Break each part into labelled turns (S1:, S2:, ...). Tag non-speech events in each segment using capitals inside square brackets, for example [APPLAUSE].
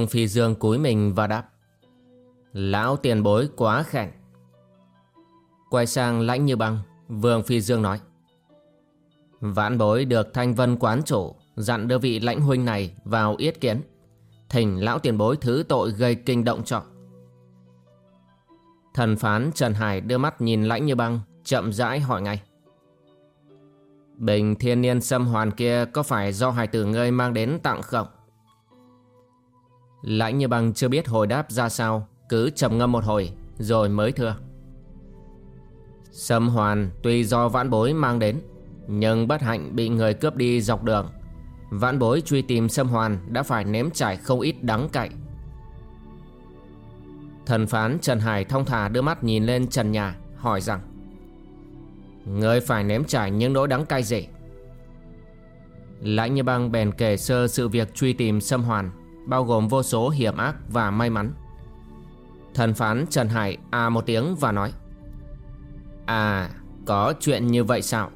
S1: Vương Phi Dương cúi mình và đáp, Lão tiền bối quá khen. Quay sang lãnh như băng, Vương Phi Dương nói Vãn bối được thanh vân quán chủ Dặn đưa vị lãnh huynh này vào yết kiến, Thỉnh lão tiền bối thứ tội gây kinh động trọng Thần phán Trần Hải đưa mắt nhìn lãnh như băng, Chậm rãi hỏi ngay, Bình thiên niên xâm hoàn kia Có phải do hải tử ngươi mang đến tặng không? Lãnh như băng chưa biết hồi đáp ra sao, Cứ trầm ngâm một hồi, Rồi mới thưa. Sâm hoàn tuy do vãn bối mang đến, Nhưng bất hạnh bị người cướp đi dọc đường. Vãn bối truy tìm sâm hoàn Đã phải nếm trải không ít đắng cay Thần phán Trần Hải thông thả đưa mắt nhìn lên trần nhà, Hỏi rằng, Người phải nếm trải những nỗi đắng cay gì Lãnh như băng bèn kể sơ sự việc truy tìm sâm hoàn bao gồm vô số hiểm ác và may mắn. Thần phán Trần Hải à một tiếng và nói À, có chuyện như vậy sao?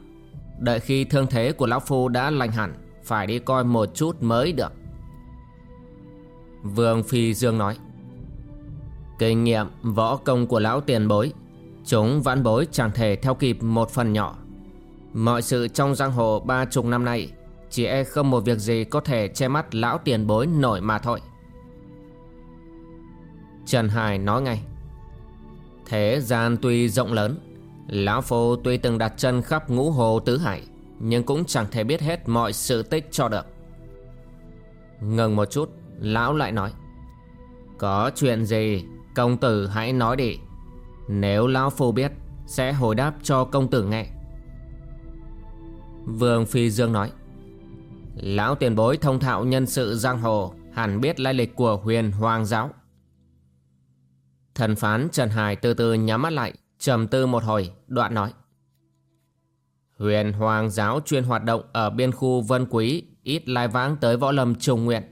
S1: Đợi khi thương thế của Lão Phu đã lành hẳn, phải đi coi một chút mới được. Vương Phi Dương nói Kinh nghiệm võ công của lão tiền bối Chúng vãn bối chẳng thể theo kịp một phần nhỏ Mọi sự trong giang hồ ba chục năm nay chỉ e không một việc gì có thể che mắt lão tiền bối nổi mà thôi. Trần Hải nói ngay. Thế gian tuy rộng lớn, Lão Phu tuy từng đặt chân khắp ngũ hồ tứ hải, Nhưng cũng chẳng thể biết hết mọi sự tích cho được. Ngừng một chút, Lão lại nói. Có chuyện gì, Công tử hãy nói đi. Nếu Lão Phu biết, Sẽ hồi đáp cho công tử nghe. Vương Phi Dương nói. Lão tiền bối thông thạo nhân sự giang hồ, Hẳn biết lai lịch của huyền hoàng giáo. Thần phán Trần Hải từ từ nhắm mắt lại, trầm tư một hồi, đoạn nói. Huyền hoàng giáo chuyên hoạt động ở biên khu Vân Quý, Ít lai vãng tới võ lâm trùng nguyện.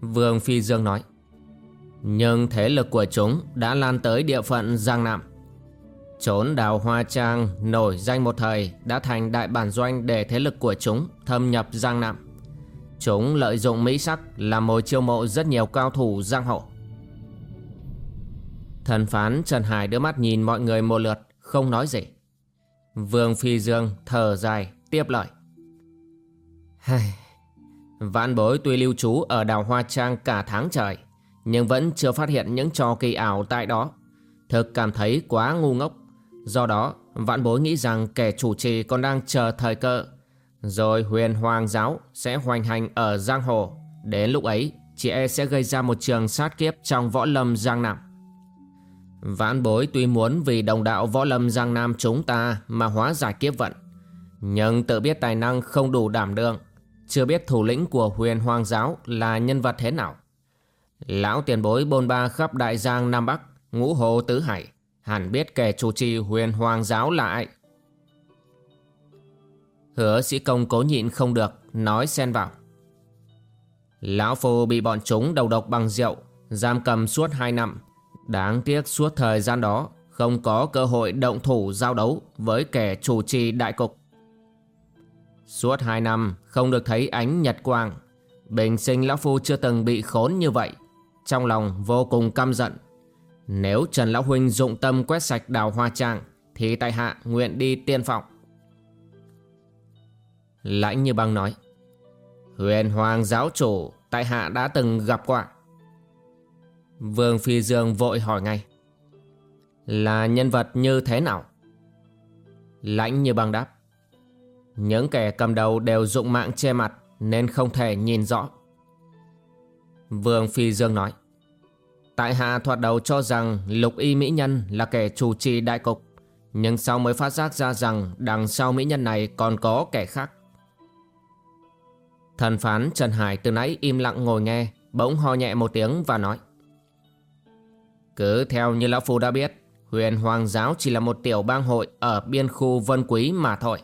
S1: Vương Phi Dương nói, Nhưng thế lực của chúng đã lan tới địa phận Giang Nam. Trốn đào Hoa Trang nổi danh một thời đã thành đại bản doanh để thế lực của chúng thâm nhập Giang Nam. Chúng lợi dụng mỹ sắc làm mồi chiêu mộ rất nhiều cao thủ giang hồ. Thần phán Trần Hải đưa mắt nhìn mọi người một lượt, không nói gì. Vương Phi Dương thở dài, tiếp lời. Vạn bối tuy lưu trú ở đào Hoa Trang cả tháng trời, nhưng vẫn chưa phát hiện những trò kỳ ảo tại đó. Thực cảm thấy quá ngu ngốc Do đó, vạn bối nghĩ rằng kẻ chủ trì còn đang chờ thời cơ. Rồi huyền hoàng giáo sẽ hoành hành ở Giang Hồ. Đến lúc ấy, chị e sẽ gây ra một trường sát kiếp trong võ lâm Giang Nam. Vãn bối tuy muốn vì đồng đạo võ lâm Giang Nam chúng ta mà hóa giải kiếp vận, Nhưng tự biết tài năng không đủ đảm đương, Chưa biết thủ lĩnh của huyền hoàng giáo là nhân vật thế nào. Lão tiền bối bôn ba khắp đại giang Nam Bắc, Ngũ hồ tứ hải Hẳn biết kẻ chủ trì huyền hoàng giáo là ai? Hứa sĩ công cố nhịn không được Nói xen vào. Lão Phu bị bọn chúng đầu độc bằng rượu Giam cầm suốt hai năm. Đáng tiếc suốt thời gian đó không có cơ hội động thủ giao đấu với kẻ chủ trì đại cục. Suốt hai năm không được thấy ánh nhật quang, bình sinh Lão Phu chưa từng bị khốn như vậy, trong lòng vô cùng căm giận. Nếu Trần Lão Huynh dụng tâm quét sạch đào hoa trạng thì tại hạ nguyện đi tiên phong. Lãnh như băng nói, huyền hoàng giáo chủ, tại hạ đã từng gặp qua. Vương Phi Dương vội hỏi ngay. Là nhân vật như thế nào? Lãnh như băng đáp. Những kẻ cầm đầu đều dụng mạng che mặt nên không thể nhìn rõ. Vương Phi Dương nói. Tại hạ thoạt đầu cho rằng lục y mỹ nhân là kẻ chủ trì đại cục. Nhưng sau mới phát giác ra rằng đằng sau mỹ nhân này còn có kẻ khác. Thần phán Trần Hải từ nãy im lặng ngồi nghe, bỗng ho nhẹ một tiếng và nói. Cứ theo như Lão Phu đã biết, huyền hoàng giáo chỉ là một tiểu bang hội ở biên khu vân quý mà thôi.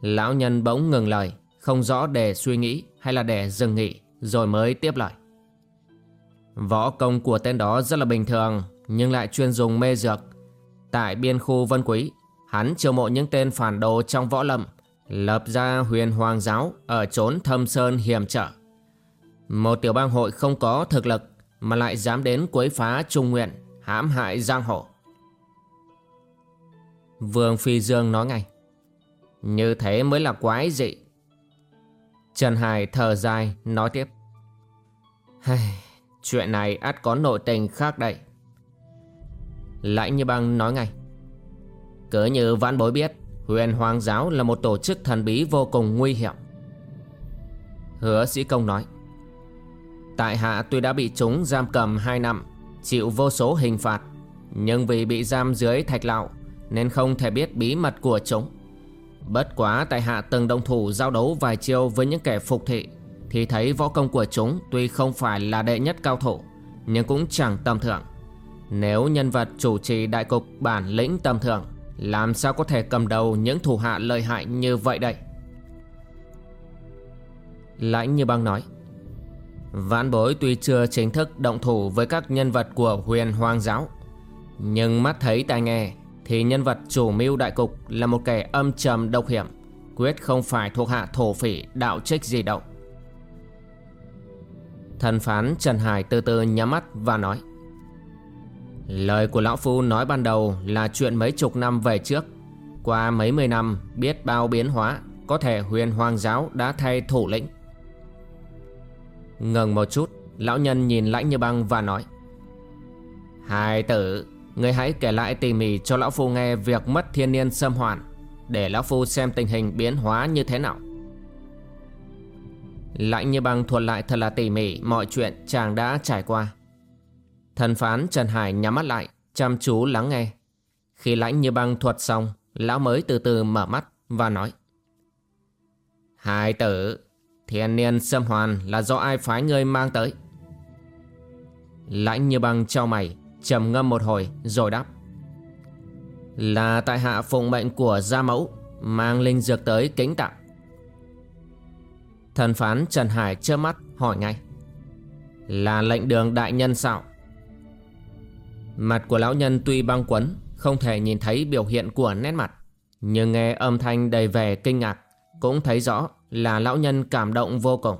S1: Lão nhân bỗng ngừng lời, không rõ để suy nghĩ hay là để dừng nghỉ, rồi mới tiếp lời. Võ công của tên đó rất là bình thường, nhưng lại chuyên dùng mê dược. Tại biên khu vân quý, hắn chiêu mộ những tên phản đồ trong võ lâm, lập ra huyền hoàng giáo ở chốn thâm sơn hiểm trở. Một tiểu bang hội không có thực lực mà lại dám đến quấy phá trung nguyện, hãm hại giang hồ. Vương Phi Dương nói ngay. Như thế mới là quái dị. Trần Hải thở dài nói tiếp. Chuyện này ắt có nội tình khác đây. Lãnh như băng nói ngay. Cứ như vãn bối biết, huyền hoàng giáo là một tổ chức thần bí vô cùng nguy hiểm. Hứa sĩ công nói. Tại hạ tuy đã bị chúng giam cầm 2 năm, chịu vô số hình phạt, nhưng vì bị giam dưới thạch lạo nên không thể biết bí mật của chúng. Bất quá tại hạ từng đồng thủ giao đấu vài chiêu với những kẻ phục thị thì thấy võ công của chúng tuy không phải là đệ nhất cao thủ Nhưng cũng chẳng tầm thường Nếu nhân vật chủ trì đại cục bản lĩnh tầm thường Làm sao có thể cầm đầu những thủ hạ lợi hại như vậy đây Lãnh như băng nói Vãn bối tuy chưa chính thức động thủ với các nhân vật của huyền hoàng giáo Nhưng mắt thấy tai nghe thì nhân vật chủ mưu đại cục là một kẻ âm trầm độc hiểm, quyết không phải thuộc hạ thổ phỉ đạo trích gì đâu. Thần phán Trần Hải từ từ nhắm mắt và nói. Lời của Lão Phu nói ban đầu là chuyện mấy chục năm về trước. Qua mấy mươi năm, biết bao biến hóa, Có thể huyền hoàng giáo đã thay thủ lĩnh. Ngừng một chút, Lão nhân nhìn lãnh như băng và nói. Hai tử Người hãy kể lại tỉ mỉ cho Lão Phu nghe việc mất thiên niên xâm hoàn Để Lão Phu xem tình hình biến hóa như thế nào. Lạnh như băng thuật lại thật là tỉ mỉ, mọi chuyện chàng đã trải qua. Thần phán Trần Hải nhắm mắt lại, Chăm chú lắng nghe. Khi lãnh như băng thuật xong, Lão mới từ từ mở mắt và nói. Hai tử, Thiên niên xâm hoàn là do ai phái ngươi mang tới? Lãnh như băng trao mày, trầm ngâm một hồi rồi đáp. Là tại hạ phụng mệnh của gia mẫu, Mang linh dược tới kính tặng Thần phán Trần Hải chớp mắt, hỏi ngay. Là lệnh đường đại nhân sao? Mặt của lão nhân tuy băng quấn, Không thể nhìn thấy biểu hiện của nét mặt, Nhưng nghe âm thanh đầy vẻ kinh ngạc, Cũng thấy rõ là lão nhân cảm động vô cùng.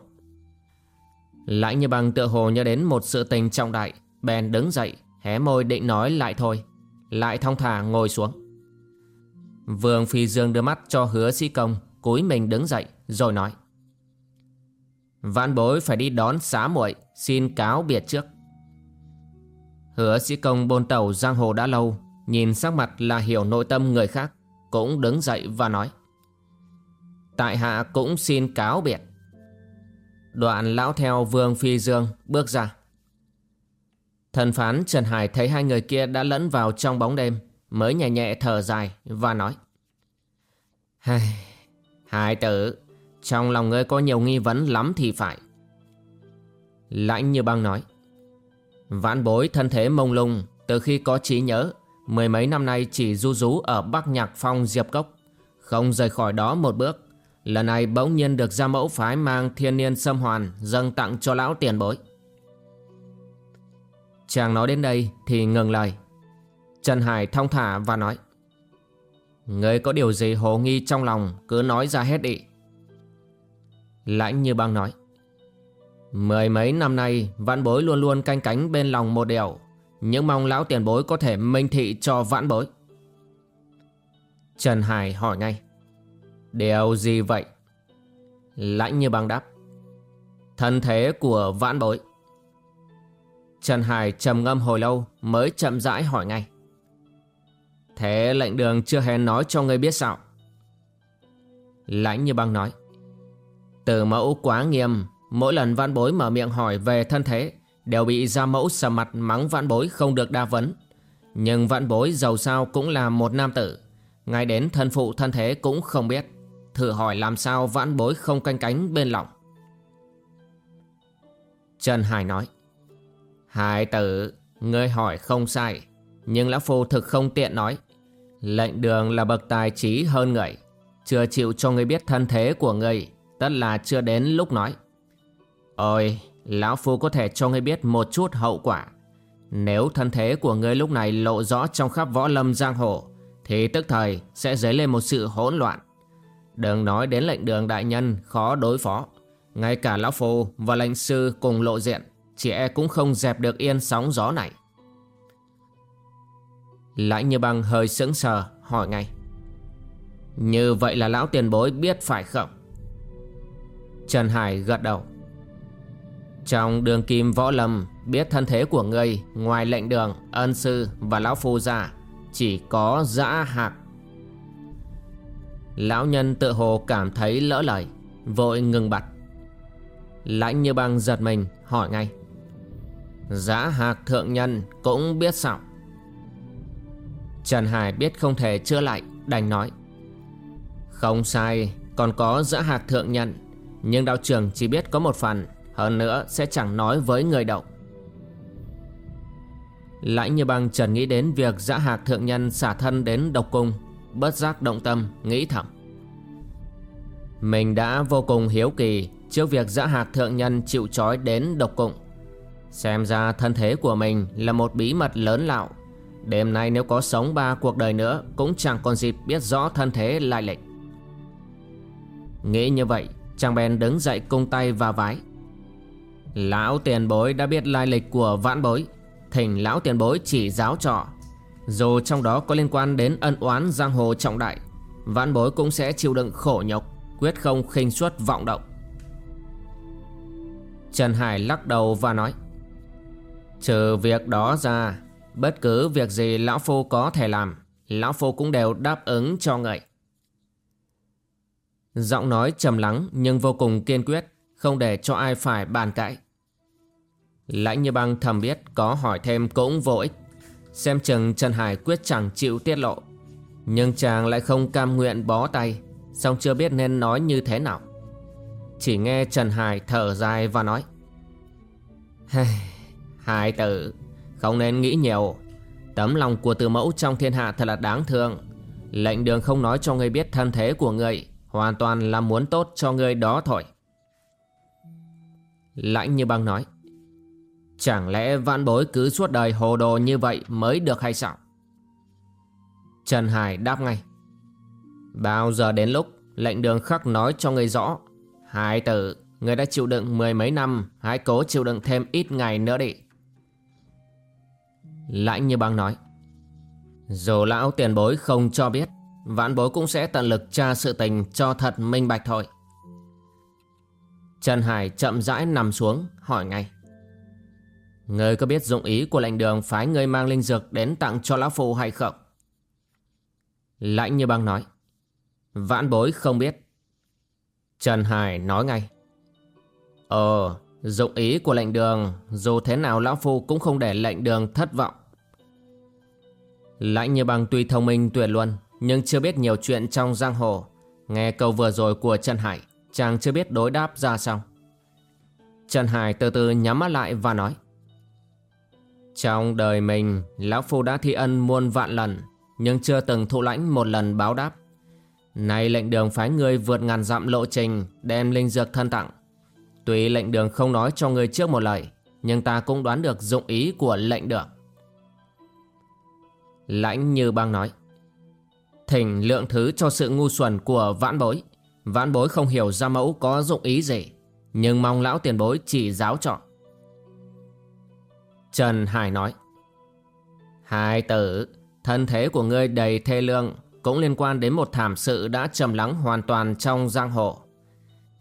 S1: Lãnh như bằng tựa hồ nhớ đến một sự tình trọng đại, Bèn đứng dậy, Hé môi định nói lại thôi, Lại thong thả ngồi xuống. Vương Phi Dương đưa mắt cho hứa sĩ công, Cúi mình đứng dậy, rồi nói. Vãn bối phải đi đón xá muội Xin cáo biệt trước. Hứa sĩ công bôn tàu giang hồ đã lâu Nhìn sắc mặt là hiểu nội tâm người khác Cũng đứng dậy và nói. Tại hạ cũng xin cáo biệt. Đoạn lão theo Vương Phi Dương bước ra. Thần phán Trần Hải thấy hai người kia đã lẫn vào trong bóng đêm, mới nhẹ nhẹ thở dài và nói. Hai, hai tử, trong lòng ngươi có nhiều nghi vấn lắm thì phải. Lãnh như băng nói. Vãn bối thân thế mông lung, từ khi có trí nhớ, mười mấy năm nay chỉ du rú ở Bắc Nhạc Phong Diệp Cốc, không rời khỏi đó một bước. Lần này bỗng nhiên được ra mẫu phái mang thiên niên xâm hoàn dâng tặng cho lão tiền bối. Chàng nói đến đây thì ngừng lời Trần Hải thong thả và nói Người có điều gì hồ nghi trong lòng Cứ nói ra hết đi Lãnh như băng nói. Mười mấy năm nay, Vãn bối luôn luôn canh cánh bên lòng một điều. Nhưng mong lão tiền bối có thể minh thị cho vãn bối. Trần Hải hỏi ngay. Điều gì vậy? Lãnh như băng đáp. Thân thế của vãn bối. Trần Hải trầm ngâm hồi lâu Mới chậm rãi hỏi ngay. Thế lệnh đường chưa hề nói cho ngươi biết sao? Lãnh như băng nói. Từ mẫu quá nghiêm. Mỗi lần vãn bối mở miệng hỏi về thân thế, Đều bị ra mẫu sầm mặt mắng vãn bối không được đa vấn. Nhưng vãn bối giàu sao cũng là một nam tử. Ngay đến thân phụ thân thế cũng không biết. Thử hỏi làm sao vãn bối không canh cánh bên lòng. Trần Hải nói, Hải tử, Ngươi hỏi không sai, Nhưng lão phu thực không tiện nói. Lệnh đường là bậc tài trí hơn người, Chưa chịu cho ngươi biết thân thế của ngươi. Tất là chưa đến lúc nói. Ôi, Lão Phu có thể cho ngươi biết một chút hậu quả. Nếu thân thế của ngươi lúc này lộ rõ trong khắp võ lâm giang hồ, Thì tức thời sẽ dấy lên một sự hỗn loạn. Đừng nói đến lệnh đường đại nhân khó đối phó. Ngay cả Lão Phu và lệnh sư cùng lộ diện, chị e cũng không dẹp được yên sóng gió này. Lãnh như băng hơi sững sờ, hỏi ngay. Như vậy là lão tiền bối biết phải không? Trần Hải gật đầu. Trong đường kim võ lâm Biết thân thế của ngươi Ngoài lệnh đường, ân sư và lão phu giả Chỉ có dã hạc. Lão nhân tự hồ cảm thấy lỡ lời Vội ngừng bặt. Lãnh như băng giật mình hỏi ngay. Giá hạc thượng nhân cũng biết sao? Trần Hải biết không thể chữa lại Đành nói. Không sai Còn có giã hạc thượng nhân. Nhưng đạo trưởng chỉ biết có một phần, Hơn nữa sẽ chẳng nói với người đậu. Lãnh như băng trần nghĩ đến việc giã hạc thượng nhân xả thân đến độc cung, Bất giác động tâm, nghĩ thầm. Mình đã vô cùng hiếu kỳ Trước việc giã hạc thượng nhân chịu trói đến độc cung. Xem ra thân thế của mình là một bí mật lớn lạo. Đêm nay nếu có sống ba cuộc đời nữa Cũng chẳng còn dịp biết rõ thân thế lại lịch. Nghĩ như vậy Chàng bèn đứng dậy cung tay và vái. Lão tiền bối đã biết lai lịch của vãn bối. Thỉnh lão tiền bối chỉ giáo trọ. Dù trong đó có liên quan đến ân oán giang hồ trọng đại, Vãn bối cũng sẽ chịu đựng khổ nhọc Quyết không khinh suất vọng động. Trần Hải lắc đầu và nói, Trừ việc đó ra, Bất cứ việc gì Lão Phu có thể làm, Lão Phu cũng đều đáp ứng cho người Giọng nói trầm lắng nhưng vô cùng kiên quyết, Không để cho ai phải bàn cãi. Lãnh như băng thầm biết có hỏi thêm cũng vô ích. Xem chừng Trần Hải quyết chẳng chịu tiết lộ. Nhưng chàng lại không cam nguyện bó tay, song chưa biết nên nói như thế nào. Chỉ nghe Trần Hải thở dài và nói Hải tử, không nên nghĩ nhiều. Tấm lòng của từ mẫu trong thiên hạ thật là đáng thương. Lệnh đường không nói cho ngươi biết thân thế của ngươi Hoàn toàn là muốn tốt cho ngươi đó thôi. Lãnh như băng nói, Chẳng lẽ vạn bối cứ suốt đời hồ đồ như vậy mới được hay sao? Trần Hải đáp ngay, Bao giờ đến lúc lệnh đường khắc nói cho ngươi rõ Hải tử Ngươi đã chịu đựng mười mấy năm, Hãy cố chịu đựng thêm ít ngày nữa đi. Lãnh như băng nói, Dù lão tiền bối không cho biết Vãn bối cũng sẽ tận lực tra sự tình cho thật minh bạch thôi. Trần Hải chậm rãi nằm xuống, hỏi ngay. Ngươi có biết dụng ý của lệnh đường phái ngươi mang linh dược đến tặng cho lão phụ hay không? Lãnh như băng nói. Vãn bối không biết. Trần Hải nói ngay. Ờ Dụng ý của lệnh đường, Dù thế nào lão phu cũng không để lệnh đường thất vọng. Lãnh như băng tuy thông minh tuyệt luân nhưng chưa biết nhiều chuyện trong giang hồ. Nghe câu vừa rồi của Trần Hải, Chàng chưa biết đối đáp ra sao. Trần Hải từ từ nhắm mắt lại và nói, Trong đời mình, Lão Phu đã thi ân muôn vạn lần, Nhưng chưa từng thụ lãnh một lần báo đáp. Nay lệnh đường phái người vượt ngàn dặm lộ trình, Đem linh dược thân tặng. Tuy lệnh đường không nói cho người trước một lời, Nhưng ta cũng đoán được dụng ý của lệnh đường. Lãnh như băng nói Thỉnh lượng thứ cho sự ngu xuẩn của vãn bối. Vãn bối không hiểu ra mẫu có dụng ý gì, Nhưng mong lão tiền bối chỉ giáo trọ Trần Hải nói, Hai tử, Thân thế của ngươi đầy thê lương, Cũng liên quan đến một thảm sự đã trầm lắng hoàn toàn trong giang hồ.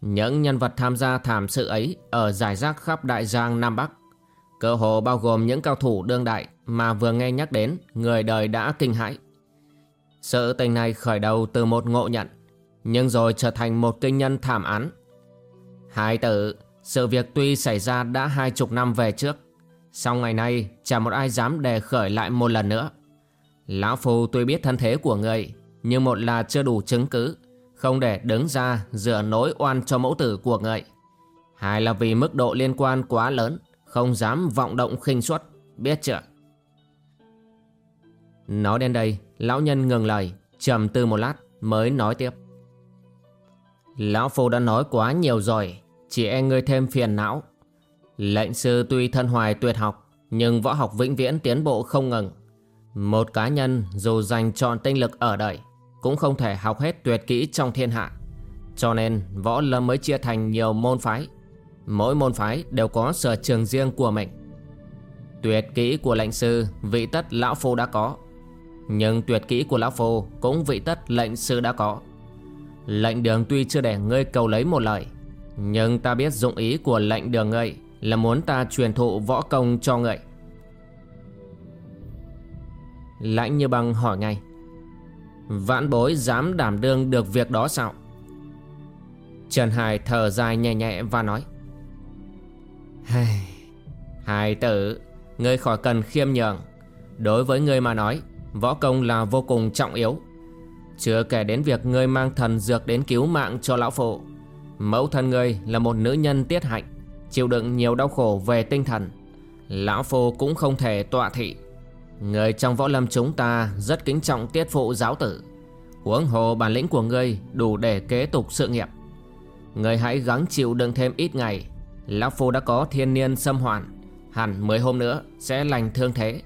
S1: Những nhân vật tham gia thảm sự ấy Ở giải rác khắp đại giang Nam Bắc. Cơ hồ bao gồm những cao thủ đương đại Mà vừa nghe nhắc đến, Người đời đã kinh hãi. Sự tình này khởi đầu từ một ngộ nhận, Nhưng rồi trở thành một kinh nhân thảm án. Hai tử, Sự việc tuy xảy ra đã hai chục năm về trước, sau ngày nay chẳng một ai dám đề khởi lại một lần nữa. Lão Phu tuy biết thân thế của người, Nhưng một là chưa đủ chứng cứ, Không để đứng ra dựa nối oan cho mẫu tử của người. Hai là vì mức độ liên quan quá lớn, Không dám vọng động khinh suất, Biết chưa? Nói đến đây, Lão nhân ngừng lời trầm tư một lát, mới nói tiếp. Lão Phu đã nói quá nhiều rồi, Chỉ e ngươi thêm phiền não. Lệnh sư tuy thân hoài tuyệt học, Nhưng võ học vĩnh viễn tiến bộ không ngừng. Một cá nhân dù dành trọn tinh lực ở đời, Cũng không thể học hết tuyệt kỹ trong thiên hạ. Cho nên, võ lâm mới chia thành nhiều môn phái. Mỗi môn phái đều có sở trường riêng của mình. Tuyệt kỹ của lệnh sư, vị tất lão phu đã có. Nhưng tuyệt kỹ của lão phu cũng vị tất lệnh sư đã có. Lệnh đường tuy chưa để ngươi cầu lấy một lời, Nhưng ta biết dụng ý của lệnh đường ngươi là muốn ta truyền thụ võ công cho ngươi. Lãnh như băng hỏi ngay, Vãn bối dám đảm đương được việc đó sao? Trần Hải thở dài nhẹ nhẹ và nói Hai tử, Ngươi khỏi cần khiêm nhường. Đối với ngươi mà nói Võ công là vô cùng trọng yếu. Chưa kể đến việc ngươi mang thần dược đến cứu mạng cho lão phụ, Mẫu thân ngươi là một nữ nhân tiết hạnh, Chịu đựng nhiều đau khổ về tinh thần. Lão Phu cũng không thể tọa thị. Người trong võ lâm chúng ta Rất kính trọng tiết phụ giáo tử. Huống hồ bản lĩnh của ngươi Đủ để kế tục sự nghiệp. Ngươi hãy gắng chịu đựng thêm ít ngày, Lão Phu đã có thiên niên xâm hoàn Hẳn mười hôm nữa sẽ lành thương thế.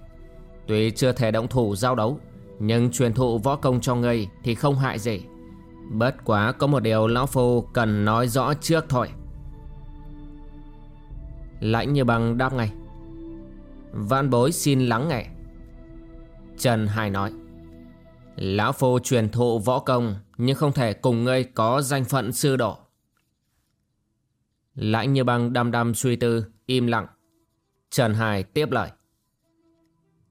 S1: Tuy chưa thể động thủ giao đấu, Nhưng truyền thụ võ công cho ngươi Thì không hại gì. Bất quá có một điều Lão Phu cần nói rõ trước thôi. Lãnh như bằng đáp ngay. Văn bối xin lắng nghe. Trần Hải nói. Lão Phu truyền thụ võ công, Nhưng không thể cùng ngươi có danh phận sư đổ Lãnh như bằng đăm đăm suy tư, Im lặng. Trần Hải tiếp lời.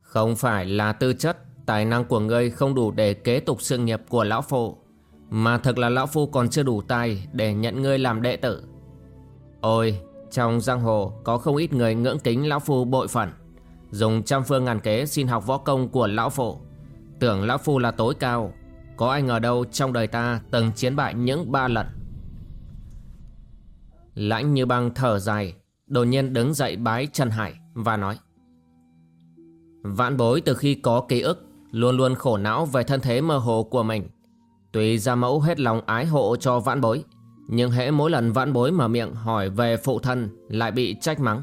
S1: Không phải là tư chất, Tài năng của ngươi không đủ để kế tục sự nghiệp của Lão Phu, Mà thật là Lão Phu còn chưa đủ tài Để nhận ngươi làm đệ tử. Ôi, trong giang hồ có không ít người ngưỡng kính Lão Phu bội phận, Dùng trăm phương ngàn kế xin học võ công của Lão Phu. Tưởng Lão Phu là tối cao, Có ai ngờ đâu trong đời ta từng chiến bại những ba lần. Lãnh như băng thở dài, Đột nhiên đứng dậy bái Trần Hải và nói Vãn bối từ khi có ký ức Luôn luôn khổ não về thân thế mơ hồ của mình Tuy gia mẫu hết lòng ái hộ cho vãn bối nhưng hễ mỗi lần vãn bối mở miệng hỏi về phụ thân lại bị trách mắng.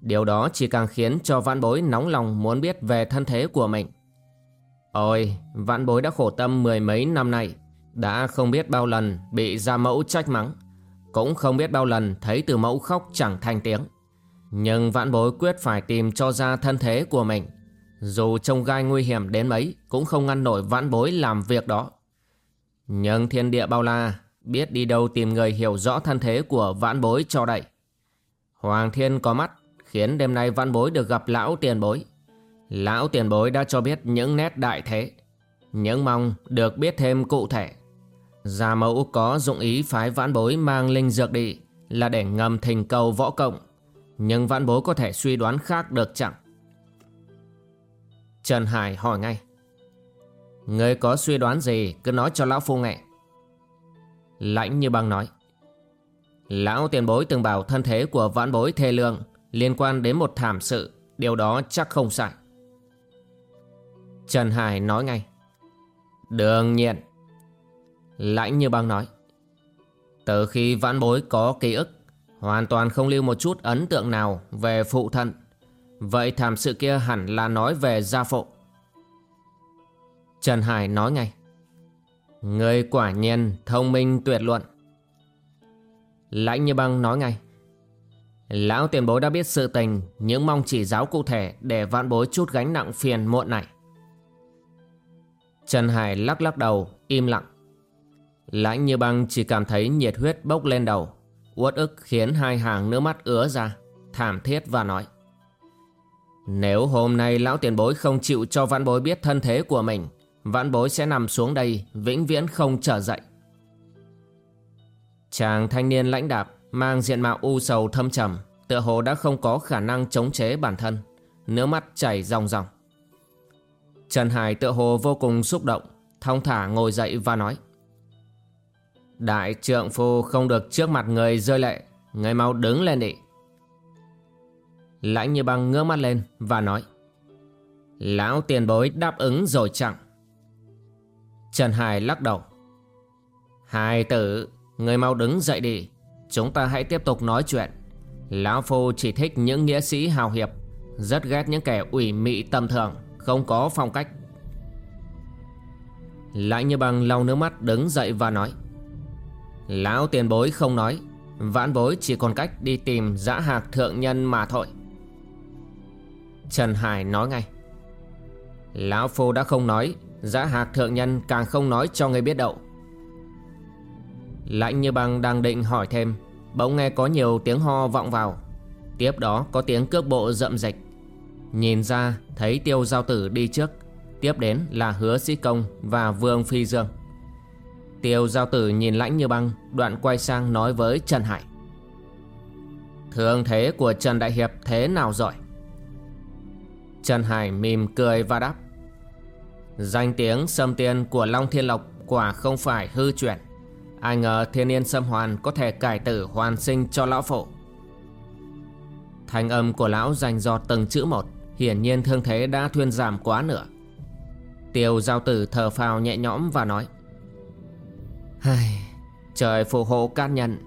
S1: Điều đó chỉ càng khiến cho vãn bối nóng lòng muốn biết về thân thế của mình. Ôi, vãn bối đã khổ tâm mười mấy năm nay, đã không biết bao lần bị gia mẫu trách mắng, cũng không biết bao lần thấy từ mẫu khóc chẳng thành tiếng. Nhưng vãn bối quyết phải tìm cho ra thân thế của mình. Dù trông gai nguy hiểm đến mấy cũng không ngăn nổi vãn bối làm việc đó. Nhưng thiên địa bao la biết đi đâu tìm người hiểu rõ thân thế của vãn bối cho đậy. Hoàng thiên có mắt, khiến đêm nay vãn bối được gặp lão tiền bối. Lão tiền bối đã cho biết những nét đại thế, những mong được biết thêm cụ thể. Gia mẫu có dụng ý phái vãn bối mang linh dược đi là để ngầm thình cầu võ cộng, nhưng vãn bối có thể suy đoán khác được chẳng. Trần Hải hỏi ngay. Người có suy đoán gì, cứ nói cho lão phu nghe. Lãnh như băng nói Lão tiền bối từng bảo thân thế của vãn bối thê lương Liên quan đến một thảm sự, Điều đó chắc không sai Trần Hải nói ngay Đương nhiên Lãnh như băng nói Từ khi vãn bối có ký ức Hoàn toàn không lưu một chút ấn tượng nào Về phụ thân Vậy thảm sự kia hẳn là nói về gia phụ Trần Hải nói ngay. Người quả nhiên thông minh tuyệt luận. Lãnh như băng nói ngay. Lão tiền bối đã biết sự tình những mong chỉ giáo cụ thể Để vạn bối chút gánh nặng phiền muộn này Trần Hải lắc lắc đầu, Im lặng Lãnh như băng chỉ cảm thấy nhiệt huyết bốc lên đầu uất ức khiến hai hàng nước mắt ứa ra, Thảm thiết và nói, Nếu hôm nay lão tiền bối không chịu cho vạn bối biết thân thế của mình Vạn bối sẽ nằm xuống đây Vĩnh viễn không trở dậy. Chàng thanh niên lãnh đạp Mang diện mạo u sầu thâm trầm, Tựa hồ đã không có khả năng chống chế bản thân, Nước mắt chảy ròng ròng. Trần Hải tựa hồ vô cùng xúc động, Thong thả ngồi dậy và nói Đại trượng phu không được trước mặt người rơi lệ. Người mau đứng lên đi. Lãnh như băng ngước mắt lên và nói, Lão tiền bối đáp ứng rồi chẳng Trần Hải lắc đầu Hai tử, Người mau đứng dậy đi. Chúng ta hãy tiếp tục nói chuyện. Lão Phu chỉ thích những nghĩa sĩ hào hiệp, Rất ghét những kẻ ủy mị tầm thường, Không có phong cách. Lãnh như bằng lau nước mắt đứng dậy và nói Lão tiền bối không nói. Vãn bối chỉ còn cách đi tìm dã hạc thượng nhân mà thôi. Trần Hải nói ngay. Lão Phu đã không nói Dã hạc thượng nhân càng không nói cho người biết đậu Lãnh như băng đang định hỏi thêm, Bỗng nghe có nhiều tiếng ho vọng vào. Tiếp đó có tiếng cước bộ rậm rịch Nhìn ra, thấy tiêu giao tử đi trước. Tiếp đến là hứa sĩ công và vương phi dương. Tiêu giao tử nhìn lãnh như băng, Đoạn quay sang nói với Trần Hải. Thương thế của Trần Đại Hiệp thế nào rồi? Trần Hải mỉm cười và đáp. Danh tiếng sâm tiên của Long Thiên Lộc quả không phải hư chuyển Ai ngờ thiên niên xâm hoàn có thể cải tử hoàn sinh cho lão phổ. Thanh âm của lão dành do từng chữ một, Hiển nhiên thương thế đã thuyên giảm quá nửa. Tiêu giao tử thở phào nhẹ nhõm và nói. Hây, Trời phù hộ can nhận.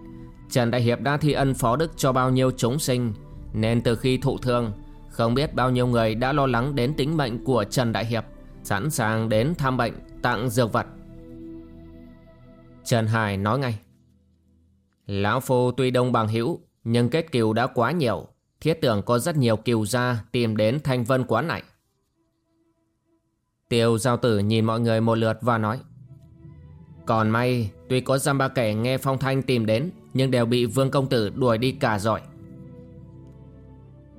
S1: Trần Đại Hiệp đã thi ân phó đức cho bao nhiêu chúng sinh Nên từ khi thụ thương Không biết bao nhiêu người đã lo lắng đến tính mệnh của Trần Đại Hiệp Sẵn sàng đến thăm bệnh tặng dược vật. Trần Hải nói ngay Lão Phu tuy đông bằng hữu Nhưng kết kiều đã quá nhiều Thiết tưởng có rất nhiều kiều gia Tìm đến thanh vân quán này. Tiêu giao tử nhìn mọi người một lượt và nói còn may, Tuy có giam ba kẻ nghe phong thanh tìm đến, Nhưng đều bị vương công tử đuổi đi cả rồi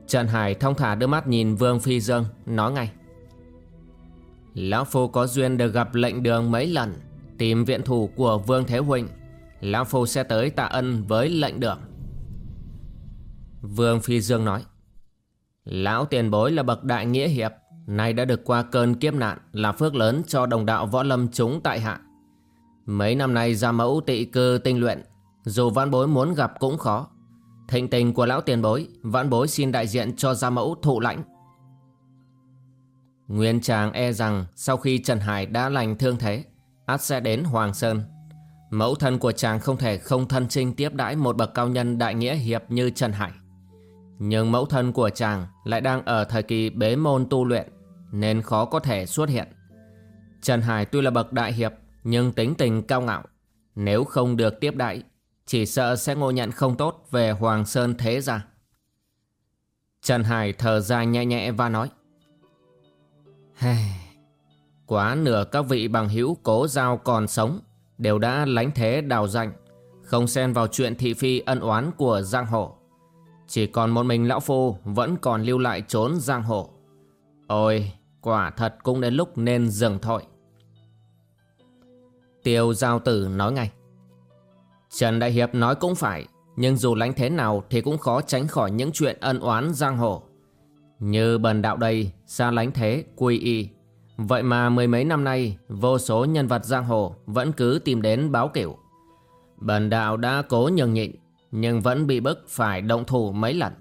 S1: Trần Hải thông thả đưa mắt nhìn Vương Phi Dương, Nói ngay. Lão Phu có duyên được gặp lệnh đường mấy lần, Tìm viện thủ của Vương Thế Huynh Lão Phu sẽ tới tạ ân với lệnh đường. Vương Phi Dương nói. Lão tiền bối là bậc đại nghĩa hiệp, Nay đã được qua cơn kiếp nạn Là phước lớn cho đồng đạo võ lâm chúng tại hạ. Mấy năm nay ra mẫu tị cư tinh luyện, Dù vãn bối muốn gặp cũng khó Thịnh tình của lão tiền bối, Vãn bối xin đại diện cho gia mẫu thụ lãnh Nguyên chàng e rằng Sau khi Trần Hải đã lành thương thế, ắt sẽ đến Hoàng Sơn. Mẫu thân của chàng không thể không thân trinh tiếp đãi một bậc cao nhân đại nghĩa hiệp như Trần Hải. Nhưng mẫu thân của chàng lại đang ở thời kỳ bế môn tu luyện, nên khó có thể xuất hiện. Trần Hải tuy là bậc đại hiệp nhưng tính tình cao ngạo. Nếu không được tiếp đãi chỉ sợ sẽ ngộ nhận không tốt về Hoàng Sơn thế gia. Trần Hải thở dài nhẹ nhẹ và nói Hây... Quá nửa các vị bằng hữu cố giao còn sống, Đều đã lánh thế đào danh Không xen vào chuyện thị phi ân oán của giang hồ Chỉ còn một mình lão phu Vẫn còn lưu lại trốn giang hồ Ôi, Quả thật cũng đến lúc nên dừng thôi Tiêu giao tử nói ngay. Trần Đại Hiệp nói cũng phải, Nhưng dù lánh thế nào Thì cũng khó tránh khỏi những chuyện ân oán giang hồ. Như bần đạo đây, Xa lánh thế, quy y. Vậy mà mười mấy năm nay, Vô số nhân vật giang hồ Vẫn cứ tìm đến báo kiểu Bần đạo đã cố nhường nhịn, Nhưng vẫn bị bức phải động thủ mấy lần.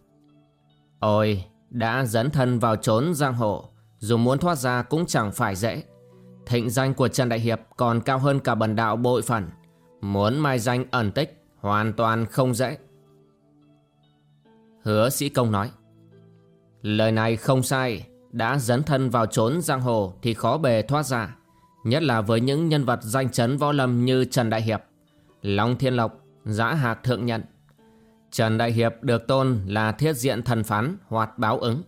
S1: Ôi, Đã dẫn thân vào trốn giang hồ, Dù muốn thoát ra cũng chẳng phải dễ. Thịnh danh của Trần Đại Hiệp Còn cao hơn cả bần đạo bội phần Muốn mai danh ẩn tích Hoàn toàn không dễ Hứa sĩ công nói Lời này không sai đã dấn thân vào trốn giang hồ thì khó bề thoát ra Nhất là với những nhân vật danh chấn võ lâm như Trần Đại Hiệp, Long Thiên Lộc, Giã Hạc Thượng Nhận. Trần Đại Hiệp được tôn là thiết diện thần phán hoạt báo ứng.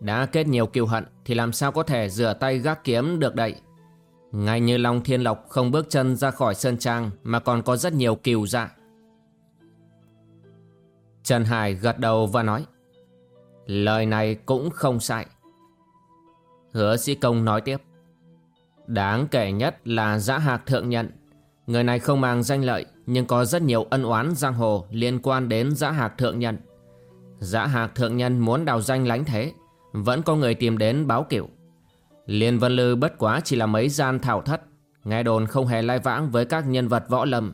S1: Đã kết nhiều kiêu hận thì làm sao có thể rửa tay gác kiếm được đậy. Ngay như Long Thiên Lộc không bước chân ra khỏi Sơn Trang mà còn có rất nhiều kiều dạ. Trần Hải gật đầu và nói, Lời này cũng không sai. Hứa sĩ công nói tiếp, Đáng kể nhất là giã hạc thượng nhận. Người này không mang danh lợi Nhưng có rất nhiều ân oán giang hồ Liên quan đến giã hạc thượng nhận. Giã hạc thượng nhân muốn đào danh lánh thế, Vẫn có người tìm đến báo kiểu Liên Vân Lư bất quá chỉ là mấy gian thảo thất. Nghe đồn không hề lai vãng với các nhân vật võ lâm.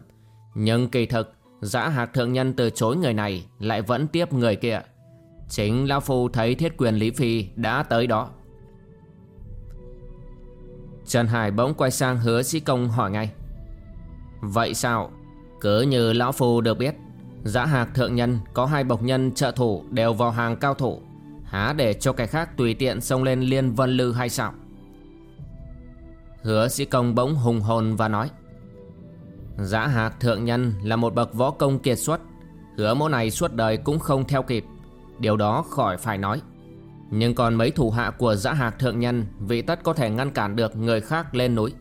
S1: Nhưng kỳ thực, Giã hạc thượng nhân từ chối người này Lại vẫn tiếp người kia. Chính Lão Phu thấy thiết quyền Lý Phi đã tới đó. Trần Hải bỗng quay sang hứa sĩ công hỏi ngay. Vậy sao? Cứ như Lão Phu được biết, Giã hạc thượng nhân có hai bộc nhân trợ thủ đều vào hàng cao thủ. Há để cho cái khác tùy tiện xông lên liên vân lư hay sao? Hứa sĩ công bỗng hùng hồn và nói, Giã hạc thượng nhân là một bậc võ công kiệt xuất, Hứa mẫu này suốt đời cũng không theo kịp. Điều đó khỏi phải nói. Nhưng còn mấy thủ hạ của giã hạc thượng nhân, Vị tất có thể ngăn cản được người khác lên núi.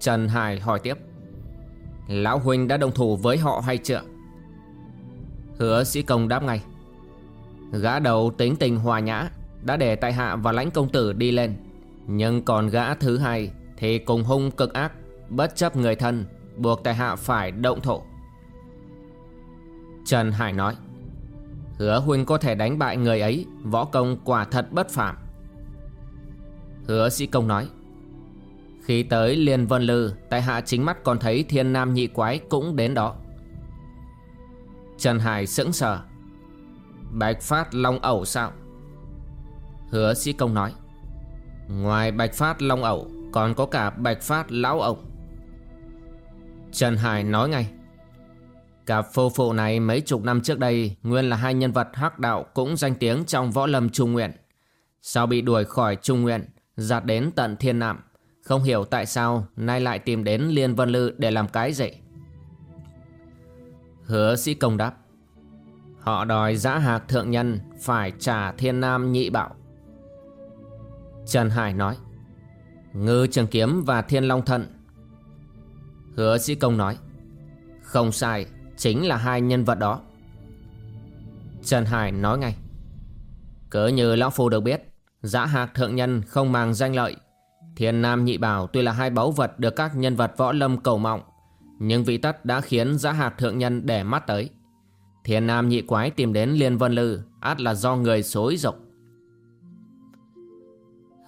S1: Trần Hải hỏi tiếp, Lão Huynh đã đồng thủ với họ hay chưa? Hứa sĩ công đáp ngay, Gã đầu tính tình hòa nhã, Đã để tại hạ và lãnh công tử đi lên. Nhưng còn gã thứ hai Thì cùng hung cực ác, Bất chấp người thân, Buộc tại hạ phải động thổ. Trần Hải nói, Hứa huynh có thể đánh bại người ấy, Võ công quả thật bất phạm Hứa sĩ công nói, Khi tới Liên Vân Lư, Tại hạ chính mắt còn thấy thiên nam nhị quái cũng đến đó. Trần Hải sững sờ, Bạch Phát Long ẩu sao? Hứa sĩ công nói Ngoài Bạch Phát Long ẩu, Còn có cả Bạch Phát Lão ẩu. Trần Hải nói ngay Cặp phô phụ này mấy chục năm trước đây, Nguyên là hai nhân vật hắc đạo Cũng danh tiếng trong võ lâm Trung Nguyện Sau bị đuổi khỏi Trung Nguyện Giạt đến tận Thiên Nạm Không hiểu tại sao Nay lại tìm đến Liên Vân Lư để làm cái gì Hứa sĩ công đáp, Họ đòi giã hạc thượng nhân Phải trả thiên nam nhị bảo Trần Hải nói, Ngư Trường Kiếm và Thiên Long Thận Hứa sĩ công nói, Không sai, Chính là hai nhân vật đó. Trần Hải nói ngay, Cứ như Lão Phu được biết, Giã hạc thượng nhân không mang danh lợi. Thiên Nam Nhị Bảo tuy là hai báu vật Được các nhân vật võ lâm cầu mộng Nhưng vị tất đã khiến giã hạc thượng nhân để mắt tới. Thiên Nam Nhị Quái tìm đến Liên Vân Lư, át là do người xối rộng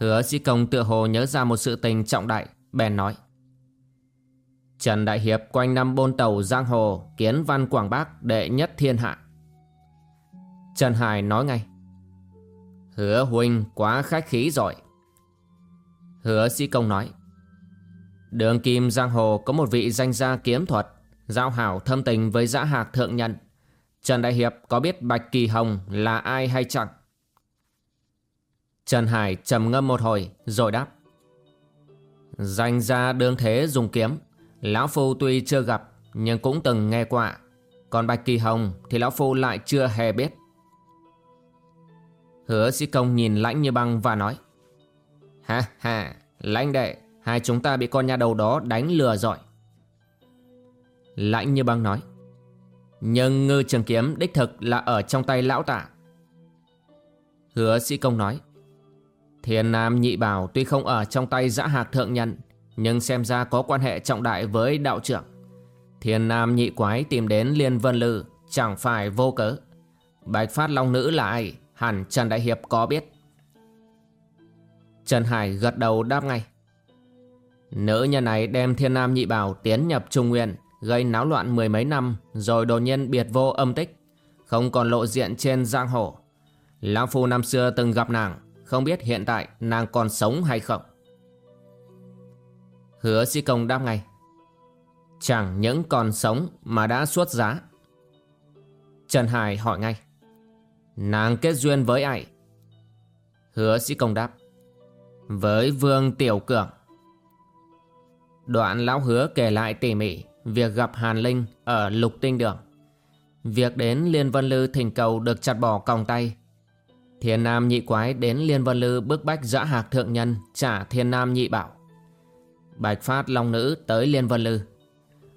S1: Hứa sĩ công tựa hồ nhớ ra một sự tình trọng đại, Bèn nói. Trần Đại Hiệp quanh năm bôn tàu giang hồ, Kiến văn Quảng Bắc đệ nhất thiên hạ. Trần Hải nói ngay. Hứa huynh quá khách khí rồi. Hứa sĩ công nói. Đường kim giang hồ có một vị danh gia kiếm thuật, Giao hảo thâm tình với giã hạc thượng nhân Trần Đại Hiệp có biết Bạch Kỳ Hồng là ai hay chẳng? Trần Hải trầm ngâm một hồi, rồi đáp. Danh gia đương thế dùng kiếm. Lão Phu tuy chưa gặp, Nhưng cũng từng nghe qua. Còn Bạch Kỳ Hồng thì Lão Phu lại chưa hề biết. Hứa sĩ công nhìn lãnh như băng và nói. Ha ha, Lãnh đệ, Hai chúng ta bị con nhà đầu đó đánh lừa rồi Lãnh như băng nói. Nhưng ngư trường kiếm đích thực là ở trong tay lão tả. Hứa sĩ công nói. Thiên Nam nhị bảo tuy không ở trong tay giã hạc thượng nhân, nhưng xem ra có quan hệ trọng đại với đạo trưởng. Thiên Nam nhị quái tìm đến Liên Vân Lư, Chẳng phải vô cớ. Bạch Phát Long Nữ là ai? Hẳn Trần Đại Hiệp có biết. Trần Hải gật đầu đáp ngay. Nữ nhân này đem Thiên Nam nhị bảo tiến nhập Trung Nguyên, Gây náo loạn mười mấy năm, Rồi đột nhiên biệt vô âm tích, Không còn lộ diện trên giang hồ. Lão Phu năm xưa từng gặp nàng không biết hiện tại nàng còn sống hay không. Hứa sĩ công đáp ngay. Chẳng những còn sống mà đã xuất giá. Trần Hải hỏi ngay. Nàng kết duyên với ai? Hứa sĩ công đáp. Với Vương Tiểu Cường. Đoạn lão hứa kể lại tỉ mỉ Việc gặp Hàn Linh ở lục tinh đường. Việc đến Liên Vân Lư thỉnh cầu được chặt bỏ còng tay Thiên Nam nhị quái đến Liên Vân Lư bức bách dã hạc thượng nhân trả Thiên Nam nhị bảo. Bạch Phát Long Nữ tới Liên Vân Lư.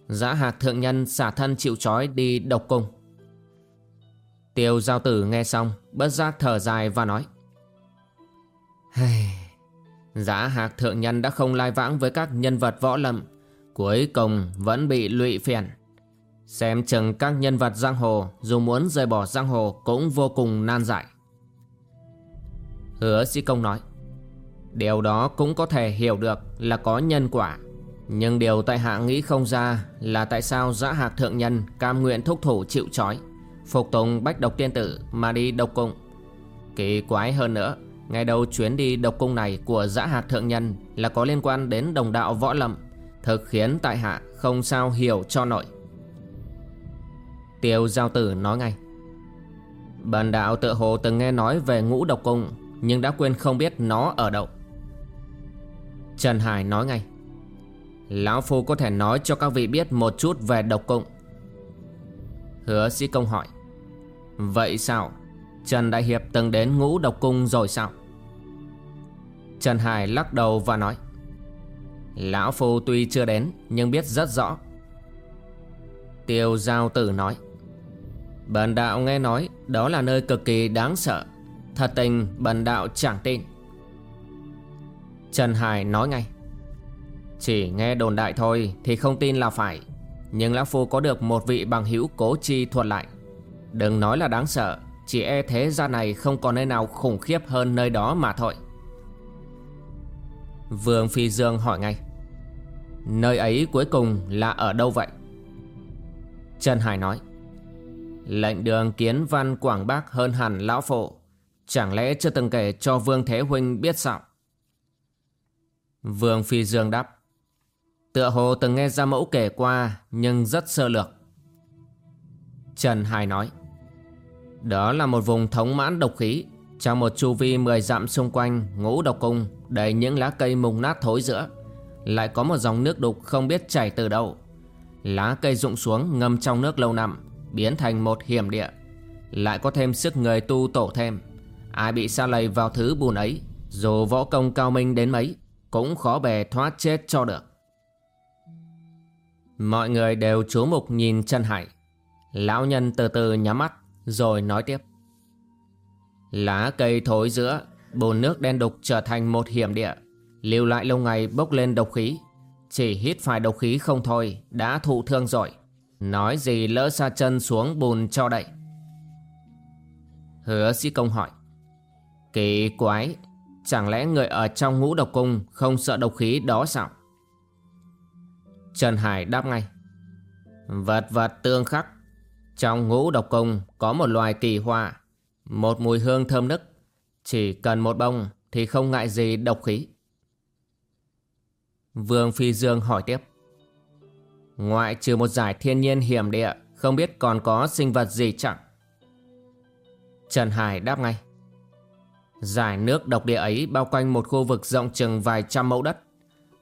S1: Dã hạc thượng nhân xả thân chịu trói đi độc cung. Tiêu giao tử nghe xong, Bất giác thở dài và nói Dã hạc thượng nhân đã không lai vãng với các nhân vật võ lâm, Cuối cùng vẫn bị lụy phiền. Xem chừng các nhân vật giang hồ Dù muốn rời bỏ giang hồ Cũng vô cùng nan giải. Hứa sĩ công nói. Điều đó cũng có thể hiểu được là có nhân quả. Nhưng điều tại hạ nghĩ không ra Là tại sao giã hạc thượng nhân Cam nguyện thúc thủ chịu trói, Phục tùng bách độc tiên tử Mà đi độc cung. Kỳ quái hơn nữa Ngày đầu chuyến đi độc cung này của giã hạc thượng nhân Là có liên quan đến đồng đạo võ lâm, Thực khiến tại hạ không sao hiểu cho nổi. Tiêu giao tử nói ngay. Bần đạo tự hồ từng nghe nói về ngũ độc cung nhưng đã quên không biết nó ở đâu. Trần Hải nói ngay, Lão Phu có thể nói cho các vị biết một chút về độc cung Hứa sĩ công hỏi, Vậy sao? Trần Đại Hiệp từng đến ngũ độc cung rồi sao? Trần Hải lắc đầu và nói, Lão Phu tuy chưa đến, Nhưng biết rất rõ. Tiêu Giao Tử nói, Bần đạo nghe nói Đó là nơi cực kỳ đáng sợ. Thật tình bần đạo chẳng tin. Trần Hải nói ngay, Chỉ nghe đồn đại thôi Thì không tin là phải, Nhưng Lão Phu có được một vị bằng hữu cố chi thuật lại. Đừng nói là đáng sợ, Chỉ e thế gian này không còn nơi nào khủng khiếp hơn nơi đó mà thôi. Vương Phi Dương hỏi ngay, Nơi ấy cuối cùng là ở đâu vậy? Trần Hải nói, Lệnh đường kiến văn quảng bắc hơn hẳn lão phu Chẳng lẽ chưa từng kể cho Vương Thế Huynh biết sao? Vương Phi Dương đáp. Tựa hồ từng nghe ra mẫu kể qua, Nhưng rất sơ lược. Trần Hải nói. Đó là một vùng thống mãn độc khí, Trong một chu vi mười dặm xung quanh, Ngũ độc cung, Đầy những lá cây mùng nát thối giữa. Lại có một dòng nước đục không biết chảy từ đâu. Lá cây rụng xuống ngâm trong nước lâu năm, Biến thành một hiểm địa. Lại có thêm sức người tu tổ thêm. Ai bị xa lầy vào thứ bùn ấy, Dù võ công cao minh đến mấy, Cũng khó bề thoát chết cho được. Mọi người đều chú mục nhìn chân Hải. Lão nhân từ từ nhắm mắt, Rồi nói tiếp. Lá cây thối giữa, Bùn nước đen đục trở thành một hiểm địa. Lưu lại lâu ngày bốc lên độc khí. Chỉ hít phải độc khí không thôi, Đã thụ thương rồi. Nói gì lỡ xa chân xuống bùn cho đậy. Hứa sĩ công hỏi. Kỳ quái. Chẳng lẽ người ở trong ngũ độc cung Không sợ độc khí đó sao? Trần Hải đáp ngay. Vật vật tương khắc. Trong ngũ độc cung Có một loài kỳ hoa, Một mùi hương thơm nức. Chỉ cần một bông Thì không ngại gì độc khí. Vương Phi Dương hỏi tiếp. Ngoại trừ một giải thiên nhiên hiểm địa, Không biết còn có sinh vật gì chẳng Trần Hải đáp ngay. Giải nước độc địa ấy bao quanh một khu vực rộng chừng vài trăm mẫu đất.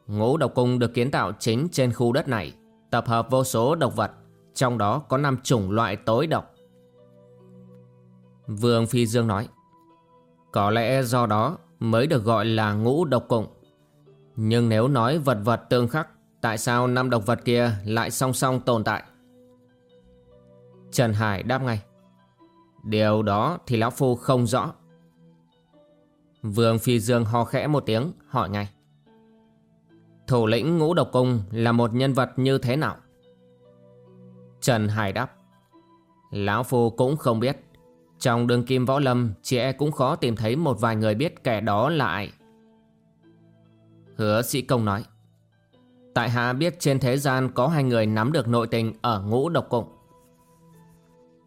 S1: Ngũ độc cung được kiến tạo chính trên khu đất này, Tập hợp vô số độc vật, Trong đó có năm chủng loại tối độc. Vương Phi Dương nói, Có lẽ do đó mới được gọi là ngũ độc cung. Nhưng nếu nói vật vật tương khắc, Tại sao năm độc vật kia lại song song tồn tại? Trần Hải đáp ngay, Điều đó thì Lão Phu không rõ. Vương Phi Dương ho khẽ một tiếng, hỏi ngay. Thủ lĩnh ngũ độc cung là một nhân vật như thế nào? Trần Hải đáp. Lão Phu cũng không biết. Trong đường kim võ lâm, Chị e cũng khó tìm thấy một vài người biết kẻ đó là ai. Hứa sĩ công nói. Tại hạ biết trên thế gian có hai người nắm được nội tình ở ngũ độc cung.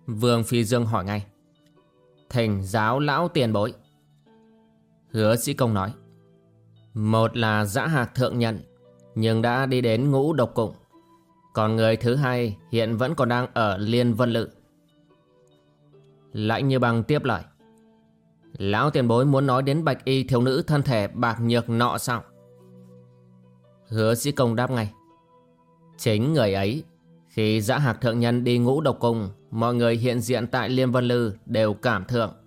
S1: Vương Phi Dương hỏi ngay. Thỉnh giáo lão tiền bối. Hứa sĩ công nói Một là giã hạc thượng nhận Nhưng đã đi đến ngũ độc cung Còn người thứ hai hiện vẫn còn đang ở Liên Vân Lự Lãnh như bằng tiếp lời Lão tiền bối muốn nói đến bạch y thiếu nữ thân thể bạc nhược nọ sao? Hứa sĩ công đáp ngay. Chính người ấy, khi giã hạc thượng nhân đi ngũ độc cung, mọi người hiện diện tại Liên Vân Lư đều cảm thượng.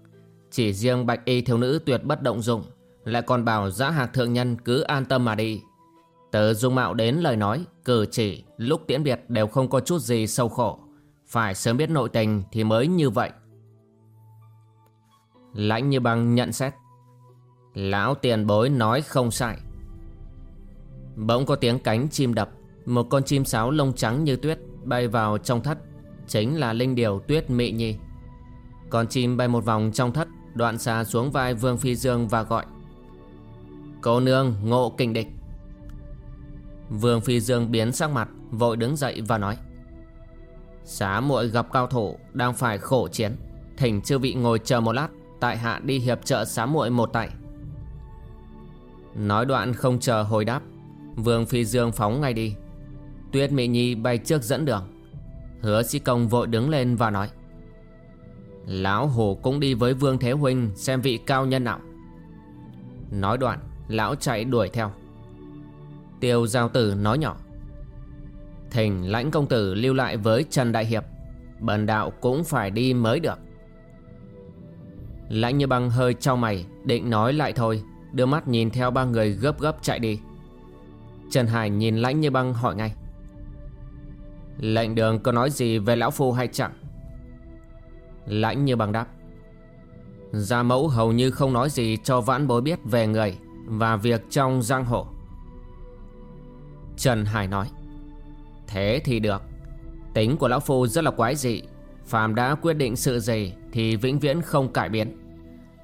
S1: Chỉ riêng bạch y thiếu nữ tuyệt bất động dụng, lại còn bảo dã hạc thượng nhân cứ an tâm mà đi. Từ dung mạo đến lời nói, cử chỉ, lúc tiễn biệt đều không có chút gì sâu khổ. Phải sớm biết nội tình thì mới như vậy. Lãnh như băng nhận xét. Lão tiền bối nói không sai. Bỗng có tiếng cánh chim đập, một con chim sáo lông trắng như tuyết bay vào trong thất, chính là linh điều tuyết mị nhi. Con chim bay một vòng trong thất, đoạn xà xuống vai Vương Phi Dương và gọi. Cô nương ngộ kinh địch. Vương Phi Dương biến sắc mặt, vội đứng dậy và nói. Xá muội gặp cao thủ đang phải khổ chiến, thỉnh chư vị ngồi chờ một lát, tại hạ đi hiệp trợ xá muội một tay. Nói đoạn không chờ hồi đáp, Vương Phi Dương phóng ngay đi Tuyết Mỹ Nhi bay trước dẫn đường Hứa sĩ công vội đứng lên và nói Lão Hổ cũng đi với Vương Thế Huynh Xem vị cao nhân nào. Nói đoạn, Lão chạy đuổi theo. Tiêu Giao Tử nói nhỏ. Thỉnh lãnh công tử lưu lại với Trần Đại Hiệp, Bần đạo cũng phải đi mới được. Lãnh như băng hơi trao mày, Định nói lại thôi, Đưa mắt nhìn theo ba người gấp gấp chạy đi. Trần Hải nhìn lãnh như băng hỏi ngay. Lệnh đường có nói gì về lão phu hay chẳng? Lãnh như băng đáp. Gia mẫu hầu như không nói gì cho vãn bối biết về người Và việc trong giang hồ. Trần Hải nói Thế thì được. Tính của lão phu rất là quái dị. Phàm đã quyết định sự gì Thì vĩnh viễn không cải biến.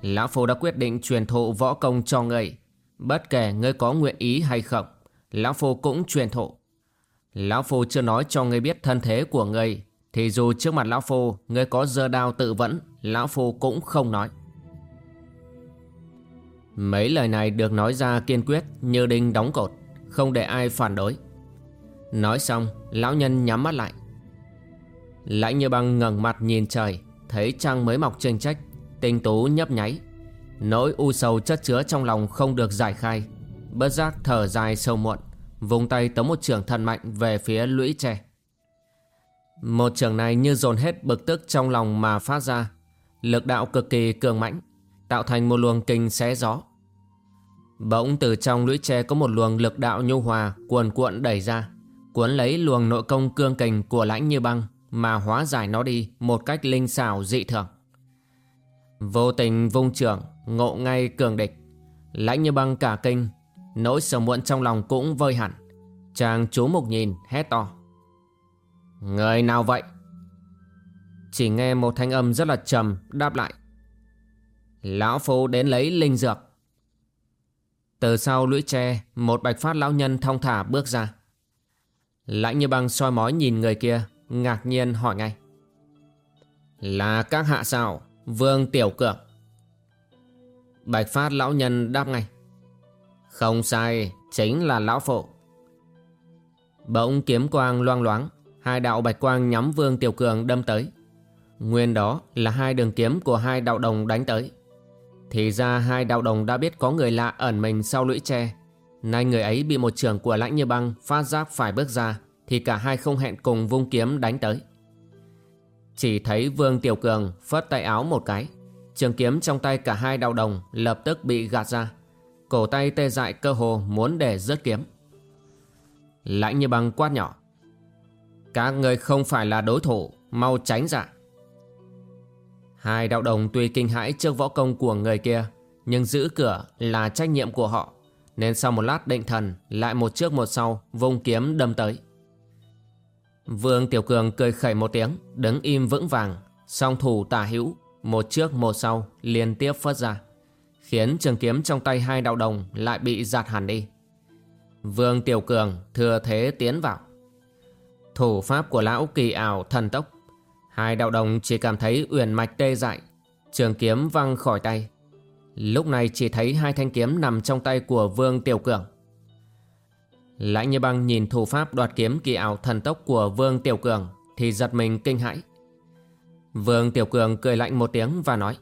S1: Lão phu đã quyết định truyền thụ võ công cho người. Bất kể ngươi có nguyện ý hay không Lão Phu cũng truyền thụ. Lão Phu chưa nói cho ngươi biết thân thế của ngươi, thì dù trước mặt Lão Phu ngươi có dơ đao tự vẫn, Lão Phu cũng không nói. Mấy lời này được nói ra kiên quyết như đinh đóng cột, không để ai phản đối. Nói xong, lão nhân nhắm mắt lại. Lãnh như băng ngẩng mặt nhìn trời, thấy trăng mới mọc trên trách, tinh tú nhấp nháy. Nỗi u sầu chất chứa trong lòng không được giải khai, Bất giác thở dài sâu muộn Vùng tay tống một trường thần mạnh về phía lũy tre một trường này như dồn hết bực tức trong lòng mà phát ra. Lực đạo cực kỳ cường mãnh, Tạo thành một luồng kinh xé gió. Bỗng từ trong lũy tre có một luồng lực đạo nhu hòa, cuồn cuộn đẩy ra, Cuốn lấy luồng nội công cương kình của lãnh như băng Mà hóa giải nó đi một cách linh xảo dị thường. Vô tình vung trưởng, Ngộ ngay cường địch. Lãnh như băng cả kinh, Nỗi sầu muộn trong lòng cũng vơi hẳn. Chàng chú mục nhìn, hét to. Người nào vậy? Chỉ nghe một thanh âm rất là trầm đáp lại. Lão Phu đến lấy linh dược. Từ sau lũy tre Một bạch phát lão nhân thong thả bước ra. Lãnh như băng soi mói nhìn người kia Ngạc nhiên hỏi ngay. Là các hạ sao Vương Tiểu Cường? Bạch phát lão nhân đáp ngay. Không sai, chính là lão phụ. Bỗng kiếm quang loang loáng, hai đạo bạch quang nhắm Vương Tiểu Cường đâm tới. Nguyên đó là hai đường kiếm của hai đạo đồng đánh tới. Thì ra hai đạo đồng đã biết có người lạ ẩn mình sau lũy tre. Nay người ấy bị một trường của lãnh như băng phát giác phải bước ra, thì cả hai không hẹn cùng vung kiếm đánh tới. Chỉ thấy Vương Tiểu Cường phất tay áo một cái, trường kiếm trong tay cả hai đạo đồng lập tức bị gạt ra. Cổ tay tê dại cơ hồ muốn để rớt kiếm Lãnh như băng quát nhỏ các người không phải là đối thủ, Mau tránh ra Hai đạo đồng tuy kinh hãi trước võ công của người kia, Nhưng giữ cửa là trách nhiệm của họ, Nên sau một lát định thần, Lại một trước một sau, vung kiếm đâm tới Vương Tiểu Cường cười khẩy một tiếng, Đứng im vững vàng, Song thủ tả hữu, Một trước một sau liên tiếp phất ra, khiến trường kiếm trong tay hai đạo đồng lại bị giạt hẳn đi. Vương Tiểu Cường thừa thế tiến vào. Thủ pháp của lão kỳ ảo thần tốc. Hai đạo đồng chỉ cảm thấy uyển mạch tê dại, trường kiếm văng khỏi tay. Lúc này chỉ thấy hai thanh kiếm nằm trong tay của Vương Tiểu Cường. Lãnh như băng nhìn thủ pháp đoạt kiếm kỳ ảo thần tốc của Vương Tiểu Cường thì giật mình kinh hãi. Vương Tiểu Cường cười lạnh một tiếng và nói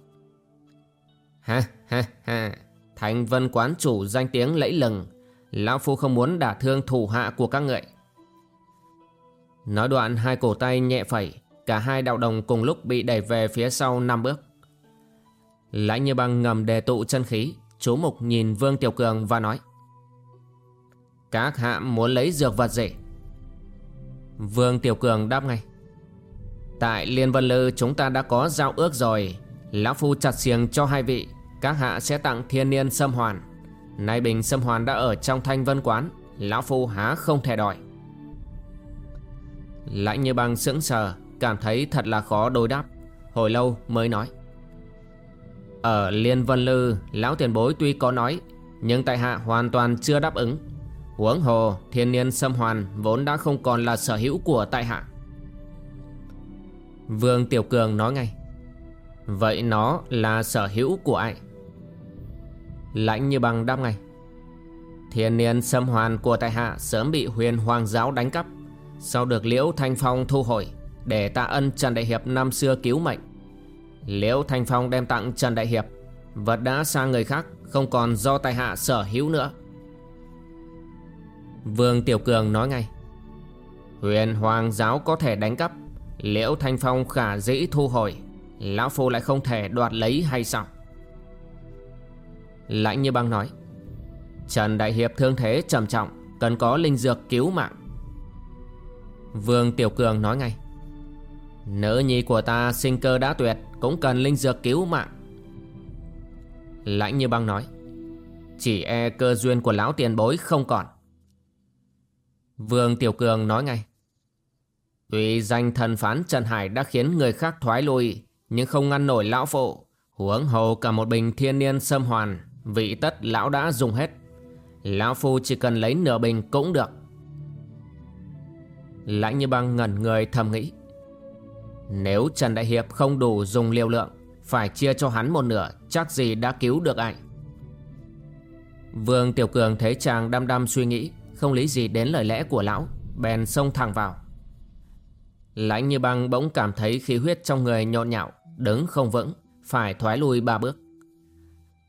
S1: Ha ha ha Thành vân quán chủ danh tiếng lẫy lừng Lão Phu không muốn đả thương thủ hạ của các ngợi Nói đoạn hai cổ tay nhẹ phẩy, Cả hai đạo đồng cùng lúc bị đẩy về phía sau năm bước. Lãnh như băng ngầm đề tụ chân khí, Chú mục nhìn Vương Tiểu Cường và nói, Các hạ muốn lấy dược vật gì? Vương Tiểu Cường đáp ngay, Tại Liên Vân Lư chúng ta đã có giao ước rồi. Lão Phu chặt xiềng cho hai vị, Các hạ sẽ tặng thiên niên sâm hoàn. Nay bình sâm hoàn đã ở trong thanh vân quán, Lão Phu há không thể đòi. Lãnh như băng sững sờ, Cảm thấy thật là khó đối đáp. Hồi lâu mới nói. Ở Liên Vân Lư, Lão tiền bối tuy có nói, Nhưng tại hạ hoàn toàn chưa đáp ứng. Huống hồ, thiên niên sâm hoàn Vốn đã không còn là sở hữu của tại hạ. Vương Tiểu Cường nói ngay. Vậy nó là sở hữu của ai? Lãnh như bằng đáp ngay. Thiên niên sâm hoàn của tại hạ Sớm bị huyền hoàng giáo đánh cắp. Sau được Liễu Thanh Phong thu hồi, Để tạ ân Trần Đại Hiệp năm xưa cứu mệnh. Liễu Thanh Phong đem tặng Trần Đại Hiệp, Vật đã sang người khác, Không còn do tài hạ sở hữu nữa. Vương Tiểu Cường nói ngay, Huyền Hoàng giáo có thể đánh cắp, Liễu Thanh Phong khả dĩ thu hồi, Lão Phu lại không thể đoạt lấy hay sao? Lãnh như băng nói, Trần Đại Hiệp thương thế trầm trọng, Cần có linh dược cứu mạng. Vương Tiểu Cường nói ngay. Nữ nhi của ta sinh cơ đã tuyệt, Cũng cần linh dược cứu mạng. Lãnh như băng nói, Chỉ e cơ duyên của lão tiền bối không còn. Vương Tiểu Cường nói ngay, Tuy danh thần phán Trần Hải đã khiến người khác thoái lui, Nhưng không ngăn nổi lão phụ, Huống hồ cả một bình thiên niên sâm hoàn, Vị tất lão đã dùng hết. Lão phu chỉ cần lấy nửa bình cũng được. Lãnh như băng ngẩn người thầm nghĩ. Nếu Trần Đại Hiệp không đủ dùng liều lượng, Phải chia cho hắn một nửa, Chắc gì đã cứu được ai Vương Tiểu Cường thấy chàng đăm đăm suy nghĩ, Không lý gì đến lời lẽ của lão, Bèn xông thẳng vào. Lãnh như băng bỗng cảm thấy khí huyết trong người nhộn nhạo, Đứng không vững, Phải thoái lui ba bước.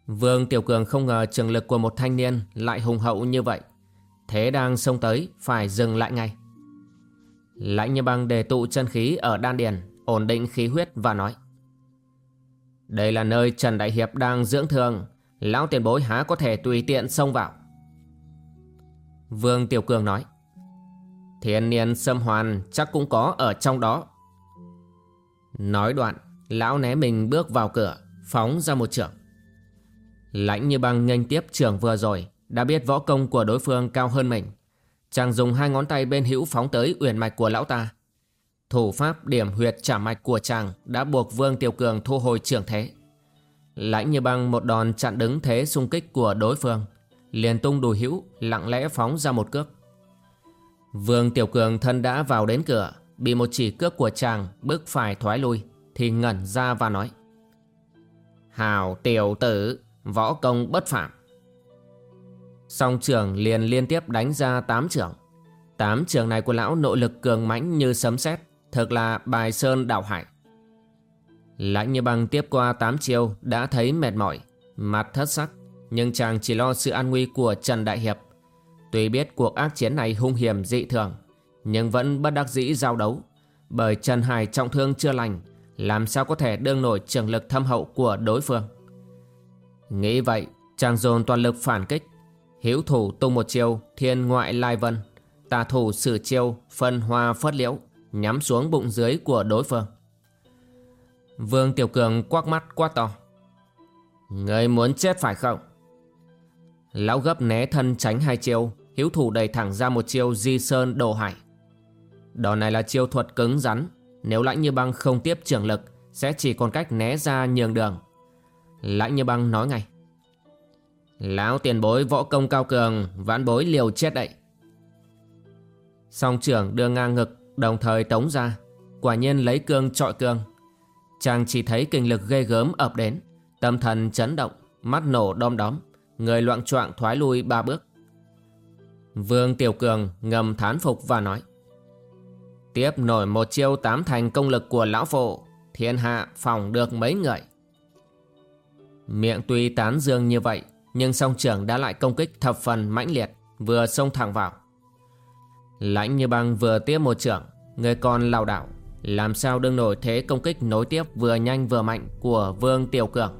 S1: Vương Tiểu Cường không ngờ trường lực của một thanh niên Lại hùng hậu như vậy. Thế đang xông tới, Phải dừng lại ngay. Lãnh như băng đề tụ chân khí ở đan điền, Ổn định khí huyết và nói. Đây là nơi Trần Đại Hiệp đang dưỡng thương. Lão tiền bối há có thể tùy tiện xông vào. Vương Tiểu Cường nói. Thiên niên sâm hoàn chắc cũng có ở trong đó. Nói đoạn, Lão né mình bước vào cửa, Phóng ra một trường. Lãnh như băng nghênh tiếp trường vừa rồi, Đã biết võ công của đối phương cao hơn mình. Chàng dùng hai ngón tay bên hữu phóng tới uyển mạch của lão ta. Thủ pháp điểm huyệt trả mạch của chàng Đã buộc Vương Tiểu Cường thu hồi trường thế. Lãnh như băng một đòn chặn đứng thế xung kích của đối phương, Liền tung đùi hữu, Lặng lẽ phóng ra một cước. Vương Tiểu Cường thân đã vào đến cửa, Bị một chỉ cước của chàng bước phải thoái lui, Thì ngẩn ra và nói, Hào tiểu tử, Võ công bất phạm Song trưởng liền liên tiếp đánh ra tám trưởng. Tám trưởng này của lão nội lực cường mãnh như sấm sét, Thực là bài sơn đảo hải. Lãnh như băng tiếp qua tám chiêu Đã thấy mệt mỏi, Mặt thất sắc, Nhưng chàng chỉ lo sự an nguy của Trần Đại Hiệp. Tuy biết cuộc ác chiến này hung hiểm dị thường, Nhưng vẫn bất đắc dĩ giao đấu, Bởi Trần Hải trọng thương chưa lành, Làm sao có thể đương nổi trường lực thâm hậu của đối phương. Nghĩ vậy, chàng dồn toàn lực phản kích Hiếu thủ tung một chiêu, thiên ngoại lai vân. Tà thủ sử chiêu, phân hoa phất liễu, Nhắm xuống bụng dưới của đối phương. Vương Tiểu Cường quắc mắt quát to. Người muốn chết phải không? Lão gấp né thân tránh hai chiêu, Hiếu thủ đẩy thẳng ra một chiêu di sơn đồ hải. Đòn này là chiêu thuật cứng rắn, Nếu lãnh như băng không tiếp trưởng lực, Sẽ chỉ còn cách né ra nhường đường. Lãnh như băng nói ngay. Lão tiền bối võ công cao cường, Vãn bối liều chết đậy Song trưởng đưa ngang ngực, Đồng thời tống ra, Quả nhiên lấy cương trọi cương. Chàng chỉ thấy kinh lực ghê gớm ập đến, Tâm thần chấn động, Mắt nổ đom đóm, Người loạn choạng thoái lui ba bước. Vương Tiểu Cường ngầm thán phục và nói, Tiếp nổi một chiêu tám thành công lực của lão phụ, Thiên hạ phòng được mấy người? Miệng tuy tán dương như vậy nhưng song trưởng đã lại công kích thập phần mãnh liệt, Vừa xông thẳng vào. Lãnh như băng vừa tiếp một trưởng, Người còn lảo đảo. Làm sao đương nổi thế công kích nối tiếp Vừa nhanh vừa mạnh của Vương Tiểu Cường?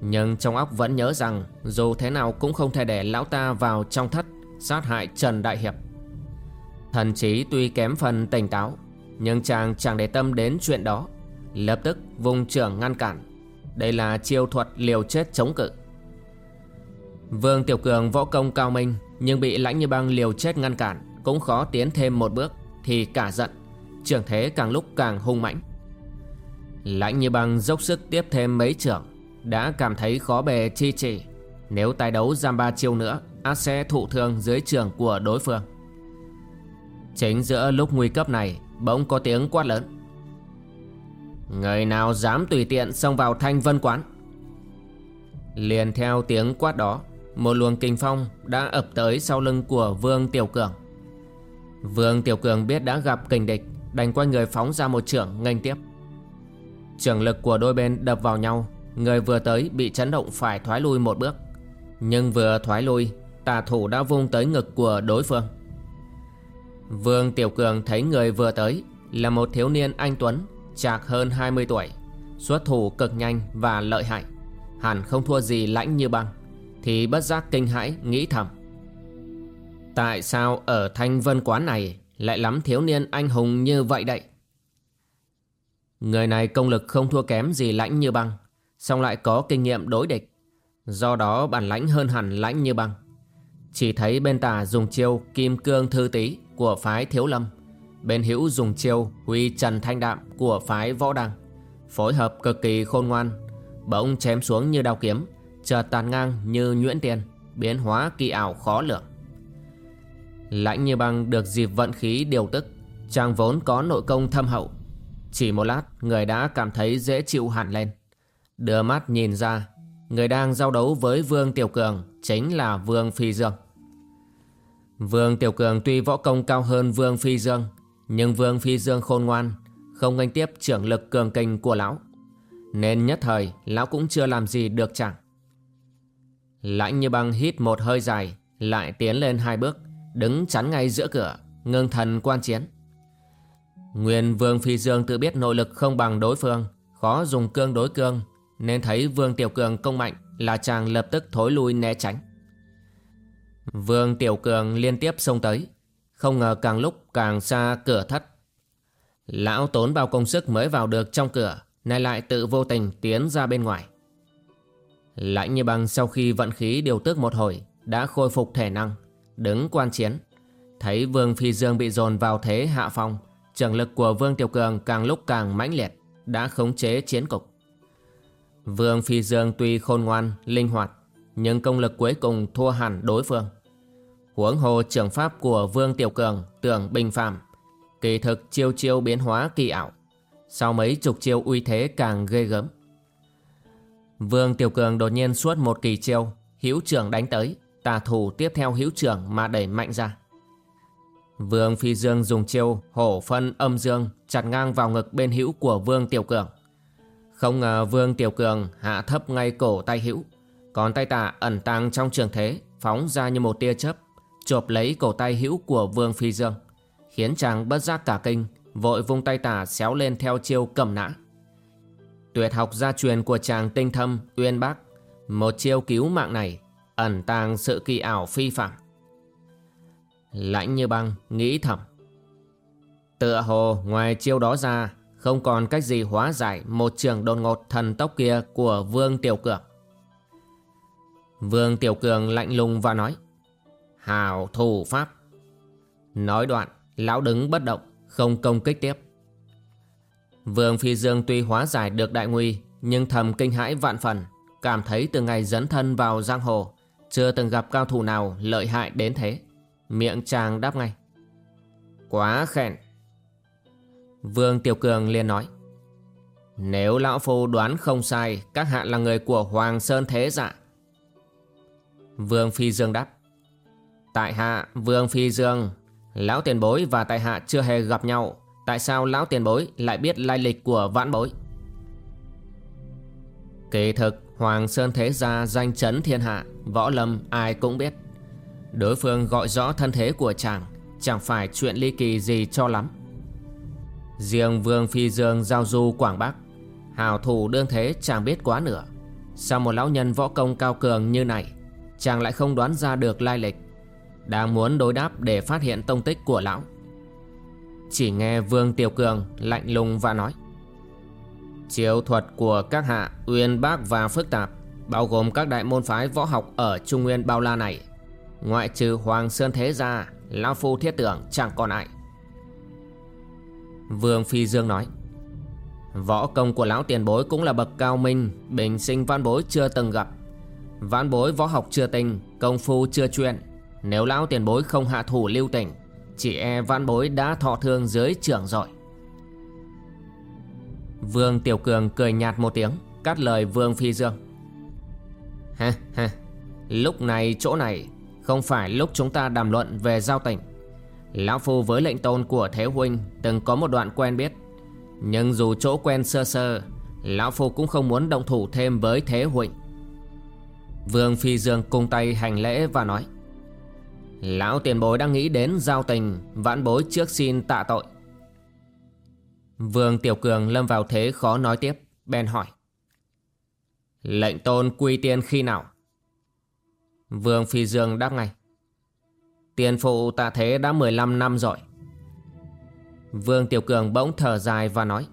S1: Nhưng trong óc vẫn nhớ rằng Dù thế nào cũng không thể để lão ta vào trong thất, Sát hại Trần Đại Hiệp. Thần trí tuy kém phần tỉnh táo, Nhưng chàng chẳng để tâm đến chuyện đó. Lập tức vùng trưởng ngăn cản. Đây là chiêu thuật liều chết chống cự. Vương Tiểu Cường võ công cao minh, Nhưng bị lãnh như băng liều chết ngăn cản, Cũng khó tiến thêm một bước, Thì cả giận. Trưởng thế càng lúc càng hung mãnh. Lãnh như băng dốc sức tiếp thêm mấy trưởng, Đã cảm thấy khó bề chi trì. Nếu tái đấu giam ba chiêu nữa át sẽ thụ thương dưới trường của đối phương. Chính giữa lúc nguy cấp này, Bỗng có tiếng quát lớn. Người nào dám tùy tiện xông vào thanh vân quán? Liền theo tiếng quát đó một luồng kinh phong đã ập tới sau lưng của Vương Tiểu Cường. Vương Tiểu Cường biết đã gặp kình địch, Đành quay người phóng ra một trưởng nghênh tiếp. Trường lực của đôi bên đập vào nhau, Người vừa tới bị chấn động phải thoái lui một bước. Nhưng vừa thoái lui, Tà thủ đã vung tới ngực của đối phương. Vương Tiểu Cường thấy người vừa tới Là một thiếu niên anh Tuấn, Chạc hơn 20 tuổi, Xuất thủ cực nhanh và lợi hại, Hẳn không thua gì lãnh như băng. Thì bất giác kinh hãi, nghĩ thầm. Tại sao ở thanh vân quán này Lại lắm thiếu niên anh hùng như vậy đậy Người này công lực không thua kém gì lãnh như băng, song lại có kinh nghiệm đối địch. Do đó bản lãnh hơn hẳn lãnh như băng. Chỉ thấy bên tà dùng chiêu kim cương thư tí của phái thiếu lâm, Bên hữu dùng chiêu huy trần thanh đạm của phái võ đăng, Phối hợp cực kỳ khôn ngoan, Bỗng chém xuống như đao kiếm. Chợt tàn ngang như nhuyễn tiền, Biến hóa kỳ ảo khó lường. Lãnh như băng được dịp vận khí điều tức, Chàng vốn có nội công thâm hậu. Chỉ một lát, người đã cảm thấy dễ chịu hẳn lên. Đưa mắt nhìn ra, Người đang giao đấu với Vương Tiểu Cường Chính là Vương Phi Dương. Vương Tiểu Cường tuy võ công cao hơn Vương Phi Dương, Nhưng Vương Phi Dương khôn ngoan, Không anh tiếp trưởng lực cường kinh của lão. Nên nhất thời, Lão cũng chưa làm gì được chẳng Lãnh như băng hít một hơi dài, Lại tiến lên hai bước, Đứng chắn ngay giữa cửa, Ngưng thần quan chiến. Nguyên Vương Phi Dương tự biết nội lực không bằng đối phương, Khó dùng cương đối cương, Nên thấy Vương Tiểu Cường công mạnh Là chàng lập tức thối lui né tránh. Vương Tiểu Cường liên tiếp xông tới, Không ngờ càng lúc càng xa cửa thất. Lão tốn bao công sức mới vào được trong cửa, Nay lại tự vô tình tiến ra bên ngoài. Lãnh như băng sau khi vận khí điều tức một hồi Đã khôi phục thể năng Đứng quan chiến Thấy Vương Phi Dương bị dồn vào thế hạ phong Trường lực của Vương Tiểu Cường càng lúc càng mãnh liệt Đã khống chế chiến cục Vương Phi Dương tuy khôn ngoan, linh hoạt Nhưng công lực cuối cùng thua hẳn đối phương Huống hồ trưởng pháp của Vương Tiểu Cường tưởng bình phàm, kỳ thực chiêu chiêu biến hóa kỳ ảo. Sau mấy chục chiêu uy thế càng ghê gớm. Vương Tiểu Cường đột nhiên suốt một kỳ chiêu, hữu trưởng đánh tới, tà thủ tiếp theo hữu trưởng mà đẩy mạnh ra. Vương Phi Dương dùng chiêu hổ phân âm dương chặt ngang vào ngực bên hữu của Vương Tiểu Cường. Không ngờ Vương Tiểu Cường hạ thấp ngay cổ tay hữu, còn tay tà ẩn tàng trong trường thế, phóng ra như một tia chớp chộp lấy cổ tay hữu của Vương Phi Dương, khiến chàng bất giác cả kinh, vội vung tay tả xéo lên theo chiêu cầm nã. Tuyệt học gia truyền của chàng tinh thâm, uyên bác, một chiêu cứu mạng này, ẩn tàng sự kỳ ảo phi phạm. Lãnh như băng, nghĩ thầm. Tựa hồ ngoài chiêu đó ra, không còn cách gì hóa giải một trường đột ngột thần tốc kia của Vương Tiểu Cường. Vương Tiểu Cường lạnh lùng và nói Hào thủ pháp Nói đoạn Lão đứng bất động Không công kích tiếp Vương Phi Dương tuy hóa giải được đại nguy, Nhưng thầm kinh hãi vạn phần, Cảm thấy từ ngày dấn thân vào giang hồ, Chưa từng gặp cao thủ nào lợi hại đến thế. Miệng chàng đáp ngay. Quá khen Vương Tiểu Cường liền nói. Nếu lão phu đoán không sai, Các hạ là người của Hoàng Sơn Thế Dạ. Vương Phi Dương đáp. Tại hạ, Vương Phi Dương, Lão tiền bối và tại hạ chưa hề gặp nhau. Tại sao lão tiền bối lại biết lai lịch của vãn bối? Kỳ thực, Hoàng Sơn Thế Gia danh chấn thiên hạ, Võ lâm ai cũng biết. Đối phương gọi rõ thân thế của chàng, Chẳng phải chuyện ly kỳ gì cho lắm. Riêng Vương Phi Dương giao du Quảng Bắc Hào thủ đương thế chàng biết quá nữa. Sao một lão nhân võ công cao cường như này, Chàng lại không đoán ra được lai lịch? Đang muốn đối đáp để phát hiện tông tích của lão. Chỉ nghe Vương Tiểu Cường lạnh lùng và nói Chiêu thuật của các hạ uyên bác và phức tạp, Bao gồm các đại môn phái võ học ở Trung Nguyên bao la này, Ngoại trừ Hoàng Sơn Thế Gia, Lão Phu thiết tưởng chẳng còn ai. Vương Phi Dương nói, Võ công của lão tiền bối cũng là bậc cao minh, Bình sinh văn bối chưa từng gặp. Văn bối võ học chưa tinh, Công phu chưa chuyên. Nếu lão tiền bối không hạ thủ lưu tỉnh chỉ e vãn bối đã thọ thương dưới trưởng rồi. Vương Tiểu Cường cười nhạt một tiếng, Cắt lời Vương Phi Dương. Ha [LAUGHS] ha Lúc này chỗ này Không phải lúc chúng ta đàm luận về giao tình. Lão Phu với lệnh tôn của Thế Huynh Từng có một đoạn quen biết. Nhưng dù chỗ quen sơ sơ, Lão Phu cũng không muốn động thủ thêm với Thế Huynh. Vương Phi Dương cung tay hành lễ và nói Lão tiền bối đang nghĩ đến giao tình, Vãn bối trước xin tạ tội. Vương Tiểu Cường lâm vào thế khó nói tiếp Ben hỏi. Lệnh tôn quy tiên khi nào? Vương Phi Dương đáp ngay. Tiền phụ tạ thế đã 15 năm rồi. Vương Tiểu Cường bỗng thở dài và nói.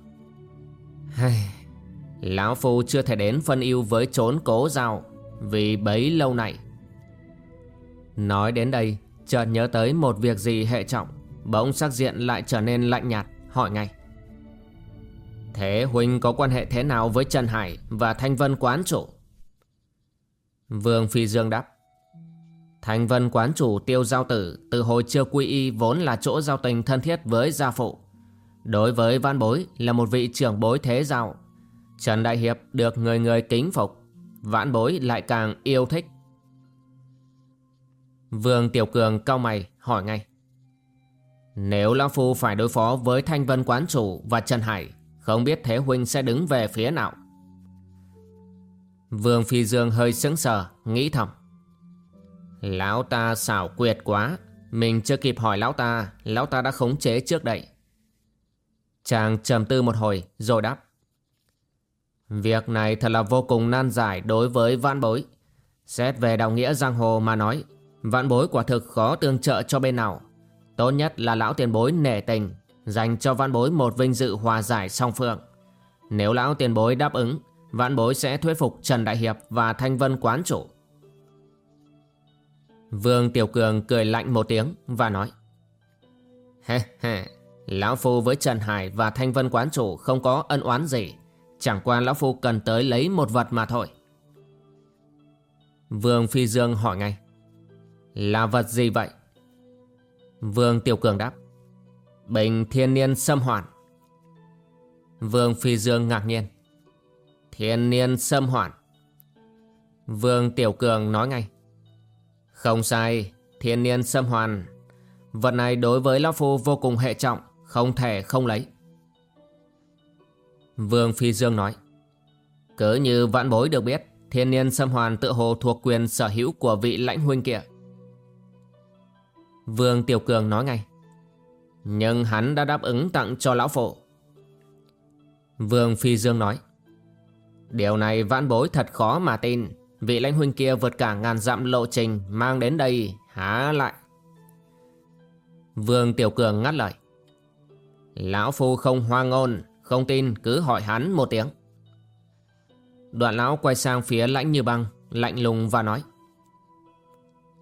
S1: Lão Phu chưa thể đến phân ưu với trốn cố giao Vì bấy lâu này. Nói đến đây, chợt nhớ tới một việc gì hệ trọng, Bỗng sắc diện lại trở nên lạnh nhạt, Hỏi ngay. Thế Huynh có quan hệ thế nào với Trần Hải Và Thanh Vân Quán Chủ? Vương Phi Dương đáp. Thanh Vân Quán Chủ tiêu giao tử Từ hồi chưa quy y vốn là chỗ giao tình thân thiết với gia phụ. Đối với văn bối là một vị trưởng bối thế giao. Trần Đại Hiệp được người người kính phục. Vãn bối lại càng yêu thích. Vương Tiểu Cường cau mày, hỏi ngay. Nếu Lão Phu phải đối phó với Thanh Vân Quán Chủ và Trần Hải, Không biết Thế Huynh sẽ đứng về phía nào? Vương Phi Dương hơi sững sờ, Nghĩ thầm. Lão ta xảo quyệt quá, Mình chưa kịp hỏi lão ta Lão ta đã khống chế trước đây. Chàng trầm tư một hồi, rồi đáp. Việc này thật là vô cùng nan giải đối với vãn bối. Xét về đạo nghĩa giang hồ mà nói Vạn bối quả thực khó tương trợ cho bên nào. Tốt nhất là lão tiền bối nể tình, Dành cho vạn bối một vinh dự hòa giải song phương. Nếu lão tiền bối đáp ứng, vạn bối sẽ thuyết phục Trần Đại Hiệp và Thanh Vân Quán Chủ. Vương Tiểu Cường cười lạnh một tiếng và nói Hê hê Lão Phu với Trần Hải và Thanh Vân Quán Chủ không có ân oán gì. Chẳng qua Lão Phu cần tới lấy một vật mà thôi. Vương Phi Dương hỏi ngay là vật gì vậy? Vương Tiểu Cường đáp. Bình thiên niên xâm hoàn Vương Phi Dương ngạc nhiên. Thiên niên xâm hoàn Vương Tiểu Cường nói ngay. Không sai, Thiên niên xâm hoàn Vật này đối với Lão Phu vô cùng hệ trọng, Không thể không lấy. Vương Phi Dương nói. Cứ như vạn bối được biết, Thiên niên xâm hoàn tự hồ thuộc quyền sở hữu của vị lãnh huynh kia. Vương Tiểu Cường nói ngay. Nhưng hắn đã đáp ứng tặng cho lão phụ. Vương Phi Dương nói. Điều này vãn bối thật khó mà tin. Vị lãnh huynh kia vượt cả ngàn dặm lộ trình Mang đến đây, há lại. Vương Tiểu Cường ngắt lời. Lão Phu không hoa ngôn, Không tin, cứ hỏi hắn một tiếng. Đoạn lão quay sang phía lãnh như băng, Lạnh lùng và nói.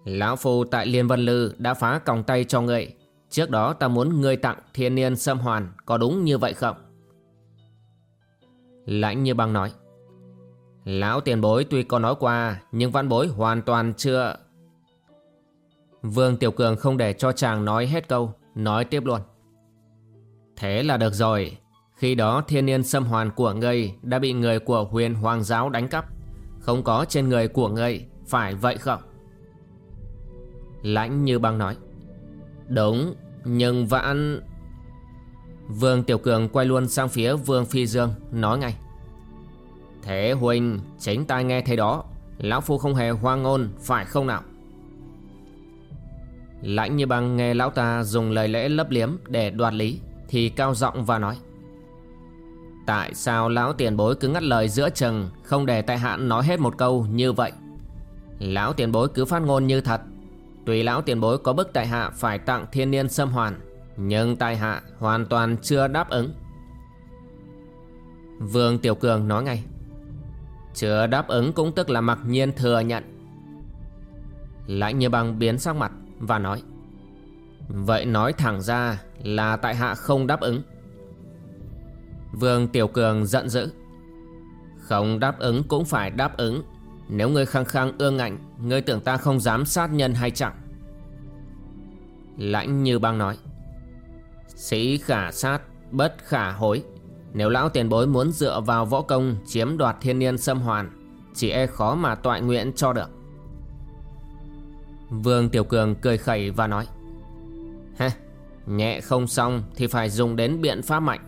S1: Lão Phu tại Liên Vân Lư Đã phá còng tay cho ngươi. Trước đó ta muốn ngươi tặng thiên niên xâm hoàn, Có đúng như vậy không? Lãnh như băng nói. Lão tiền bối tuy có nói qua, Nhưng văn bối hoàn toàn chưa Vương Tiểu Cường không để cho chàng nói hết câu, Nói tiếp luôn. Thế là được rồi. Khi đó thiên niên xâm hoàn của ngươi Đã bị người của huyền hoàng giáo đánh cắp. Không có trên người của ngươi, Phải vậy không? Lãnh như băng nói. Đúng, Nhưng vãn Vương Tiểu Cường quay luôn sang phía Vương Phi Dương, Nói ngay. Thế huynh chính tai nghe thấy đó. Lão Phu không hề hoang ngôn, Phải không nào? Lãnh như băng nghe lão ta dùng lời lẽ lấp liếm để đoạt lý, Thì cao giọng và nói. Tại sao lão tiền bối cứ ngắt lời giữa chừng, Không để tại hạn nói hết một câu như vậy? Lão tiền bối cứ phát ngôn như thật Tùy lão tiền bối có bức tại hạ phải tặng thiên niên xâm hoàn, Nhưng tại hạ hoàn toàn chưa đáp ứng. Vương Tiểu Cường nói ngay, Chưa đáp ứng cũng tức là mặc nhiên thừa nhận. Lãnh như băng biến sắc mặt và nói, Vậy nói thẳng ra là tại hạ không đáp ứng. Vương Tiểu Cường giận dữ, Không đáp ứng cũng phải đáp ứng nếu ngươi khăng khăng ương ngạnh Ngươi tưởng ta không dám sát nhân hay chẳng Lãnh như băng nói Sĩ khả sát Bất khả hối. Nếu lão tiền bối muốn dựa vào võ công Chiếm đoạt thiên niên xâm hoàn Chỉ e khó mà tọa nguyện cho được. Vương Tiểu Cường cười khẩy và nói Ha, nhẹ không xong thì phải dùng đến biện pháp mạnh.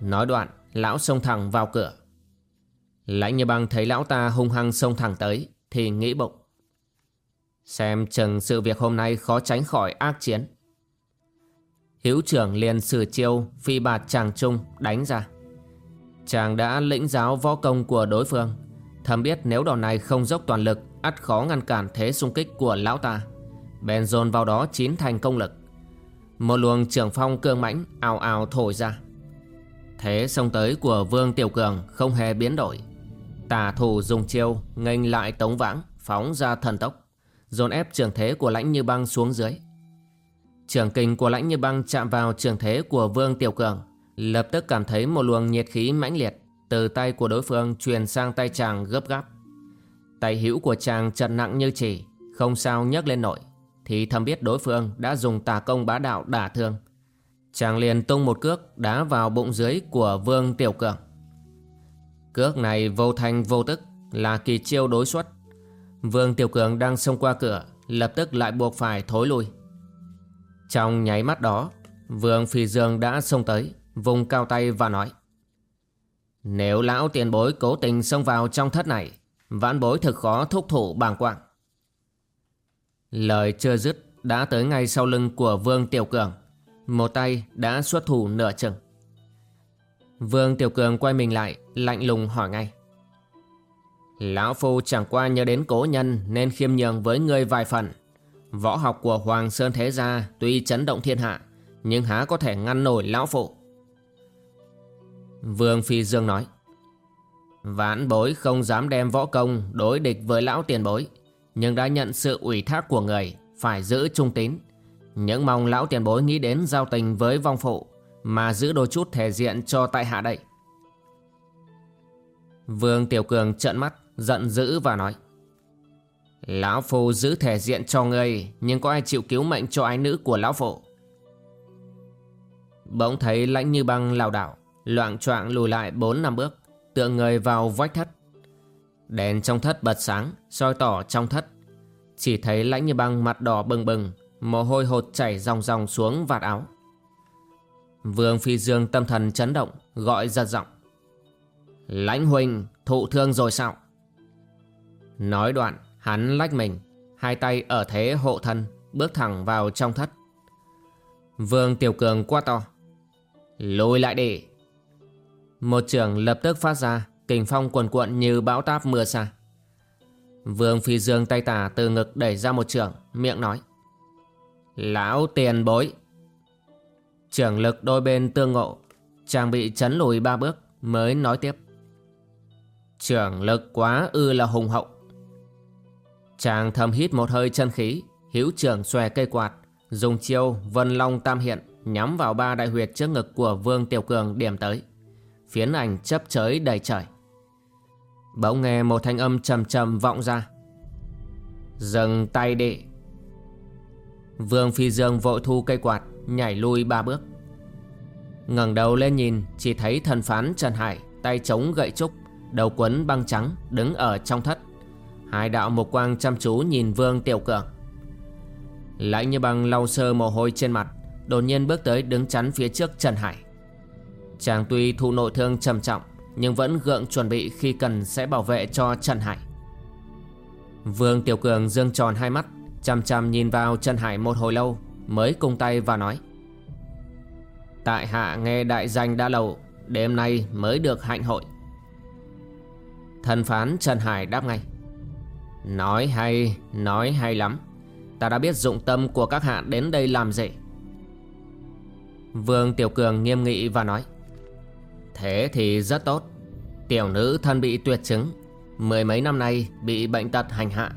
S1: Nói đoạn, lão xông thẳng vào cửa. Lãnh như băng thấy lão ta hung hăng xông thẳng tới, Thì nghĩ bụng. Xem chừng sự việc hôm nay khó tránh khỏi ác chiến. Hiếu trưởng liền sử chiêu phi bạt chàng trung đánh ra. Chàng đã lĩnh giáo võ công của đối phương. Thầm biết nếu đòn này không dốc toàn lực, ắt khó ngăn cản thế xung kích của lão ta. Bèn dồn vào đó chín thành công lực. Một luồng trưởng phong cương mãnh ào ào thổi ra. Thế xông tới của vương tiểu cường không hề biến đổi tả thủ dùng chiêu, nghênh lại tống vãng, phóng ra thần tốc, dồn ép trường thế của lãnh như băng xuống dưới. Trường kinh của lãnh như băng chạm vào trường thế của vương tiểu cường, lập tức cảm thấy một luồng nhiệt khí mãnh liệt từ tay của đối phương truyền sang tay chàng gấp gáp. Tay hữu của chàng chật nặng như chỉ, Không sao nhấc lên nổi, Thì thầm biết đối phương đã dùng tà công bá đạo đả thương. Chàng liền tung một cước đá vào bụng dưới của Vương Tiểu Cường. Cước này vô thành vô tức là kỳ chiêu đối xuất. Vương Tiểu Cường đang xông qua cửa, Lập tức lại buộc phải thối lui. Trong nháy mắt đó, Vương Phi Dương đã xông tới, Vùng cao tay và nói, Nếu lão tiền bối cố tình xông vào trong thất này, Vãn bối thực khó thúc thủ bàng quạng Lời chưa dứt đã tới ngay sau lưng của Vương Tiểu Cường. Một tay đã xuất thủ nửa chừng. Vương Tiểu Cường quay mình lại, Lạnh lùng hỏi ngay. Lão Phu chẳng qua nhớ đến cố nhân Nên khiêm nhường với ngươi vài phần. Võ học của Hoàng Sơn Thế Gia Tuy chấn động thiên hạ, Nhưng há có thể ngăn nổi Lão Phụ Vương Phi Dương nói, Vãn bối không dám đem võ công đối địch với lão tiền bối, Nhưng đã nhận sự ủy thác của người, Phải giữ trung tín. Những mong lão tiền bối nghĩ đến giao tình với vong phụ mà giữ đôi chút thể diện cho tại hạ đây Vương Tiểu Cường trợn mắt Giận dữ và nói Lão Phu giữ thể diện cho ngươi Nhưng có ai chịu cứu mệnh cho ái nữ của Lão Phụ Bỗng thấy lãnh như băng lảo đảo Loạn choạng lùi lại 4 năm bước tựa người vào vách thất. Đèn trong thất bật sáng, soi tỏ trong thất. Chỉ thấy lãnh như băng mặt đỏ bừng bừng, mồ hôi hột chảy ròng ròng xuống vạt áo. Vương Phi Dương tâm thần chấn động, gọi ra giọng. Lãnh huynh, thụ thương rồi sao? Nói đoạn, hắn lách mình, hai tay ở thế hộ thân, bước thẳng vào trong thất. Vương Tiểu Cường quá to. Lùi lại đi, một trường lập tức phát ra Kình phong cuồn cuộn như bão táp mưa xa Vương Phi Dương tay tả từ ngực đẩy ra một trường Miệng nói Lão tiền bối Trưởng lực đôi bên tương ngộ. Chàng bị chấn lùi ba bước Mới nói tiếp. Trưởng lực quá ư là hùng hậu. Chàng thầm hít một hơi chân khí hữu trưởng xòe cây quạt Dùng chiêu vân long tam hiện Nhắm vào ba đại huyệt trước ngực của Vương Tiểu Cường điểm tới. Phiến ảnh chấp chới đầy trời. Bỗng nghe một thanh âm trầm trầm vọng ra. Dừng tay đệ Vương Phi Dương vội thu cây quạt, nhảy lui ba bước. ngẩng đầu lên nhìn, chỉ thấy thần phán Trần Hải, tay chống gậy trúc, đầu quấn băng trắng, đứng ở trong thất. Hai đạo một quang chăm chú nhìn Vương Tiểu Cường. Lãnh như băng lau sơ mồ hôi trên mặt, đột nhiên bước tới đứng chắn phía trước Trần Hải. Chàng tuy thụ nội thương trầm trọng Nhưng vẫn gượng chuẩn bị khi cần sẽ bảo vệ cho Trần Hải Vương Tiểu Cường dương tròn hai mắt Chăm chăm nhìn vào Trần Hải một hồi lâu Mới cung tay và nói Tại hạ nghe đại danh đã lâu Đêm nay mới được hạnh hội. Thần phán Trần Hải đáp ngay Nói hay, nói hay lắm. Ta đã biết dụng tâm của các hạ đến đây làm gì Vương Tiểu Cường nghiêm nghị và nói Thế thì rất tốt. Tiểu nữ thân bị tuyệt chứng Mười mấy năm nay bị bệnh tật hành hạ.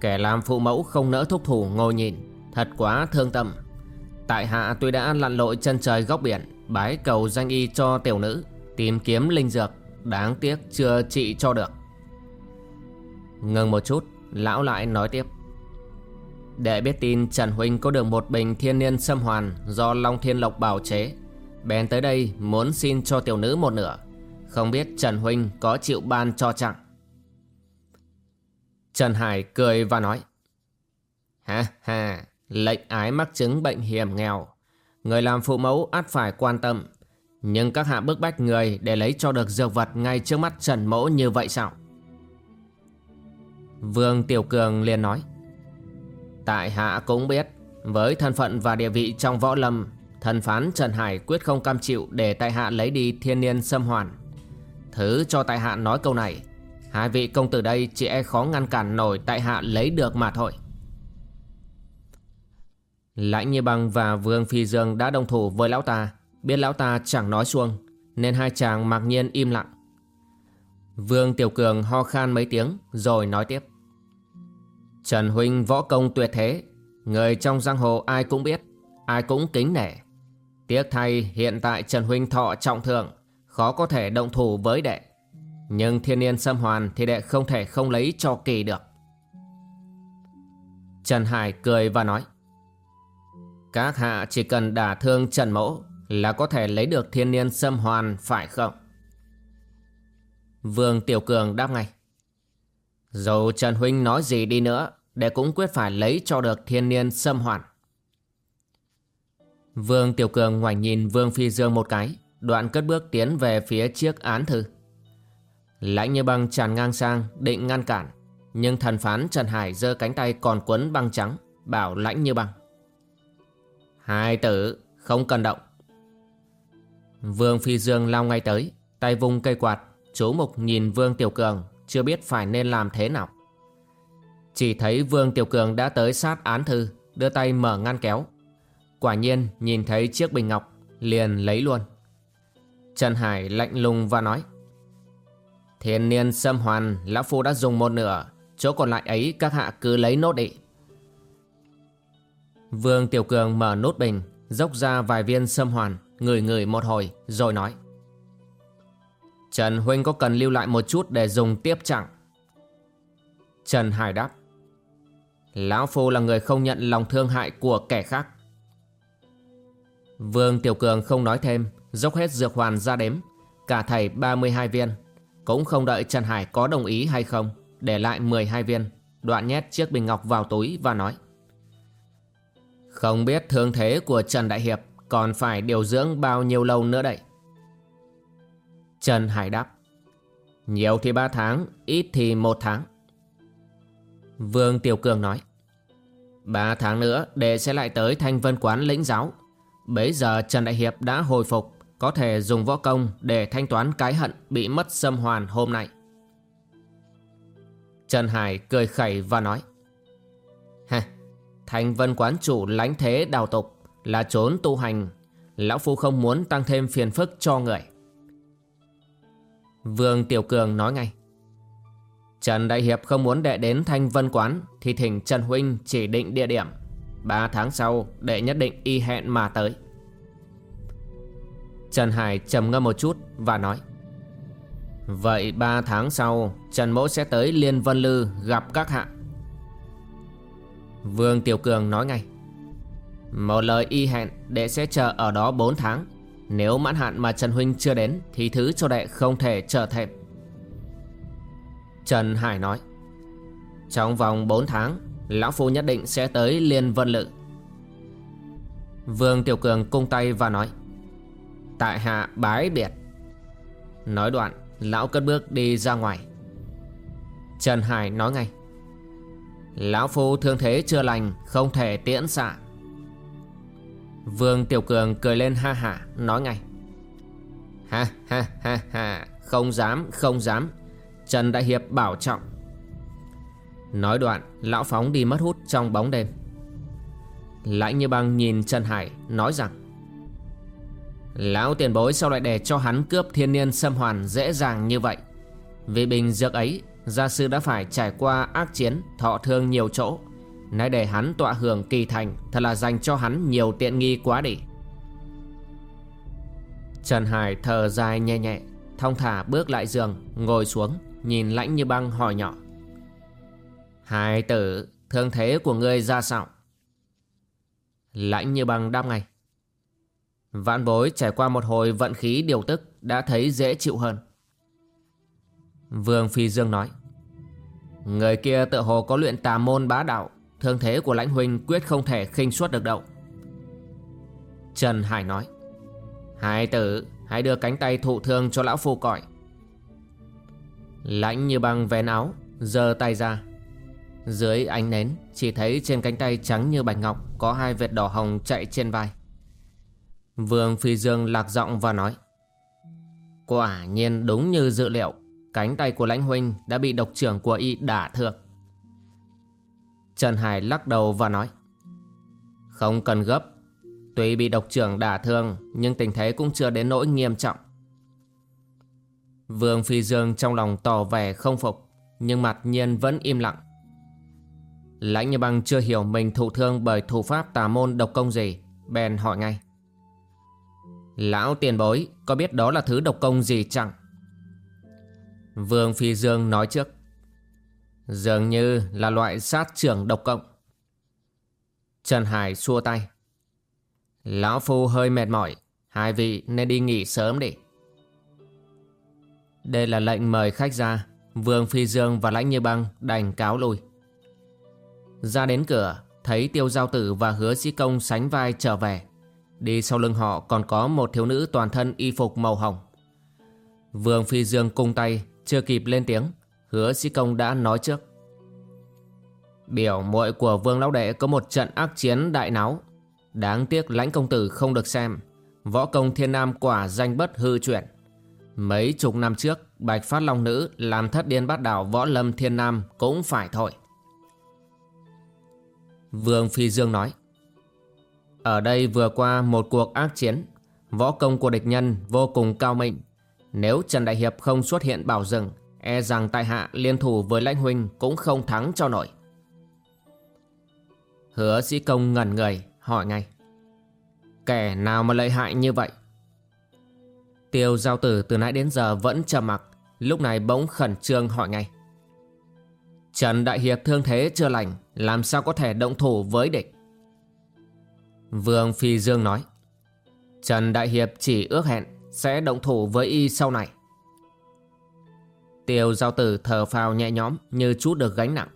S1: Kẻ làm phụ mẫu không nỡ thúc thủ ngồi nhìn. Thật quá thương tâm. Tại hạ tôi đã lặn lội chân trời góc biển, Bái cầu danh y cho tiểu nữ, Tìm kiếm linh dược, Đáng tiếc chưa trị cho được. Ngừng một chút, Lão lại nói tiếp. Để biết tin Trần Huynh có được một bình thiên niên xâm hoàn Do Long Thiên Lộc bảo chế, Bèn tới đây muốn xin cho tiểu nữ một nửa. Không biết Trần Huynh có chịu ban cho chẳng Trần Hải cười và nói. Ha ha. Lệnh ái mắc chứng bệnh hiểm nghèo. Người làm phụ mẫu át phải quan tâm. Nhưng các hạ bức bách người Để lấy cho được dược vật ngay trước mắt Trần Mẫu như vậy sao? Vương Tiểu Cường liền nói. Tại hạ cũng biết, Với thân phận và địa vị trong võ lâm, Thần phán Trần Hải quyết không cam chịu Để tại hạ lấy đi thiên niên xâm hoàn. Thứ cho tại hạ nói câu này, Hai vị công tử đây chỉ e khó ngăn cản nổi tại hạ lấy được mà thôi. Lãnh như băng và Vương Phi Dương đã đồng thủ với lão ta. Biết lão ta chẳng nói xuông, Nên hai chàng mặc nhiên im lặng. Vương Tiểu Cường ho khan mấy tiếng, Rồi nói tiếp. Trần Huynh võ công tuyệt thế, Người trong giang hồ ai cũng biết, Ai cũng kính nể. Tiếc thay hiện tại Trần Huynh thọ trọng thượng, Khó có thể động thủ với đệ. Nhưng thiên niên xâm hoàn Thì đệ không thể không lấy cho kỳ được. Trần Hải cười và nói. Các hạ chỉ cần đả thương Trần Mẫu Là có thể lấy được thiên niên xâm hoàn, phải không? Vương Tiểu Cường đáp ngay. Dù Trần Huynh nói gì đi nữa Đệ cũng quyết phải lấy cho được thiên niên xâm hoàn. Vương Tiểu Cường ngoảnh nhìn Vương Phi Dương một cái, Đoạn cất bước tiến về phía chiếc án thư. Lãnh như băng tràn ngang sang, định ngăn cản, Nhưng thần phán Trần Hải giơ cánh tay còn quấn băng trắng, Bảo lãnh như băng. Hai tử không cần động. Vương Phi Dương lao ngay tới, Tay vung cây quạt, Chú mục nhìn Vương Tiểu Cường, Chưa biết phải nên làm thế nào. Chỉ thấy Vương Tiểu Cường đã tới sát án thư, Đưa tay mở ngăn kéo. Quả nhiên, nhìn thấy chiếc bình ngọc, Liền lấy luôn. Trần Hải lạnh lùng và nói, Thiên niên xâm hoàn, Lão Phu đã dùng một nửa, Chỗ còn lại ấy các hạ cứ lấy nốt đi. Vương Tiểu Cường mở nốt bình, Dốc ra vài viên sâm hoàn, Ngửi ngửi một hồi, rồi nói. Trần Huynh có cần lưu lại một chút để dùng tiếp chẳng? Trần Hải đáp. Lão Phu là người không nhận lòng thương hại của kẻ khác. Vương Tiểu Cường không nói thêm, Dốc hết dược hoàn ra đếm, Cả thầy 32 viên. Cũng không đợi Trần Hải có đồng ý hay không, Để lại 12 viên, Đoạn nhét chiếc bình ngọc vào túi và nói. Không biết thương thế của Trần Đại Hiệp Còn phải điều dưỡng bao nhiêu lâu nữa đây? Trần Hải đáp, Nhiều thì 3 tháng, Ít thì 1 tháng. Vương Tiểu Cường nói, Ba tháng nữa đệ sẽ lại tới Thanh Vân Quán lĩnh giáo. Bấy giờ Trần Đại Hiệp đã hồi phục, Có thể dùng võ công để thanh toán cái hận bị mất xâm hoàn hôm nay. Trần Hải cười khẩy và nói Thanh Vân Quán chủ lánh thế đào tục Là trốn tu hành. Lão Phu không muốn tăng thêm phiền phức cho người. Vương Tiểu Cường nói ngay. Trần Đại Hiệp không muốn đệ đến Thanh Vân Quán Thì thỉnh Trần Huynh chỉ định địa điểm. Ba tháng sau, đệ nhất định y hẹn mà tới. Trần Hải trầm ngâm một chút và nói. Vậy ba tháng sau, Trần Mỗ sẽ tới Liên Vân Lư gặp các hạ. Vương Tiểu Cường nói ngay. Một lời y hẹn, đệ sẽ chờ ở đó 4 tháng. Nếu mãn hạn mà Trần Huynh chưa đến, Thì thứ cho đệ không thể chờ thêm. Trần Hải nói. Trong vòng 4 tháng, Lão Phu nhất định sẽ tới Liên Vân Lự. Vương Tiểu Cường cung tay và nói. Tại hạ bái biệt. Nói đoạn, Lão cất bước đi ra ngoài. Trần Hải nói ngay. Lão Phu thương thế chưa lành, Không thể tiễn xạ. Vương Tiểu Cường cười lên ha hả, Nói ngay. Ha ha ha ha, Không dám không dám. Trần Đại Hiệp bảo trọng. Nói đoạn, Lão Phóng đi mất hút trong bóng đêm. Lãnh như băng nhìn Trần Hải, Nói rằng, Lão tiền bối sao lại để cho hắn cướp thiên niên xâm hoàn dễ dàng như vậy? Vì bình dược ấy Gia sư đã phải trải qua ác chiến, Thọ thương nhiều chỗ. Nay để hắn tọa hưởng kỳ thành, Thật là dành cho hắn nhiều tiện nghi quá đi. Trần Hải thở dài nhẹ nhẹ, Thong thả bước lại giường, Ngồi xuống, Nhìn lãnh như băng hỏi nhỏ. Hai tử, Thương thế của ngươi ra sao? Lãnh như băng đáp ngay. Vạn bối trải qua một hồi vận khí điều tức Đã thấy dễ chịu hơn. Vương Phi Dương nói. Người kia tự hồ có luyện tà môn bá đạo, Thương thế của lãnh huynh quyết không thể khinh suất được đâu. Trần Hải nói. Hai tử, Hãy đưa cánh tay thụ thương cho lão phu cõi Lãnh như băng vén áo, giơ tay ra. Dưới ánh nến, Chỉ thấy trên cánh tay trắng như bạch ngọc Có hai vệt đỏ hồng chạy trên vai. Vương Phi Dương lạc giọng và nói. Quả nhiên đúng như dự liệu. Cánh tay của lãnh huynh đã bị độc trưởng của y đả thương Trần Hải lắc đầu và nói, Không cần gấp. Tuy bị độc trưởng đả thương, Nhưng tình thế cũng chưa đến nỗi nghiêm trọng. Vương Phi Dương trong lòng tỏ vẻ không phục, Nhưng mặt nhiên vẫn im lặng. Lãnh như băng chưa hiểu mình thụ thương bởi thủ pháp tà môn độc công gì, Bèn hỏi ngay, Lão tiền bối, có biết đó là thứ độc công gì chẳng? Vương Phi Dương nói trước. Dường như là loại sát trưởng độc cộng. Trần Hải xua tay. Lão Phu hơi mệt mỏi, Hai vị nên đi nghỉ sớm đi. Đây là lệnh mời khách ra, Vương Phi Dương và Lãnh Như Băng đành cáo lui. Ra đến cửa, Thấy Tiêu Giao Tử và Hứa Sĩ Công sánh vai trở về. Đi sau lưng họ còn có một thiếu nữ toàn thân y phục màu hồng. Vương Phi Dương cung tay chưa kịp lên tiếng, Hứa Sĩ Công đã nói trước. Biểu muội của Vương Lão Đệ có một trận ác chiến đại náo. Đáng tiếc lãnh công tử không được xem. Võ công thiên nam quả danh bất hư chuyện Mấy chục năm trước, Bạch Phát Long Nữ làm thất điên bát đảo võ lâm thiên nam cũng phải thôi. Vương Phi Dương nói, Ở đây vừa qua một cuộc ác chiến, Võ công của địch nhân vô cùng cao mệnh nếu Trần Đại Hiệp không xuất hiện bảo rừng E rằng tại hạ liên thủ với lãnh huynh cũng không thắng cho nổi. Hứa sĩ công ngẩn người, hỏi ngay. Kẻ nào mà lợi hại như vậy? Tiêu giao tử từ nãy đến giờ vẫn trầm mặc, Lúc này bỗng khẩn trương hỏi ngay. Trần Đại Hiệp thương thế chưa lành, Làm sao có thể động thủ với địch? Vương Phi Dương nói. Trần Đại Hiệp chỉ ước hẹn sẽ động thủ với y sau này Tiêu giao tử thở phào nhẹ nhõm Như chút được gánh nặng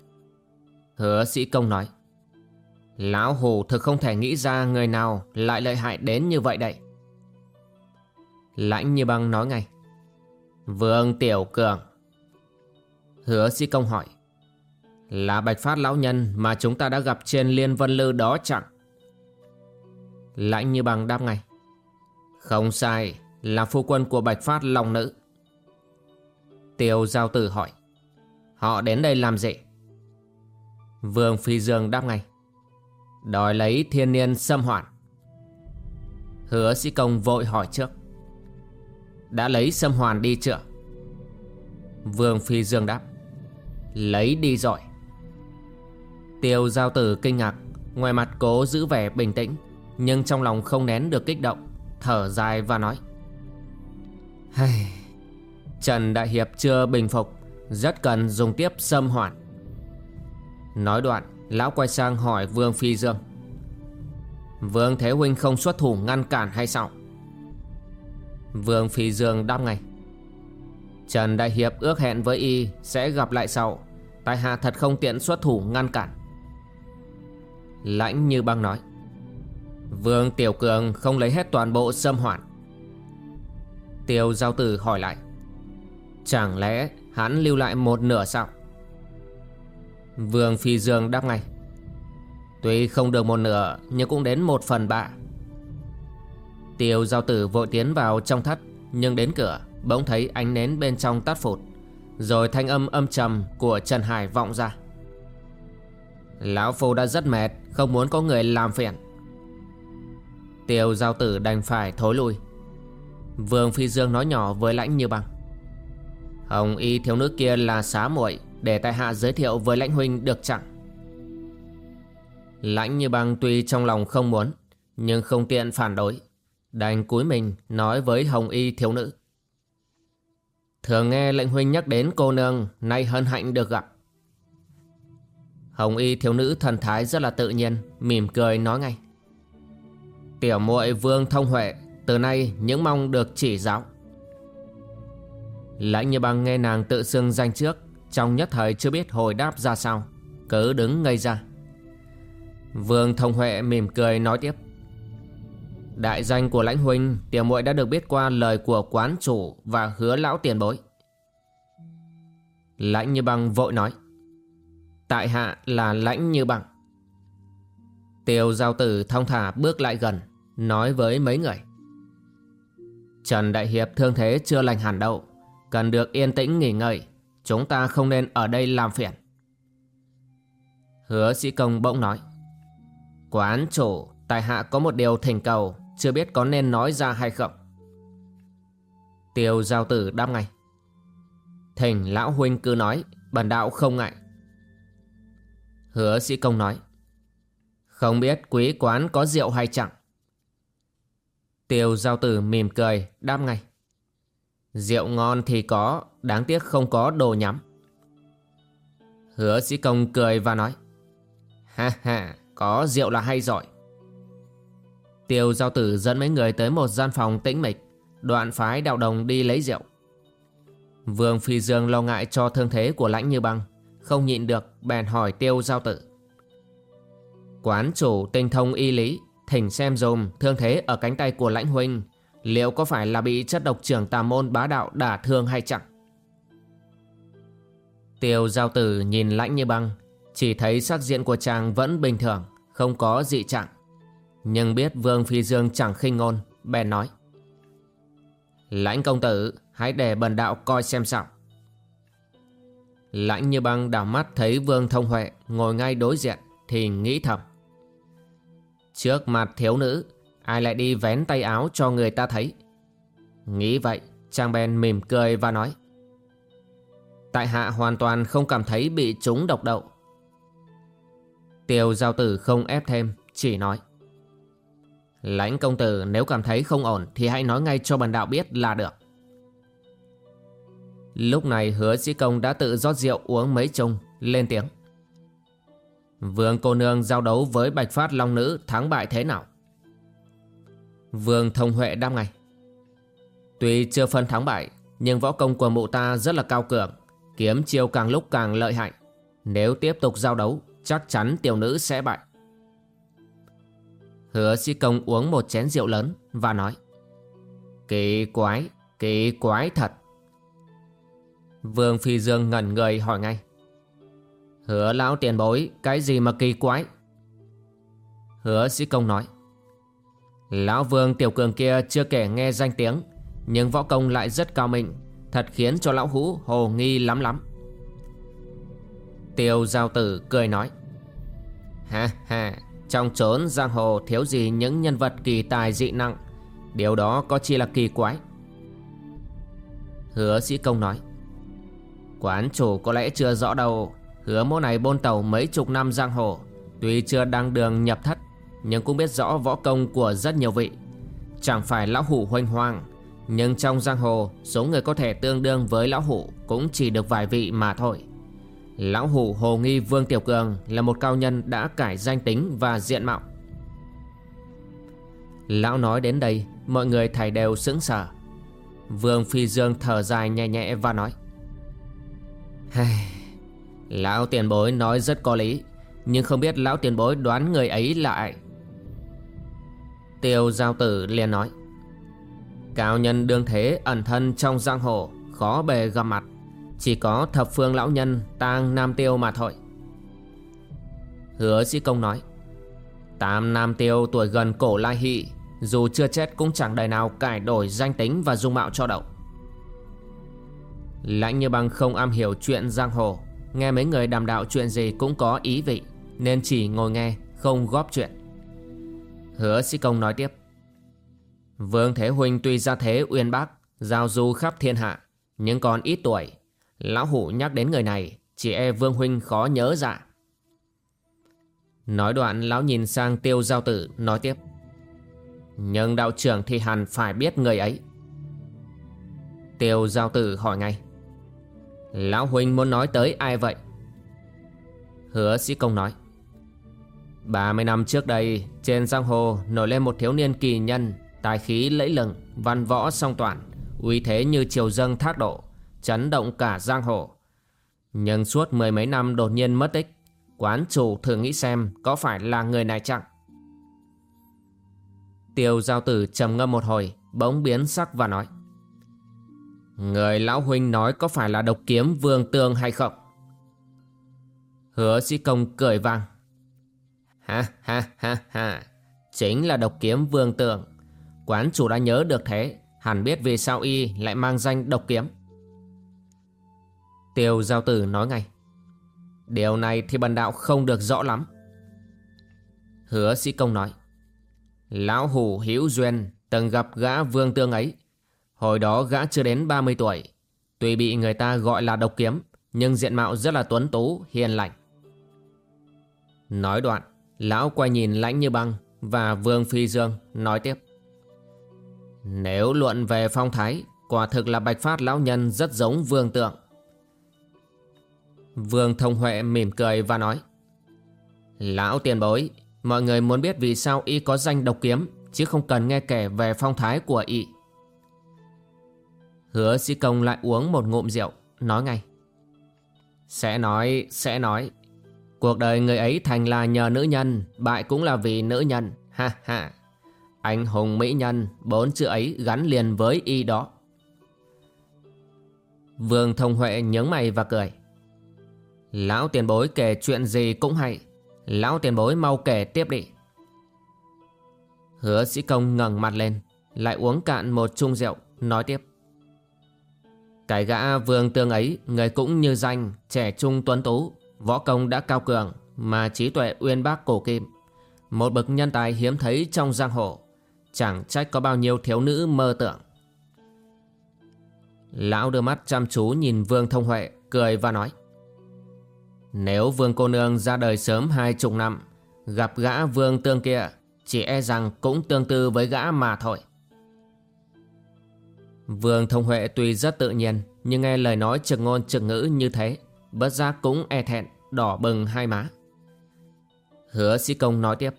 S1: Hứa sĩ công nói Lão Hù thực không thể nghĩ ra người nào lại lợi hại đến như vậy đây. Lãnh như băng nói ngay. Vương Tiểu Cường. Hứa sĩ công hỏi. Là bạch phát lão nhân mà chúng ta đã gặp trên liên vân lư đó chẳng? Lãnh như băng đáp ngay. Không sai, là phu quân của bạch phát long nữ. Tiêu giao tử hỏi. Họ đến đây làm gì? Vương Phi Dương đáp ngay. Đòi lấy thiên niên xâm hoạn Hứa sĩ công vội hỏi trước, Đã lấy xâm hoàn đi chưa Vương Phi Dương đáp, Lấy đi rồi Tiêu giao tử kinh ngạc, Ngoài mặt cố giữ vẻ bình tĩnh, Nhưng trong lòng không nén được kích động, Thở dài và nói Trần Đại Hiệp chưa bình phục, Rất cần dùng tiếp xâm hoạn. Nói đoạn, Lão quay sang hỏi Vương Phi Dương. Vương Thế Huynh không xuất thủ ngăn cản hay sao? Vương Phi Dương đáp ngay. Trần Đại Hiệp ước hẹn với y Sẽ gặp lại sau. Tại hạ thật không tiện xuất thủ ngăn cản. Lãnh như băng nói. Vương Tiểu Cường không lấy hết toàn bộ xâm hoạn. Tiêu Giao Tử hỏi lại. Chẳng lẽ hắn lưu lại một nửa sao? Vương Phi Dương đáp ngay. Tuy không được một nửa, Nhưng cũng đến một phần bạ." Tiêu giao tử vội tiến vào trong thất Nhưng đến cửa, Bỗng thấy ánh nến bên trong tắt phụt, Rồi thanh âm âm trầm của Trần Hải vọng ra. Lão Phu đã rất mệt, Không muốn có người làm phiền. Tiêu giao tử đành phải thối lui. Vương Phi Dương nói nhỏ với lãnh như băng. Hồng y thiếu nữ kia là xá muội, Để tại hạ giới thiệu với lãnh huynh được chẳng? Lãnh như băng tuy trong lòng không muốn, Nhưng không tiện phản đối, Đành cúi mình nói với hồng y thiếu nữ. Thường nghe lệnh huynh nhắc đến cô nương, Nay hân hạnh được gặp. Hồng y thiếu nữ thần thái rất là tự nhiên, Mỉm cười nói ngay. Tiểu muội vương thông huệ từ nay, những mong được chỉ giáo. Lãnh như băng nghe nàng tự xưng danh trước, Trong nhất thời chưa biết hồi đáp ra sao. Cứ đứng ngây ra. Vương thông huệ mỉm cười nói tiếp. Đại danh của lãnh huynh, Tiểu muội đã được biết qua lời của quán chủ Và hứa lão tiền bối. Lãnh như băng vội nói. Tại hạ là lãnh như băng. Tiêu giao tử thong thả bước lại gần, Nói với mấy người. Trần Đại Hiệp thương thế chưa lành hẳn đâu. Cần được yên tĩnh nghỉ ngơi. Chúng ta không nên ở đây làm phiền. Hứa sĩ công bỗng nói. Quán chủ Tài hạ có một điều thỉnh cầu, Chưa biết có nên nói ra hay không? Tiêu giao tử đáp ngay. Thỉnh lão huynh cứ nói, Bần đạo không ngại. Hứa sĩ công nói. Không biết quý quán có rượu hay chẳng? Tiêu giao tử mỉm cười, đáp ngay. Rượu ngon thì có, Đáng tiếc không có đồ nhắm. Hứa sĩ công cười và nói, Ha ha, Có rượu là hay giỏi Tiêu giao tử dẫn mấy người tới một gian phòng tĩnh mịch, Đoạn phái đạo đồng đi lấy rượu. Vương Phi Dương lo ngại cho thương thế của lãnh như băng, Không nhịn được bèn hỏi tiêu giao tử. Quán chủ tinh thông y lý Thỉnh xem dùm, thương thế ở cánh tay của lãnh huynh, Liệu có phải là bị chất độc trưởng tà môn bá đạo đả thương hay chẳng Tiêu giao tử nhìn lãnh như băng, Chỉ thấy sắc diện của chàng vẫn bình thường, Không có dị trạng. Nhưng biết Vương Phi Dương chẳng khinh ngôn, Bèn nói, Lãnh công tử, Hãy để bần đạo coi xem sao. Lãnh như băng đảo mắt thấy Vương Thông Huệ Ngồi ngay đối diện Thì nghĩ thầm Trước mặt thiếu nữ. Ai lại đi vén tay áo cho người ta thấy? Nghĩ vậy, Chàng bèn mỉm cười và nói, Tại hạ hoàn toàn không cảm thấy bị chúng độc đậu. Tiêu giao tử không ép thêm, Chỉ nói, Lãnh công tử, nếu cảm thấy không ổn Thì hãy nói ngay cho bần đạo biết là được. Lúc này hứa sĩ công đã tự rót rượu uống mấy chung, Lên tiếng Vương cô nương giao đấu với Bạch Phát Long Nữ thắng bại thế nào? Vương Thông Huệ đáp ngay. Tuy chưa phân thắng bại Nhưng võ công của mụ ta rất là cao cường Kiếm chiêu càng lúc càng lợi hại. Nếu tiếp tục giao đấu Chắc chắn tiểu nữ sẽ bại. Hứa sĩ công uống một chén rượu lớn Và nói Kỳ quái, kỳ quái thật. Vương Phi Dương ngẩn người hỏi ngay Hứa lão tiền bối, Cái gì mà kỳ quái? Hứa sĩ công nói. Lão vương tiểu cường kia chưa kể nghe danh tiếng, Nhưng võ công lại rất cao minh, Thật khiến cho lão hũ hồ nghi lắm lắm. Tiêu giao tử cười nói. Ha ha, Trong trốn giang hồ thiếu gì những nhân vật kỳ tài dị năng, Điều đó có chi là kỳ quái? Hứa sĩ công nói. Quán chủ có lẽ chưa rõ đâu Hứa mô này bôn tàu mấy chục năm giang hồ. Tuy chưa đăng đường nhập thất, Nhưng cũng biết rõ võ công của rất nhiều vị. Chẳng phải lão hủ hoành hoang Nhưng trong giang hồ, Số người có thể tương đương với lão hủ Cũng chỉ được vài vị mà thôi. Lão hủ Hồ Nghi Vương Tiểu Cường Là một cao nhân đã cải danh tính và diện mạo. Lão nói đến đây, Mọi người thầy đều sững sờ. Vương Phi Dương thở dài nhẹ nhẹ và nói Lão tiền bối nói rất có lý, Nhưng không biết lão tiền bối đoán người ấy là ai. Tiêu giao tử liền nói, Cao nhân đương thế ẩn thân trong giang hồ, khó bề gặp mặt. Chỉ có thập phương lão nhân tang Nam Tiêu mà thôi. Hứa sĩ công nói, Tam Nam Tiêu tuổi gần cổ lai hị, Dù chưa chết cũng chẳng đời nào cải đổi danh tính và dung mạo cho đậu. Lãnh như băng không am hiểu chuyện giang hồ Nghe mấy người đàm đạo chuyện gì cũng có ý vị, Nên chỉ ngồi nghe, không góp chuyện. Hứa sĩ công nói tiếp. Vương Thế Huynh tuy ra thế uyên bác, Giao du khắp thiên hạ, Nhưng còn ít tuổi. Lão Hủ nhắc đến người này, Chỉ e Vương Huynh khó nhớ dạ Nói đoạn, lão nhìn sang tiêu giao tử, Nói tiếp. Nhưng đạo trưởng thì hẳn phải biết người ấy. Tiêu giao tử hỏi ngay. Lão Huynh muốn nói tới ai vậy? Hứa sĩ công nói. 30 năm trước đây, Trên giang hồ nổi lên một thiếu niên kỳ nhân, Tài khí lẫy lừng, Văn võ song toàn, uy thế như triều dâng thác độ, Chấn động cả giang hồ. Nhưng suốt mười mấy năm đột nhiên mất tích, Quán chủ thử nghĩ xem Có phải là người này chăng? Tiêu giao tử trầm ngâm một hồi, Bỗng biến sắc và nói. Người lão huynh nói có phải là độc kiếm vương tương hay không? Hứa sĩ công cười vang. Ha ha ha ha, chính là độc kiếm vương tương. Quán chủ đã nhớ được thế, hẳn biết vì sao y lại mang danh độc kiếm. Tiêu giao tử nói ngay. Điều này thì bần đạo không được rõ lắm. Hứa sĩ công nói. Lão hủ hữu duyên từng gặp gã vương tương ấy Hồi đó gã chưa đến 30 tuổi. Tuy bị người ta gọi là độc kiếm Nhưng diện mạo rất là tuấn tú, hiền lành. Nói đoạn Lão quay nhìn lãnh như băng Và Vương Phi Dương nói tiếp. Nếu luận về phong thái Quả thực là Bạch Phát Lão Nhân rất giống Vương Tượng. Vương Thông Huệ mỉm cười và nói Lão tiền bối Mọi người muốn biết vì sao y có danh độc kiếm Chứ không cần nghe kể về phong thái của y. Hứa sĩ công lại uống một ngụm rượu Nói ngay. Sẽ nói, sẽ nói. Cuộc đời người ấy thành là nhờ nữ nhân Bại cũng là vì nữ nhân. Ha ha. Anh hùng mỹ nhân Bốn chữ ấy gắn liền với y đó. Vương Thông Huệ nhướng mày và cười. Lão tiền bối kể chuyện gì cũng hay. Lão tiền bối mau kể tiếp đi. Hứa sĩ công ngẩng mặt lên Lại uống cạn một chung rượu Nói tiếp cái gã vương tương ấy, Người cũng như danh, Trẻ trung tuấn tú, Võ công đã cao cường, Mà trí tuệ uyên bác cổ kim. Một bậc nhân tài hiếm thấy trong giang hồ, Chẳng trách có bao nhiêu thiếu nữ mơ tưởng. Lão đưa mắt chăm chú nhìn Vương Thông Huệ, Cười và nói, Nếu Vương cô nương ra đời sớm hai chục năm, Gặp gã Vương tương kia, Chỉ e rằng cũng tương tư với gã mà thôi. Vương Thông Huệ tuy rất tự nhiên, Nhưng nghe lời nói trực ngôn trực ngữ như thế, Bất giác cũng e thẹn, Đỏ bừng hai má. Hứa sĩ công nói tiếp.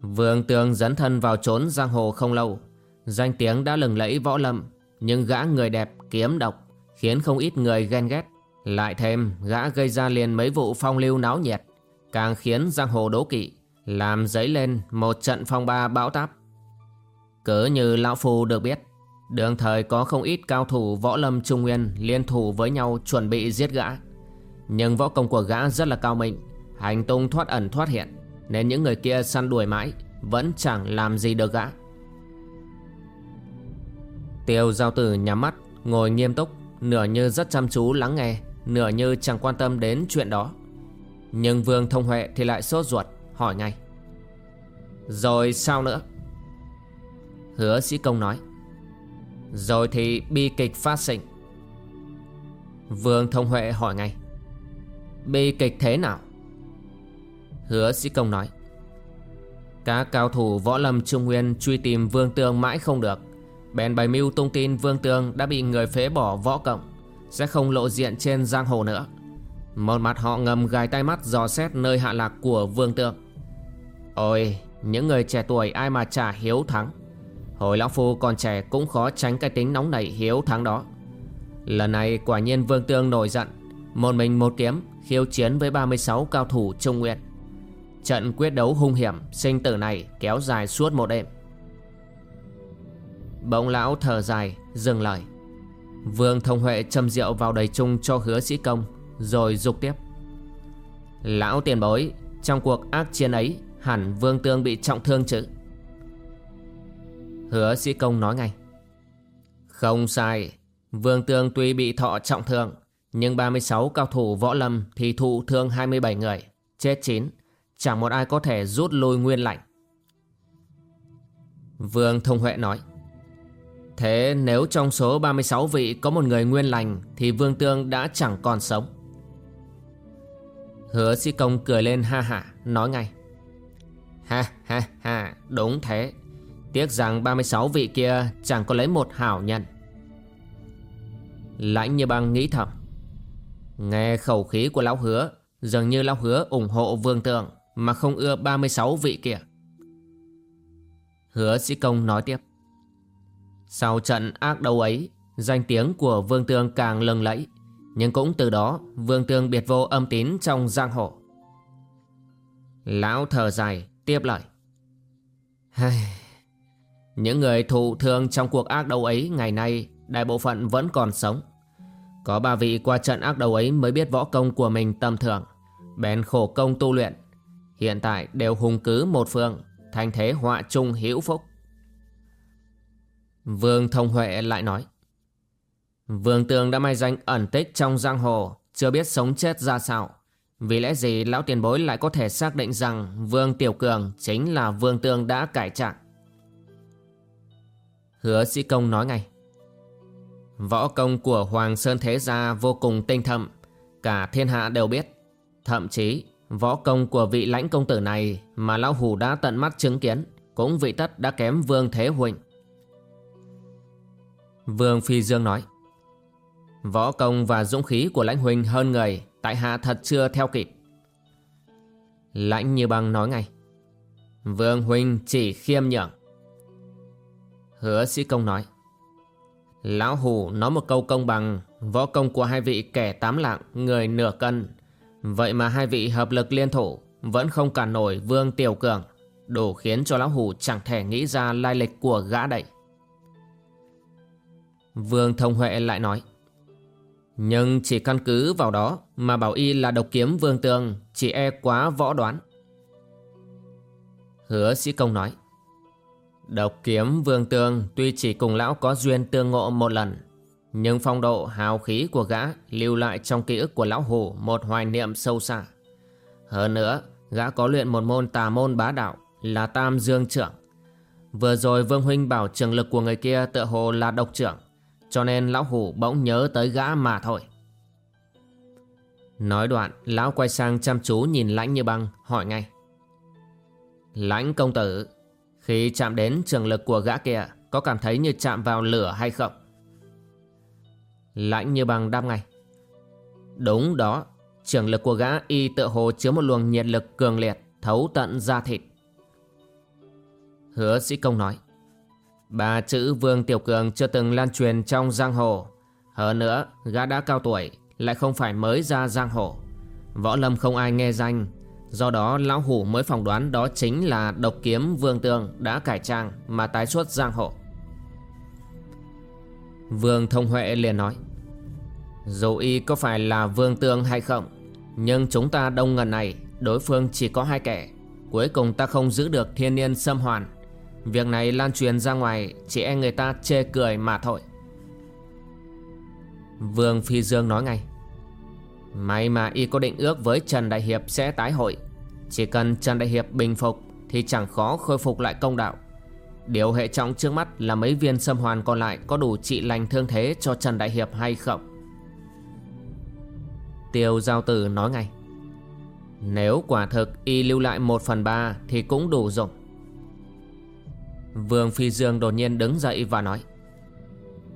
S1: Vương Tường dấn thân vào trốn giang hồ không lâu. Danh tiếng đã lừng lẫy võ lâm, Nhưng gã người đẹp kiếm độc Khiến không ít người ghen ghét. Lại thêm, gã gây ra liền mấy vụ phong lưu náo nhiệt, Càng khiến giang hồ đố kỵ, Làm dấy lên một trận phong ba bão táp. Cớ như Lão Phu được biết Đường thời có không ít cao thủ võ lâm trung nguyên liên thủ với nhau chuẩn bị giết gã. Nhưng võ công của gã rất là cao minh, hành tung thoát ẩn thoát hiện, nên những người kia săn đuổi mãi, vẫn chẳng làm gì được gã. Tiêu giao tử nhắm mắt, ngồi nghiêm túc, nửa như rất chăm chú lắng nghe, nửa như chẳng quan tâm đến chuyện đó. Nhưng Vương Thông Huệ thì lại sốt ruột, hỏi ngay. Rồi sao nữa? Hứa sĩ công nói. Rồi thì bi kịch phát sinh. Vương Thông Huệ hỏi ngay Bi kịch thế nào? Hứa sĩ công nói Các cao thủ võ lâm trung nguyên truy tìm Vương Tương mãi không được. Bèn bày mưu tung tin Vương Tương đã bị người phế bỏ võ cộng Sẽ không lộ diện trên giang hồ nữa. Một mặt họ ngầm gài tay mắt dò xét nơi hạ lạc của Vương Tương. Ôi, những người trẻ tuổi ai mà trả hiếu thắng. Hồi lão phu còn trẻ cũng khó tránh cái tính nóng nảy hiếu thắng đó. Lần này quả nhiên Vương Tương nổi giận, Một mình một kiếm, khiêu chiến với 36 cao thủ Trung Nguyện Trận quyết đấu hung hiểm, sinh tử này kéo dài suốt một đêm. Bỗng lão thở dài, dừng lời Vương Thông Huệ châm rượu vào đầy chung cho hứa sĩ công, Rồi dục tiếp. Lão tiền bối, Trong cuộc ác chiến ấy, Hẳn Vương Tương bị trọng thương chứ? Hứa sĩ công nói ngay. Không sai, Vương Tương tuy bị thọ trọng thương, Nhưng 36 cao thủ võ lâm Thì thụ thương 27 người, Chết 9 Chẳng một ai có thể rút lui nguyên lạnh. Vương Thông Huệ nói, Thế nếu trong số 36 vị có một người nguyên lành Thì Vương Tương đã chẳng còn sống. Hứa sĩ công cười lên ha hả, Nói ngay, Ha ha ha, Đúng thế. Tiếc rằng 36 vị kia chẳng có lấy một hảo nhân Lãnh như băng nghĩ thầm, Nghe khẩu khí của lão hứa, Dường như lão hứa ủng hộ vương tượng Mà không ưa 36 vị kia. Hứa sĩ công nói tiếp, Sau trận ác đấu ấy, Danh tiếng của vương tương càng lừng lẫy, Nhưng cũng từ đó Vương tương biệt vô âm tín trong giang hồ. Lão thở dài, tiếp lời những người thụ thương trong cuộc ác đấu ấy ngày nay, Đại bộ phận vẫn còn sống. Có ba vị qua trận ác đấu ấy mới biết võ công của mình tầm thường, Bèn khổ công tu luyện. Hiện tại đều hùng cứ một phương Thành thế họa chung hữu phúc. Vương Thông Huệ lại nói, Vương Tường đã mai danh ẩn tích trong giang hồ, Chưa biết sống chết ra sao. Vì lẽ gì lão tiền bối lại có thể xác định rằng Vương Tiểu Cường chính là Vương Tường đã cải trạng? Hứa sĩ công nói ngay. Võ công của Hoàng Sơn Thế Gia vô cùng tinh thâm, Cả thiên hạ đều biết. Thậm chí, võ công của vị lãnh công tử này Mà Lão Hủ đã tận mắt chứng kiến Cũng vị tất đã kém Vương Thế Huỳnh. Vương Phi Dương nói, Võ công và dũng khí của lãnh huynh hơn người Tại hạ thật chưa theo kịp. Lãnh như băng nói ngay, Vương huynh chỉ khiêm nhượng Hứa sĩ công nói. Lão Hủ nói một câu công bằng, Võ công của hai vị kẻ tám lạng, Người nửa cân. Vậy mà hai vị hợp lực liên thủ, Vẫn không cản nổi Vương Tiểu Cường, Đủ khiến cho Lão Hủ chẳng thể nghĩ ra lai lịch của gã đậy. Vương Thông Huệ lại nói. Nhưng chỉ căn cứ vào đó Mà bảo y là độc kiếm Vương Tường, Chỉ e quá võ đoán. Hứa sĩ công nói. Độc kiếm vương tương tuy chỉ cùng lão có duyên tương ngộ một lần, Nhưng phong độ, hào khí của gã lưu lại trong ký ức của lão hủ một hoài niệm sâu xa. Hơn nữa, gã có luyện một môn tà môn bá đạo là tam dương trưởng. Vừa rồi vương huynh bảo trường lực của người kia tựa hồ là độc trưởng, Cho nên lão hủ bỗng nhớ tới gã mà thôi. Nói đoạn, lão quay sang chăm chú nhìn lãnh như băng, hỏi ngay. Lãnh công tử khi chạm đến trường lực của gã kia, Có cảm thấy như chạm vào lửa hay không? Lãnh như bằng đáp ngay. Đúng đó, Trường lực của gã y tự hồ chứa một luồng nhiệt lực cường liệt, Thấu tận da thịt. Hứa sĩ công nói, Ba chữ Vương Tiểu Cường chưa từng lan truyền trong giang hồ. Hơn nữa, gã đã cao tuổi, Lại không phải mới ra giang hồ. Võ lâm không ai nghe danh Do đó, lão hủ mới phỏng đoán đó chính là độc kiếm vương tương đã cải trang mà tái xuất giang hồ. Vương Thông Huệ liền nói Dù y có phải là vương tương hay không, Nhưng chúng ta đông ngần này, Đối phương chỉ có hai kẻ, Cuối cùng ta không giữ được thiên niên xâm hoàn Việc này lan truyền ra ngoài, Chỉ e người ta chê cười mà thôi Vương Phi Dương nói ngay May mà y có định ước với Trần Đại Hiệp sẽ tái hội. Chỉ cần Trần Đại Hiệp bình phục Thì chẳng khó khôi phục lại công đạo. Điều hệ trọng trước mắt là mấy viên sâm hoàn còn lại Có đủ trị lành thương thế cho Trần Đại Hiệp hay không? Tiêu Giao Tử nói ngay. Nếu quả thực y lưu lại một phần ba Thì cũng đủ dùng Vương Phi Dương đột nhiên đứng dậy và nói.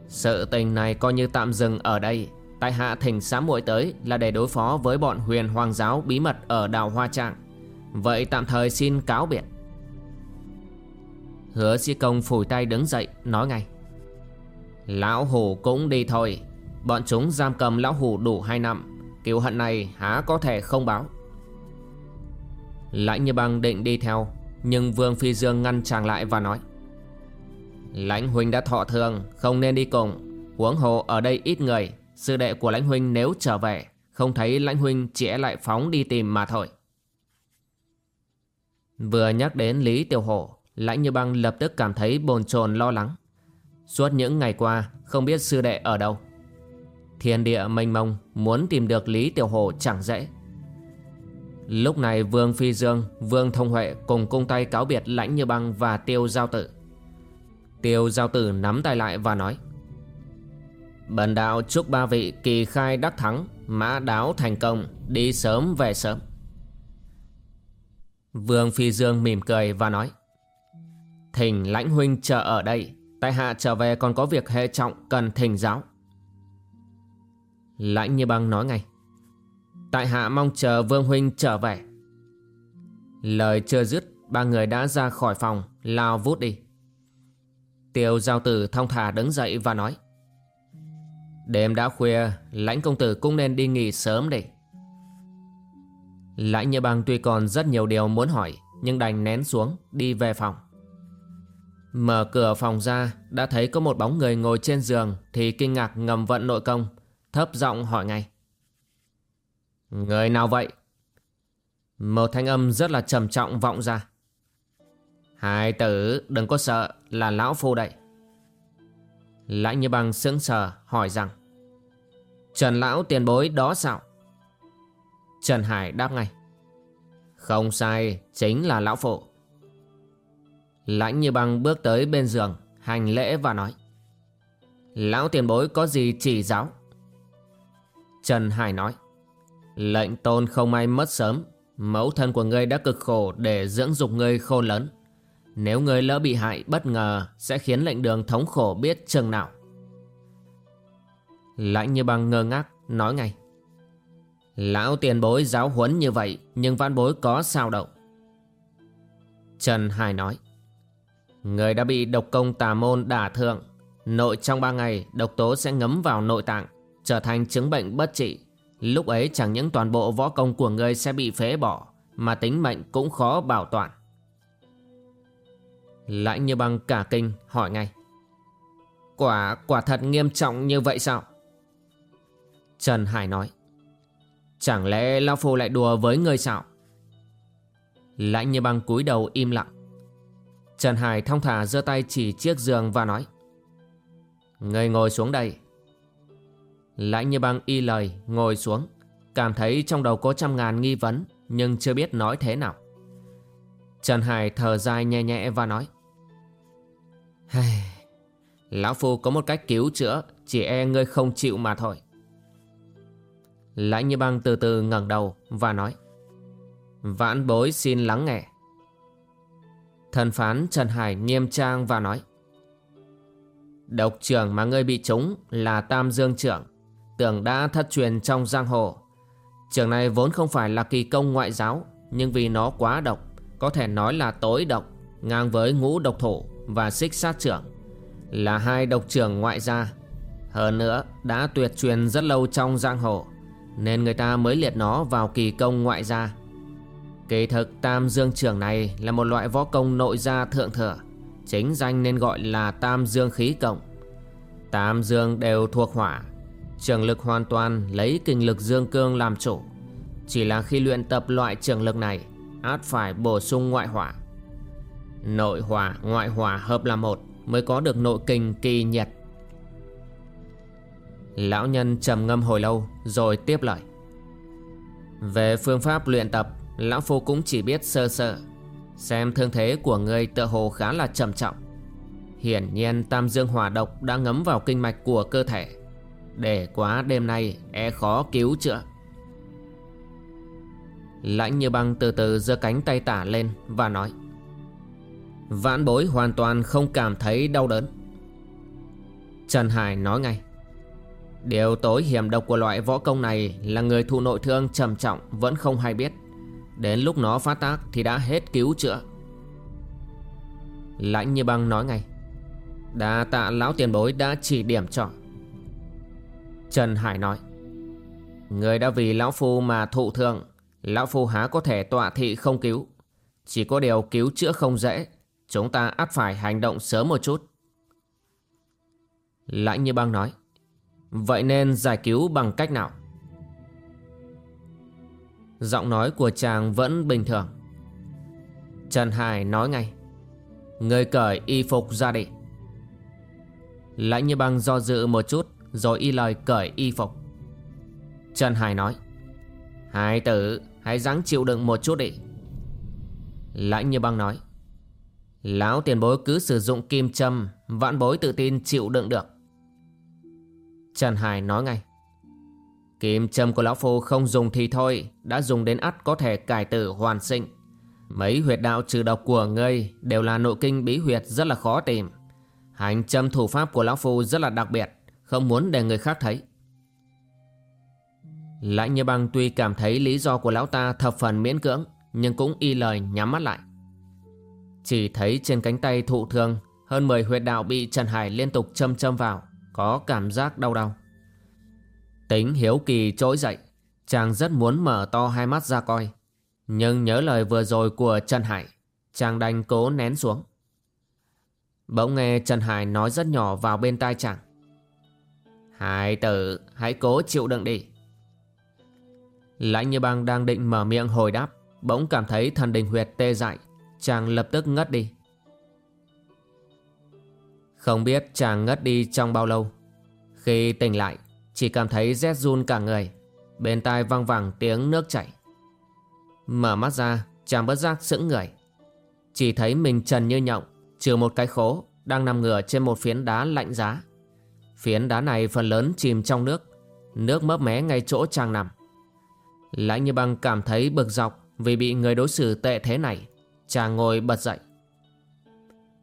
S1: Sự tình này coi như tạm dừng ở đây. Tại hạ thỉnh sám muội tới là để đối phó với bọn huyền hoàng giáo bí mật ở đào Hoa Trạng Vậy tạm thời xin cáo biệt. Hứa sĩ công phủi tay đứng dậy, nói ngay. Lão hủ cũng đi thôi. Bọn chúng giam cầm lão hủ đủ hai năm. Cứu hận này há có thể không báo. Lãnh như băng định đi theo, Nhưng Vương Phi Dương ngăn chàng lại và nói. Lãnh huynh đã thọ thương Không nên đi cùng. Huống hồ ở đây ít người Sư đệ của lãnh huynh nếu trở về, Không thấy lãnh huynh chỉ e lại phóng đi tìm mà thôi. Vừa nhắc đến Lý Tiểu Hổ, Lãnh như băng lập tức cảm thấy bồn chồn lo lắng. Suốt những ngày qua, Không biết sư đệ ở đâu. Thiên địa mênh mông, Muốn tìm được Lý Tiểu Hổ chẳng dễ. Lúc này Vương Phi Dương, Vương Thông Huệ cùng cung tay cáo biệt Lãnh như băng và Tiêu Giao Tử. Tiêu Giao Tử nắm tay lại và nói Bần đạo chúc ba vị kỳ khai đắc thắng, Mã đáo thành công, Đi sớm về sớm. Vương Phi Dương mỉm cười và nói, Thỉnh lãnh huynh chờ ở đây, Tại hạ trở về còn có việc hệ trọng cần thỉnh giáo. Lãnh như băng nói ngay, Tại hạ mong chờ Vương huynh trở về. Lời chưa dứt, Ba người đã ra khỏi phòng, Lao vút đi. Tiêu giao tử thong thả đứng dậy và nói Đêm đã khuya, Lãnh công tử cũng nên đi nghỉ sớm đi. Lãnh như băng tuy còn rất nhiều điều muốn hỏi, Nhưng đành nén xuống, đi về phòng. Mở cửa phòng ra, Đã thấy có một bóng người ngồi trên giường Thì kinh ngạc ngầm vận nội công, Thấp giọng hỏi ngay. Người nào vậy? Một thanh âm rất là trầm trọng vọng ra. Hai tử, đừng có sợ, là lão phu đây. Lãnh như băng sững sờ, hỏi rằng. Trần lão tiền bối đó sao? Trần Hải đáp ngay. Không sai, Chính là lão phụ. Lãnh như băng bước tới bên giường, Hành lễ và nói. Lão tiền bối có gì chỉ giáo? Trần Hải nói. Lệnh tôn không may mất sớm. Mẫu thân của ngươi đã cực khổ Để dưỡng dục ngươi khôn lớn. Nếu ngươi lỡ bị hại, bất ngờ Sẽ khiến lệnh đường thống khổ biết chừng nào. Lãnh như băng ngơ ngác Nói ngay. Lão tiền bối giáo huấn như vậy Nhưng văn bối có sao đâu. Trần Hải nói. Người đã bị độc công tà môn đả thượng Nội trong ba ngày Độc tố sẽ ngấm vào nội tạng Trở thành chứng bệnh bất trị. Lúc ấy chẳng những toàn bộ võ công của người sẽ bị phế bỏ Mà tính mệnh cũng khó bảo toàn. Lãnh như băng cả kinh hỏi ngay. Quả, quả thật nghiêm trọng như vậy sao? Trần Hải nói. Chẳng lẽ Lão Phu lại đùa với người sao? Lãnh như băng cúi đầu im lặng. Trần Hải thong thả giơ tay chỉ chiếc giường và nói. Người ngồi xuống đây. Lãnh như băng y lời, ngồi xuống. Cảm thấy trong đầu có trăm ngàn nghi vấn, Nhưng chưa biết nói thế nào. Trần Hải thở dài nhẹ nhẹ và nói. Lão Phu có một cách cứu chữa, Chỉ e ngươi không chịu mà thôi. Lãnh như băng từ từ ngẩng đầu và nói, Vãn bối xin lắng nghe. Thần phán Trần Hải nghiêm trang và nói, Độc trưởng mà ngươi bị trúng là Tam Dương trưởng, Tưởng đã thất truyền trong giang hồ. Trường này vốn không phải là kỳ công ngoại giáo, Nhưng vì nó quá độc, Có thể nói là tối độc, Ngang với ngũ độc thủ và xích sát trưởng, Là hai độc trưởng ngoại gia. Hơn nữa, đã tuyệt truyền rất lâu trong giang hồ nên người ta mới liệt nó vào kỳ công ngoại gia. Kỳ thực, tam dương trưởng này là một loại võ công nội gia thượng thừa, Chính danh nên gọi là tam dương khí cộng. Tam dương đều thuộc hỏa, Trường lực hoàn toàn lấy kinh lực dương cương làm chủ. Chỉ là khi luyện tập loại trường lực này, át phải bổ sung ngoại hỏa. Nội hỏa, ngoại hỏa hợp là một, Mới có được nội kinh kỳ nhiệt. Lão nhân trầm ngâm hồi lâu Rồi tiếp lời. Về phương pháp luyện tập, Lão Phu cũng chỉ biết sơ sơ. Xem thương thế của người tựa hồ khá là trầm trọng. Hiển nhiên tam dương hỏa độc đã ngấm vào kinh mạch của cơ thể. Để quá đêm nay e khó cứu chữa. Lãnh như băng từ từ giơ cánh tay tả lên và nói, Vãn bối hoàn toàn không cảm thấy đau đớn. Trần Hải nói ngay Điều tối hiểm độc của loại võ công này là người thụ nội thương trầm trọng vẫn không hay biết. Đến lúc nó phát tác thì đã hết cứu chữa. Lãnh như băng nói ngay. Đa tạ lão tiền bối đã chỉ điểm cho. Trần Hải nói. Người đã vì lão phu mà thụ thương. Lão phu há có thể tọa thị không cứu. Chỉ có điều cứu chữa không dễ. Chúng ta ắt phải hành động sớm một chút. Lãnh như băng nói. Vậy nên giải cứu bằng cách nào? Giọng nói của chàng vẫn bình thường. Trần Hải nói ngay. Người cởi y phục ra đi. Lãnh như băng do dự một chút Rồi y lời cởi y phục. Trần Hải nói. Hải tử, hãy ráng chịu đựng một chút đi. Lãnh như băng nói. Lão tiền bối cứ sử dụng kim châm, vạn bối tự tin chịu đựng được. Trần Hải nói ngay. Kim châm của lão phu không dùng thì thôi, Đã dùng đến ắt có thể cải tử hoàn sinh. Mấy huyệt đạo trừ độc của ngươi Đều là nội kinh bí huyệt rất là khó tìm. Hành châm thủ pháp của lão phu rất là đặc biệt, Không muốn để người khác thấy. Lãnh như băng tuy cảm thấy lý do của lão ta thập phần miễn cưỡng, Nhưng cũng y lời nhắm mắt lại. Chỉ thấy trên cánh tay thụ thương, Hơn 10 huyệt đạo bị Trần Hải liên tục châm châm vào. Có cảm giác đau đau. Tính hiếu kỳ trỗi dậy, Chàng rất muốn mở to hai mắt ra coi. Nhưng nhớ lời vừa rồi của Trần Hải, Chàng đành cố nén xuống. Bỗng nghe Trần Hải nói rất nhỏ vào bên tai chàng. Hải tử, hãy cố chịu đựng đi. Lãnh như băng đang định mở miệng hồi đáp, Bỗng cảm thấy thần đình huyệt tê dại, Chàng lập tức ngất đi. Không biết chàng ngất đi trong bao lâu. Khi tỉnh lại, Chỉ cảm thấy rét run cả người. Bên tai văng vẳng tiếng nước chảy. Mở mắt ra, Chàng bất giác sững người. Chỉ thấy mình trần như nhộng, Trừ một cái khố Đang nằm ngửa trên một phiến đá lạnh giá. Phiến đá này phần lớn chìm trong nước Nước mấp mé ngay chỗ chàng nằm. Lãnh như băng cảm thấy bực dọc Vì bị người đối xử tệ thế này. Chàng ngồi bật dậy.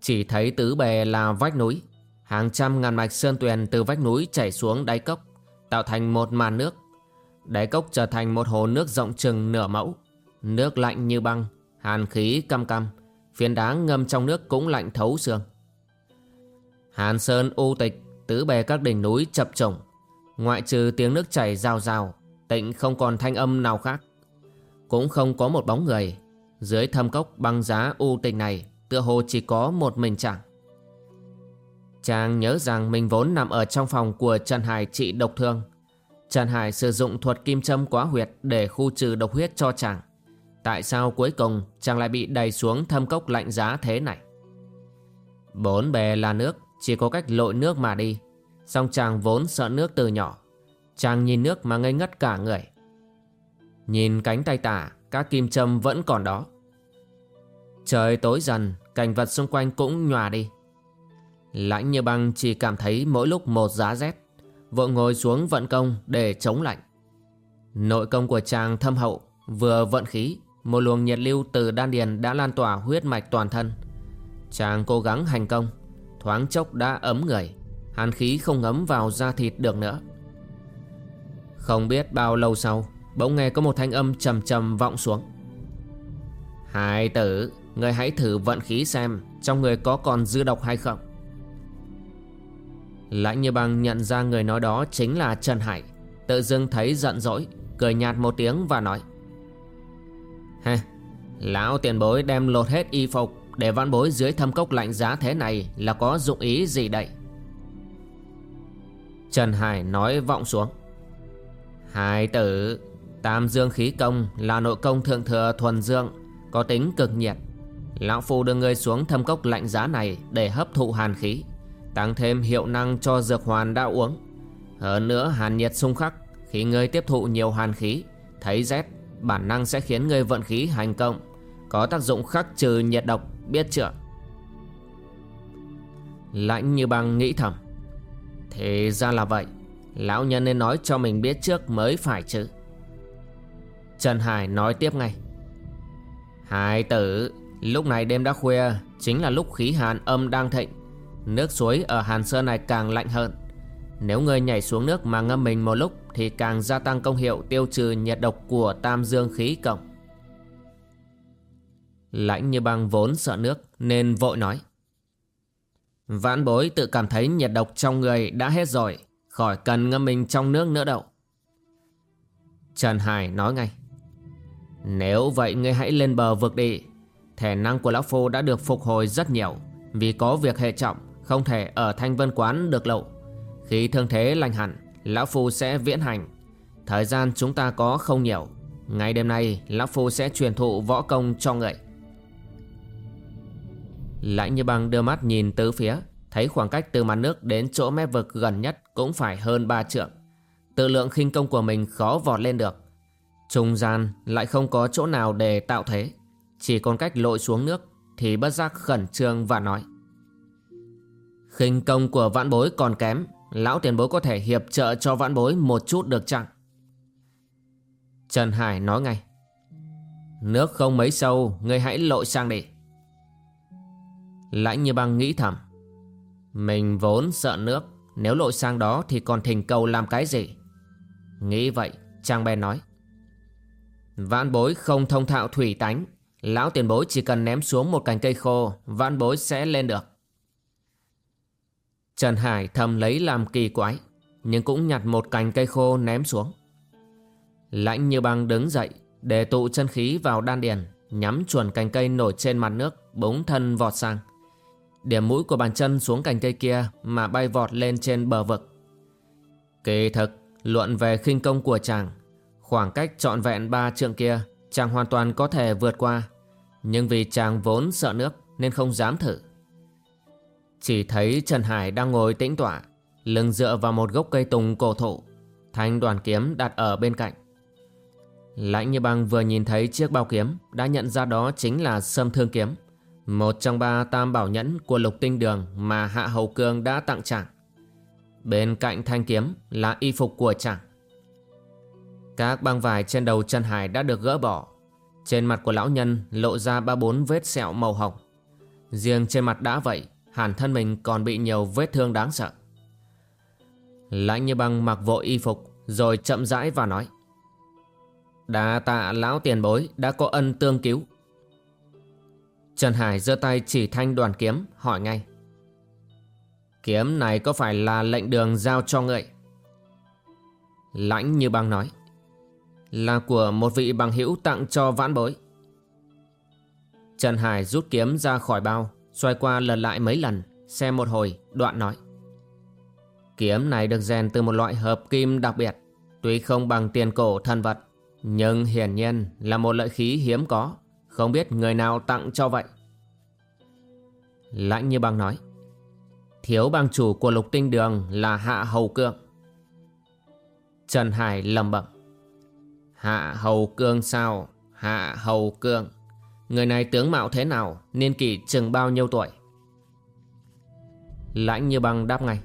S1: Chỉ thấy tứ bề là vách núi. Hàng trăm ngàn mạch sơn tuyền từ vách núi chảy xuống đáy cốc, Tạo thành một màn nước. Đáy cốc trở thành một hồ nước rộng chừng nửa mẫu. Nước lạnh như băng, Hàn khí căm căm Phiến đá ngâm trong nước cũng lạnh thấu xương. Hàn sơn u tịch, Tứ bề các đỉnh núi chập trùng. Ngoại trừ tiếng nước chảy rào rào, Tịnh không còn thanh âm nào khác. Cũng không có một bóng người. Dưới thâm cốc băng giá u tịch này Tựa hồ chỉ có một mình chàng. Chàng nhớ rằng mình vốn nằm ở trong phòng của Trần Hải trị độc thương. Trần Hải sử dụng thuật kim châm quá huyệt để khu trừ độc huyết cho chàng. Tại sao cuối cùng chàng lại bị đầy xuống thâm cốc lạnh giá thế này? Bốn bề là nước, Chỉ có cách lội nước mà đi. Song chàng vốn sợ nước từ nhỏ. Chàng nhìn nước mà ngây ngất cả người. Nhìn cánh tay tả Các kim châm vẫn còn đó. Trời tối dần, Cảnh vật xung quanh cũng nhòa đi. Lãnh như băng chỉ cảm thấy mỗi lúc một giá rét, Vội ngồi xuống vận công để chống lạnh. Nội công của chàng thâm hậu, Vừa vận khí, Một luồng nhiệt lưu từ đan điền đã lan tỏa huyết mạch toàn thân. Chàng cố gắng hành công, Thoáng chốc đã ấm người, Hàn khí không ngấm vào da thịt được nữa. Không biết bao lâu sau, Bỗng nghe có một thanh âm trầm trầm vọng xuống. Hai tử! Người hãy thử vận khí xem Trong người có còn dư độc hay không. Lãnh như băng nhận ra người nói đó Chính là Trần Hải. Tự dưng thấy giận dỗi, Cười nhạt một tiếng và nói Ha Lão tiền bối đem lột hết y phục Để văn bối dưới thâm cốc lạnh giá thế này Là có dụng ý gì đây? Trần Hải nói vọng xuống Hải tử, Tam dương khí công là nội công thượng thừa thuần dương, Có tính cực nhiệt. Lão Phu đưa ngươi xuống thâm cốc lạnh giá này Để hấp thụ hàn khí, Tăng thêm hiệu năng cho dược hoàn đã uống. Hơn nữa, hàn nhiệt sung khắc, Khi ngươi tiếp thụ nhiều hàn khí, Thấy rét, Bản năng sẽ khiến ngươi vận khí hành công, Có tác dụng khắc trừ nhiệt độc, Biết chưa? Lãnh như băng nghĩ thầm. Thì ra là vậy, Lão nhân nên nói cho mình biết trước mới phải chứ. Trần Hải nói tiếp ngay. Hải tử Lúc này đêm đã khuya, Chính là lúc khí hàn âm đang thịnh. Nước suối ở Hàn Sơn này càng lạnh hơn. Nếu người nhảy xuống nước mà ngâm mình một lúc Thì càng gia tăng công hiệu tiêu trừ nhiệt độc của tam dương khí cộng. Lãnh như băng vốn sợ nước Nên vội nói. Vãn bối tự cảm thấy nhiệt độc trong người đã hết rồi, Khỏi cần ngâm mình trong nước nữa đâu. Trần Hải nói ngay. Nếu vậy ngươi hãy lên bờ vực đi Thể năng của Lão Phu đã được phục hồi rất nhiều. Vì có việc hệ trọng, Không thể ở Thanh Vân Quán được lộ. Khi thương thế lành hẳn, Lão Phu sẽ viễn hành. Thời gian chúng ta có không nhiều. Ngày đêm nay, Lão Phu sẽ truyền thụ võ công cho người. Lãnh như băng đưa mắt nhìn tứ phía, Thấy khoảng cách từ mặt nước đến chỗ mép vực gần nhất Cũng phải hơn ba trượng. Tự lượng khinh công của mình khó vọt lên được. Trung gian lại không có chỗ nào để tạo thế. Chỉ còn cách lội xuống nước Thì bất giác khẩn trương và nói. Khinh công của vãn bối còn kém, Lão tiền bối có thể hiệp trợ cho vãn bối một chút được chăng? Trần Hải nói ngay. Nước không mấy sâu, Ngươi hãy lội sang đi. Lãnh như băng nghĩ thầm. Mình vốn sợ nước, Nếu lội sang đó thì còn thình cầu làm cái gì? Nghĩ vậy Trang bèn nói. Vãn bối không thông thạo thủy tánh Lão tiền bối chỉ cần ném xuống một cành cây khô Vãn bối sẽ lên được. Trần Hải thầm lấy làm kỳ quái, Nhưng cũng nhặt một cành cây khô ném xuống. Lãnh như băng đứng dậy, Để tụ chân khí vào đan điền, Nhắm chuẩn cành cây nổi trên mặt nước Búng thân vọt sang. Điểm mũi của bàn chân xuống cành cây kia Mà bay vọt lên trên bờ vực. Kỳ thực, Luận về khinh công của chàng, Khoảng cách trọn vẹn ba trượng kia Chàng hoàn toàn có thể vượt qua. Nhưng vì chàng vốn sợ nước, Nên không dám thử. Chỉ thấy Trần Hải đang ngồi tĩnh tọa, Lưng dựa vào một gốc cây tùng cổ thụ, Thanh đoàn kiếm đặt ở bên cạnh. Lãnh như băng vừa nhìn thấy chiếc bao kiếm, Đã nhận ra đó chính là sâm thương kiếm, Một trong ba tam bảo nhẫn của lục tinh đường Mà Hạ Hầu Cương đã tặng chàng. Bên cạnh thanh kiếm là y phục của chàng. Các băng vải trên đầu chân Hải đã được gỡ bỏ. Trên mặt của lão nhân lộ ra ba bốn vết sẹo màu hồng. Riêng trên mặt đã vậy hẳn thân mình còn bị nhiều vết thương đáng sợ. Lãnh như băng mặc vội y phục, Rồi chậm rãi và nói đã tạ lão tiền bối đã có ân tương cứu. Trần Hải giơ tay chỉ thanh đoàn kiếm, hỏi ngay, Kiếm này có phải là lệnh đường giao cho ngợi Lãnh như băng nói là của một vị bằng hữu tặng cho vãn bối. Trần Hải rút kiếm ra khỏi bao, Xoay qua lần lại mấy lần, Xem một hồi, đoạn nói. Kiếm này được rèn từ một loại hợp kim đặc biệt, Tuy không bằng tiền cổ thần vật, Nhưng hiển nhiên là một lợi khí hiếm có, Không biết người nào tặng cho vậy. Lãnh như băng nói, Thiếu bang chủ của lục tinh đường là Hạ Hầu Cương. Trần Hải lầm bẩm Hạ Hầu Cương sao? Hạ Hầu Cương. Người này tướng mạo thế nào? Niên kỷ chừng bao nhiêu tuổi? Lãnh như băng đáp ngay.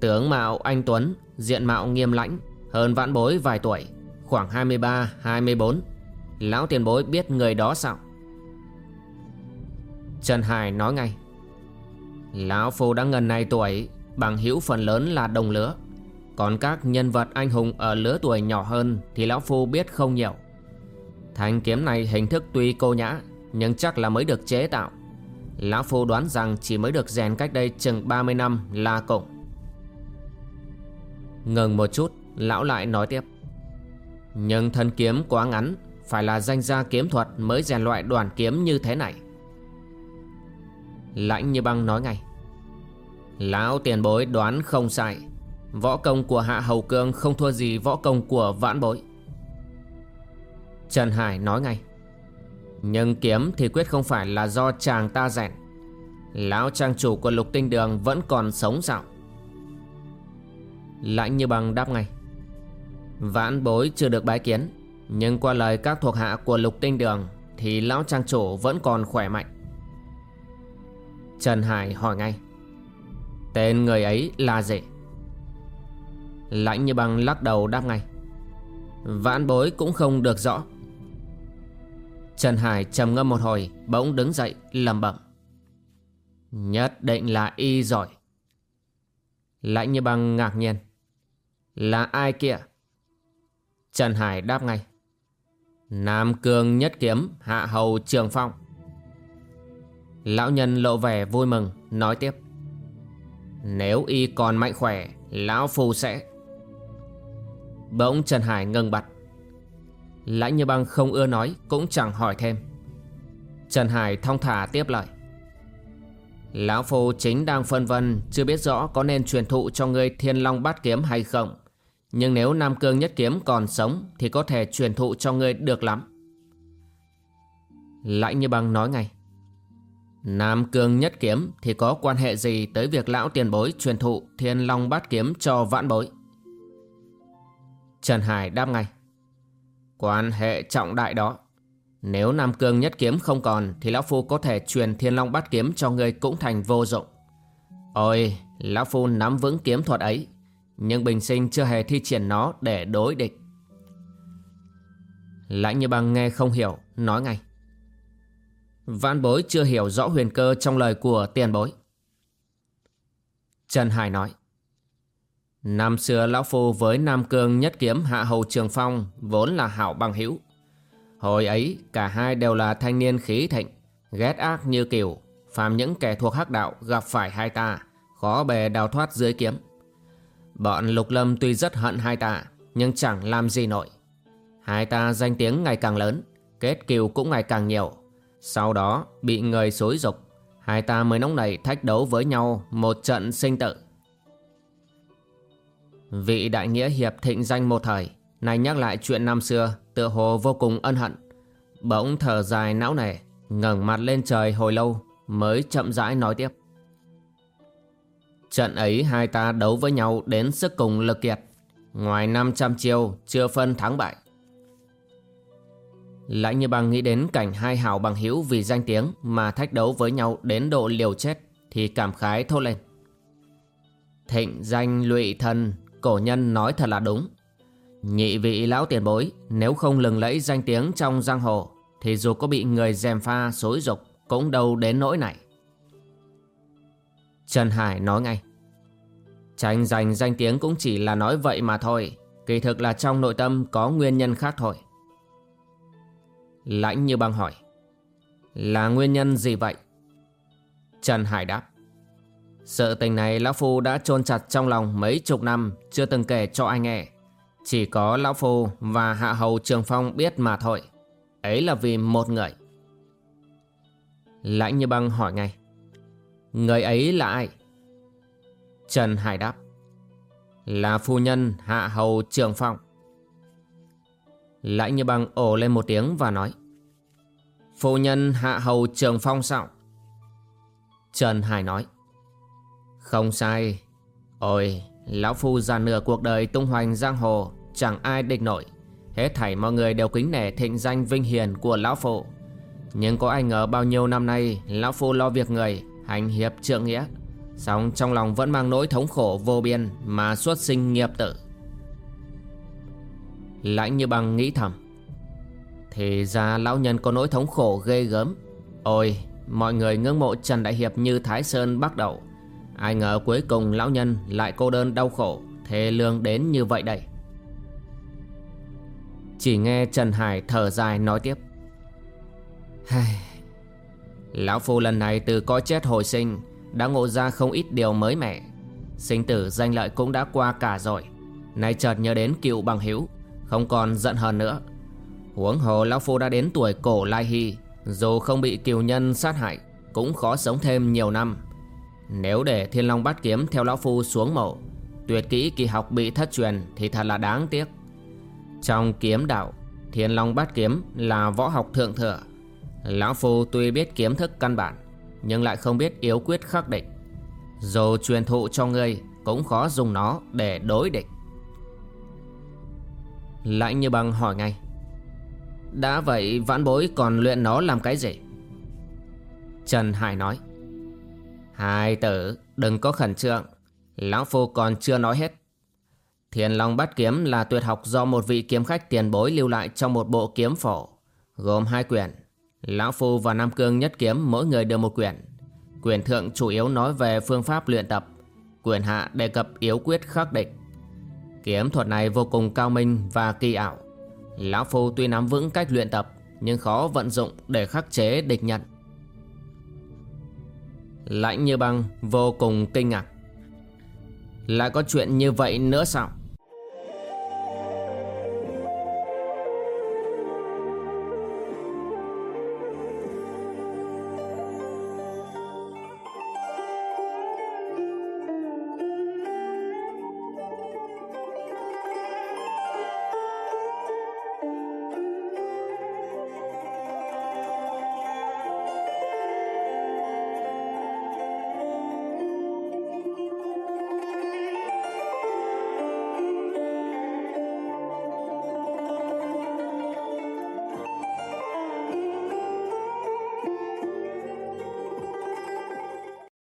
S1: Tướng mạo anh Tuấn, Diện mạo nghiêm lãnh, Hơn vãn bối vài tuổi, Khoảng 23-24 Lão tiền bối biết người đó sao? Trần Hải nói ngay. Lão Phu đã ngần này tuổi, Bằng hữu phần lớn là đồng lứa. Còn các nhân vật anh hùng ở lứa tuổi nhỏ hơn Thì Lão Phu biết không nhiều. Thanh kiếm này hình thức tuy cô nhã, Nhưng chắc là mới được chế tạo. Lão Phu đoán rằng chỉ mới được rèn cách đây chừng 30 năm là cùng. Ngừng một chút, Lão lại nói tiếp. Nhưng thân kiếm quá ngắn, Phải là danh gia kiếm thuật mới rèn loại đoàn kiếm như thế này. Lãnh như băng nói ngay. Lão tiền bối đoán không sai. Võ công của Hạ Hầu Cương không thua gì võ công của vãn bối. Trần Hải nói ngay, Nhưng kiếm thì quyết không phải là do chàng ta rèn. Lão trang chủ của lục tinh đường vẫn còn sống sao? Lãnh như bằng đáp ngay, Vãn bối chưa được bái kiến, Nhưng qua lời các thuộc hạ của lục tinh đường Thì lão trang chủ vẫn còn khỏe mạnh. Trần Hải hỏi ngay, Tên người ấy là gì? Lãnh như băng lắc đầu đáp ngay. Vãn bối cũng không được rõ. Trần Hải trầm ngâm một hồi, Bỗng đứng dậy lầm bẩm. Nhất định là y giỏi. Lãnh như băng ngạc nhiên. Là ai kia Trần Hải đáp ngay. Nam Cương nhất kiếm, Hạ Hầu Trường Phong. Lão nhân lộ vẻ vui mừng, Nói tiếp. Nếu y còn mạnh khỏe, Lão Phu sẽ Bỗng Trần Hải ngừng bặt. Lãnh như băng không ưa nói, Cũng chẳng hỏi thêm. Trần Hải thong thả tiếp lời. Lão Phu chính đang phân vân, Chưa biết rõ có nên truyền thụ cho ngươi thiên long bát kiếm hay không. Nhưng nếu Nam Cương nhất kiếm còn sống, Thì có thể truyền thụ cho ngươi được lắm. Lãnh như băng nói ngay. Nam Cương nhất kiếm thì có quan hệ gì tới việc lão tiền bối truyền thụ thiên long bát kiếm cho vãn bối? Trần Hải đáp ngay. Quan hệ trọng đại đó. Nếu Nam Cương nhất kiếm không còn thì Lão Phu có thể truyền thiên long bát kiếm cho ngươi cũng thành vô dụng. Ôi, Lão Phu nắm vững kiếm thuật ấy, nhưng bình sinh chưa hề thi triển nó để đối địch. Lãnh như băng nghe không hiểu, nói ngay. Vãn bối chưa hiểu rõ huyền cơ trong lời của tiền bối. Trần Hải nói. Năm xưa Lão Phu với Nam Cương nhất kiếm hạ hầu trường phong vốn là hảo bằng hữu. Hồi ấy cả hai đều là thanh niên khí thịnh, ghét ác như kiều, phàm những kẻ thuộc hắc đạo gặp phải hai ta, khó bề đào thoát dưới kiếm. Bọn Lục Lâm tuy rất hận hai ta, nhưng chẳng làm gì nổi. Hai ta danh tiếng ngày càng lớn, kết kiều cũng ngày càng nhiều. Sau đó bị người xối dục, hai ta mới nóng nảy thách đấu với nhau một trận sinh tử. Vị đại nghĩa hiệp thịnh danh một thời Này nhắc lại chuyện năm xưa Tựa hồ vô cùng ân hận. Bỗng thở dài não nề, ngẩng mặt lên trời hồi lâu Mới chậm rãi nói tiếp. Trận ấy hai ta đấu với nhau Đến sức cùng lực kiệt, Ngoài 500 chiêu Chưa phân thắng bại. Lãnh như bằng nghĩ đến cảnh hai hảo bằng hữu vì danh tiếng mà thách đấu với nhau đến độ liều chết thì cảm khái thốt lên. Thịnh danh lụy thân cổ nhân nói thật là đúng. Nhị vị lão tiền bối, nếu không lừng lẫy danh tiếng trong giang hồ, thì dù có bị người dèm pha xối dục cũng đâu đến nỗi này. Trần Hải nói ngay. Tranh giành danh tiếng cũng chỉ là nói vậy mà thôi, kỳ thực là trong nội tâm có nguyên nhân khác thôi. Lãnh như băng hỏi. Là nguyên nhân gì vậy? Trần Hải đáp. Sự tình này Lão Phu đã chôn chặt trong lòng mấy chục năm, Chưa từng kể cho ai nghe. Chỉ có Lão Phu và Hạ Hầu Trường Phong biết mà thôi. Ấy là vì một người. Lãnh như băng hỏi ngay. Người ấy là ai? Trần Hải đáp. Là phu nhân Hạ Hầu Trường Phong. Lãnh như băng ồ lên một tiếng và nói. Phu nhân Hạ Hầu Trường Phong sao? Trần Hải nói không sai. Ôi, Lão Phu già nửa cuộc đời tung hoành giang hồ, Chẳng ai địch nổi. Hết thảy mọi người đều kính nể thịnh danh vinh hiền của Lão Phu. Nhưng có ai ngờ bao nhiêu năm nay, Lão Phu lo việc người, Hành hiệp trượng nghĩa. Xong trong lòng vẫn mang nỗi thống khổ vô biên Mà xuất sinh nghiệp tử. Lãnh như bằng nghĩ thầm. Thì ra lão nhân có nỗi thống khổ ghê gớm. Ôi, Mọi người ngưỡng mộ Trần Đại Hiệp như Thái Sơn bắt đầu. Ai ngờ cuối cùng lão nhân lại cô đơn đau khổ, Thê lương đến như vậy đây. Chỉ nghe Trần Hải thở dài nói tiếp. Lão Phu lần này từ coi chết hồi sinh, Đã ngộ ra không ít điều mới mẻ. Sinh tử danh lợi cũng đã qua cả rồi. Nay chợt nhớ đến cựu bằng hữu, Không còn giận hờn nữa. Huống hồ Lão Phu đã đến tuổi cổ lai hy, Dù không bị kiều nhân sát hại, Cũng khó sống thêm nhiều năm nếu để Thiên Long Bát Kiếm theo Lão Phu xuống mộ, Tuyệt kỹ kỳ học bị thất truyền Thì thật là đáng tiếc. Trong kiếm đạo, Thiên Long Bát Kiếm là võ học thượng thừa. Lão Phu tuy biết kiếm thức căn bản, Nhưng lại không biết yếu quyết khắc địch Dù truyền thụ cho ngươi Cũng khó dùng nó để đối địch. Lãnh như băng hỏi ngay, Đã vậy vãn bối còn luyện nó làm cái gì? Trần Hải nói Hai tử, đừng có khẩn trương. Lão Phu còn chưa nói hết. Thiền Long Bát Kiếm là tuyệt học do một vị kiếm khách tiền bối lưu lại trong một bộ kiếm phổ, gồm hai quyển. Lão Phu và Nam Cương Nhất Kiếm mỗi người đều một quyển. Quyển thượng chủ yếu nói về phương pháp luyện tập, quyển hạ đề cập yếu quyết khắc địch. Kiếm thuật này vô cùng cao minh và kỳ ảo. Lão Phu tuy nắm vững cách luyện tập, nhưng khó vận dụng để khắc chế địch nhận. Lãnh như băng vô cùng kinh ngạc. Lại có chuyện như vậy nữa sao?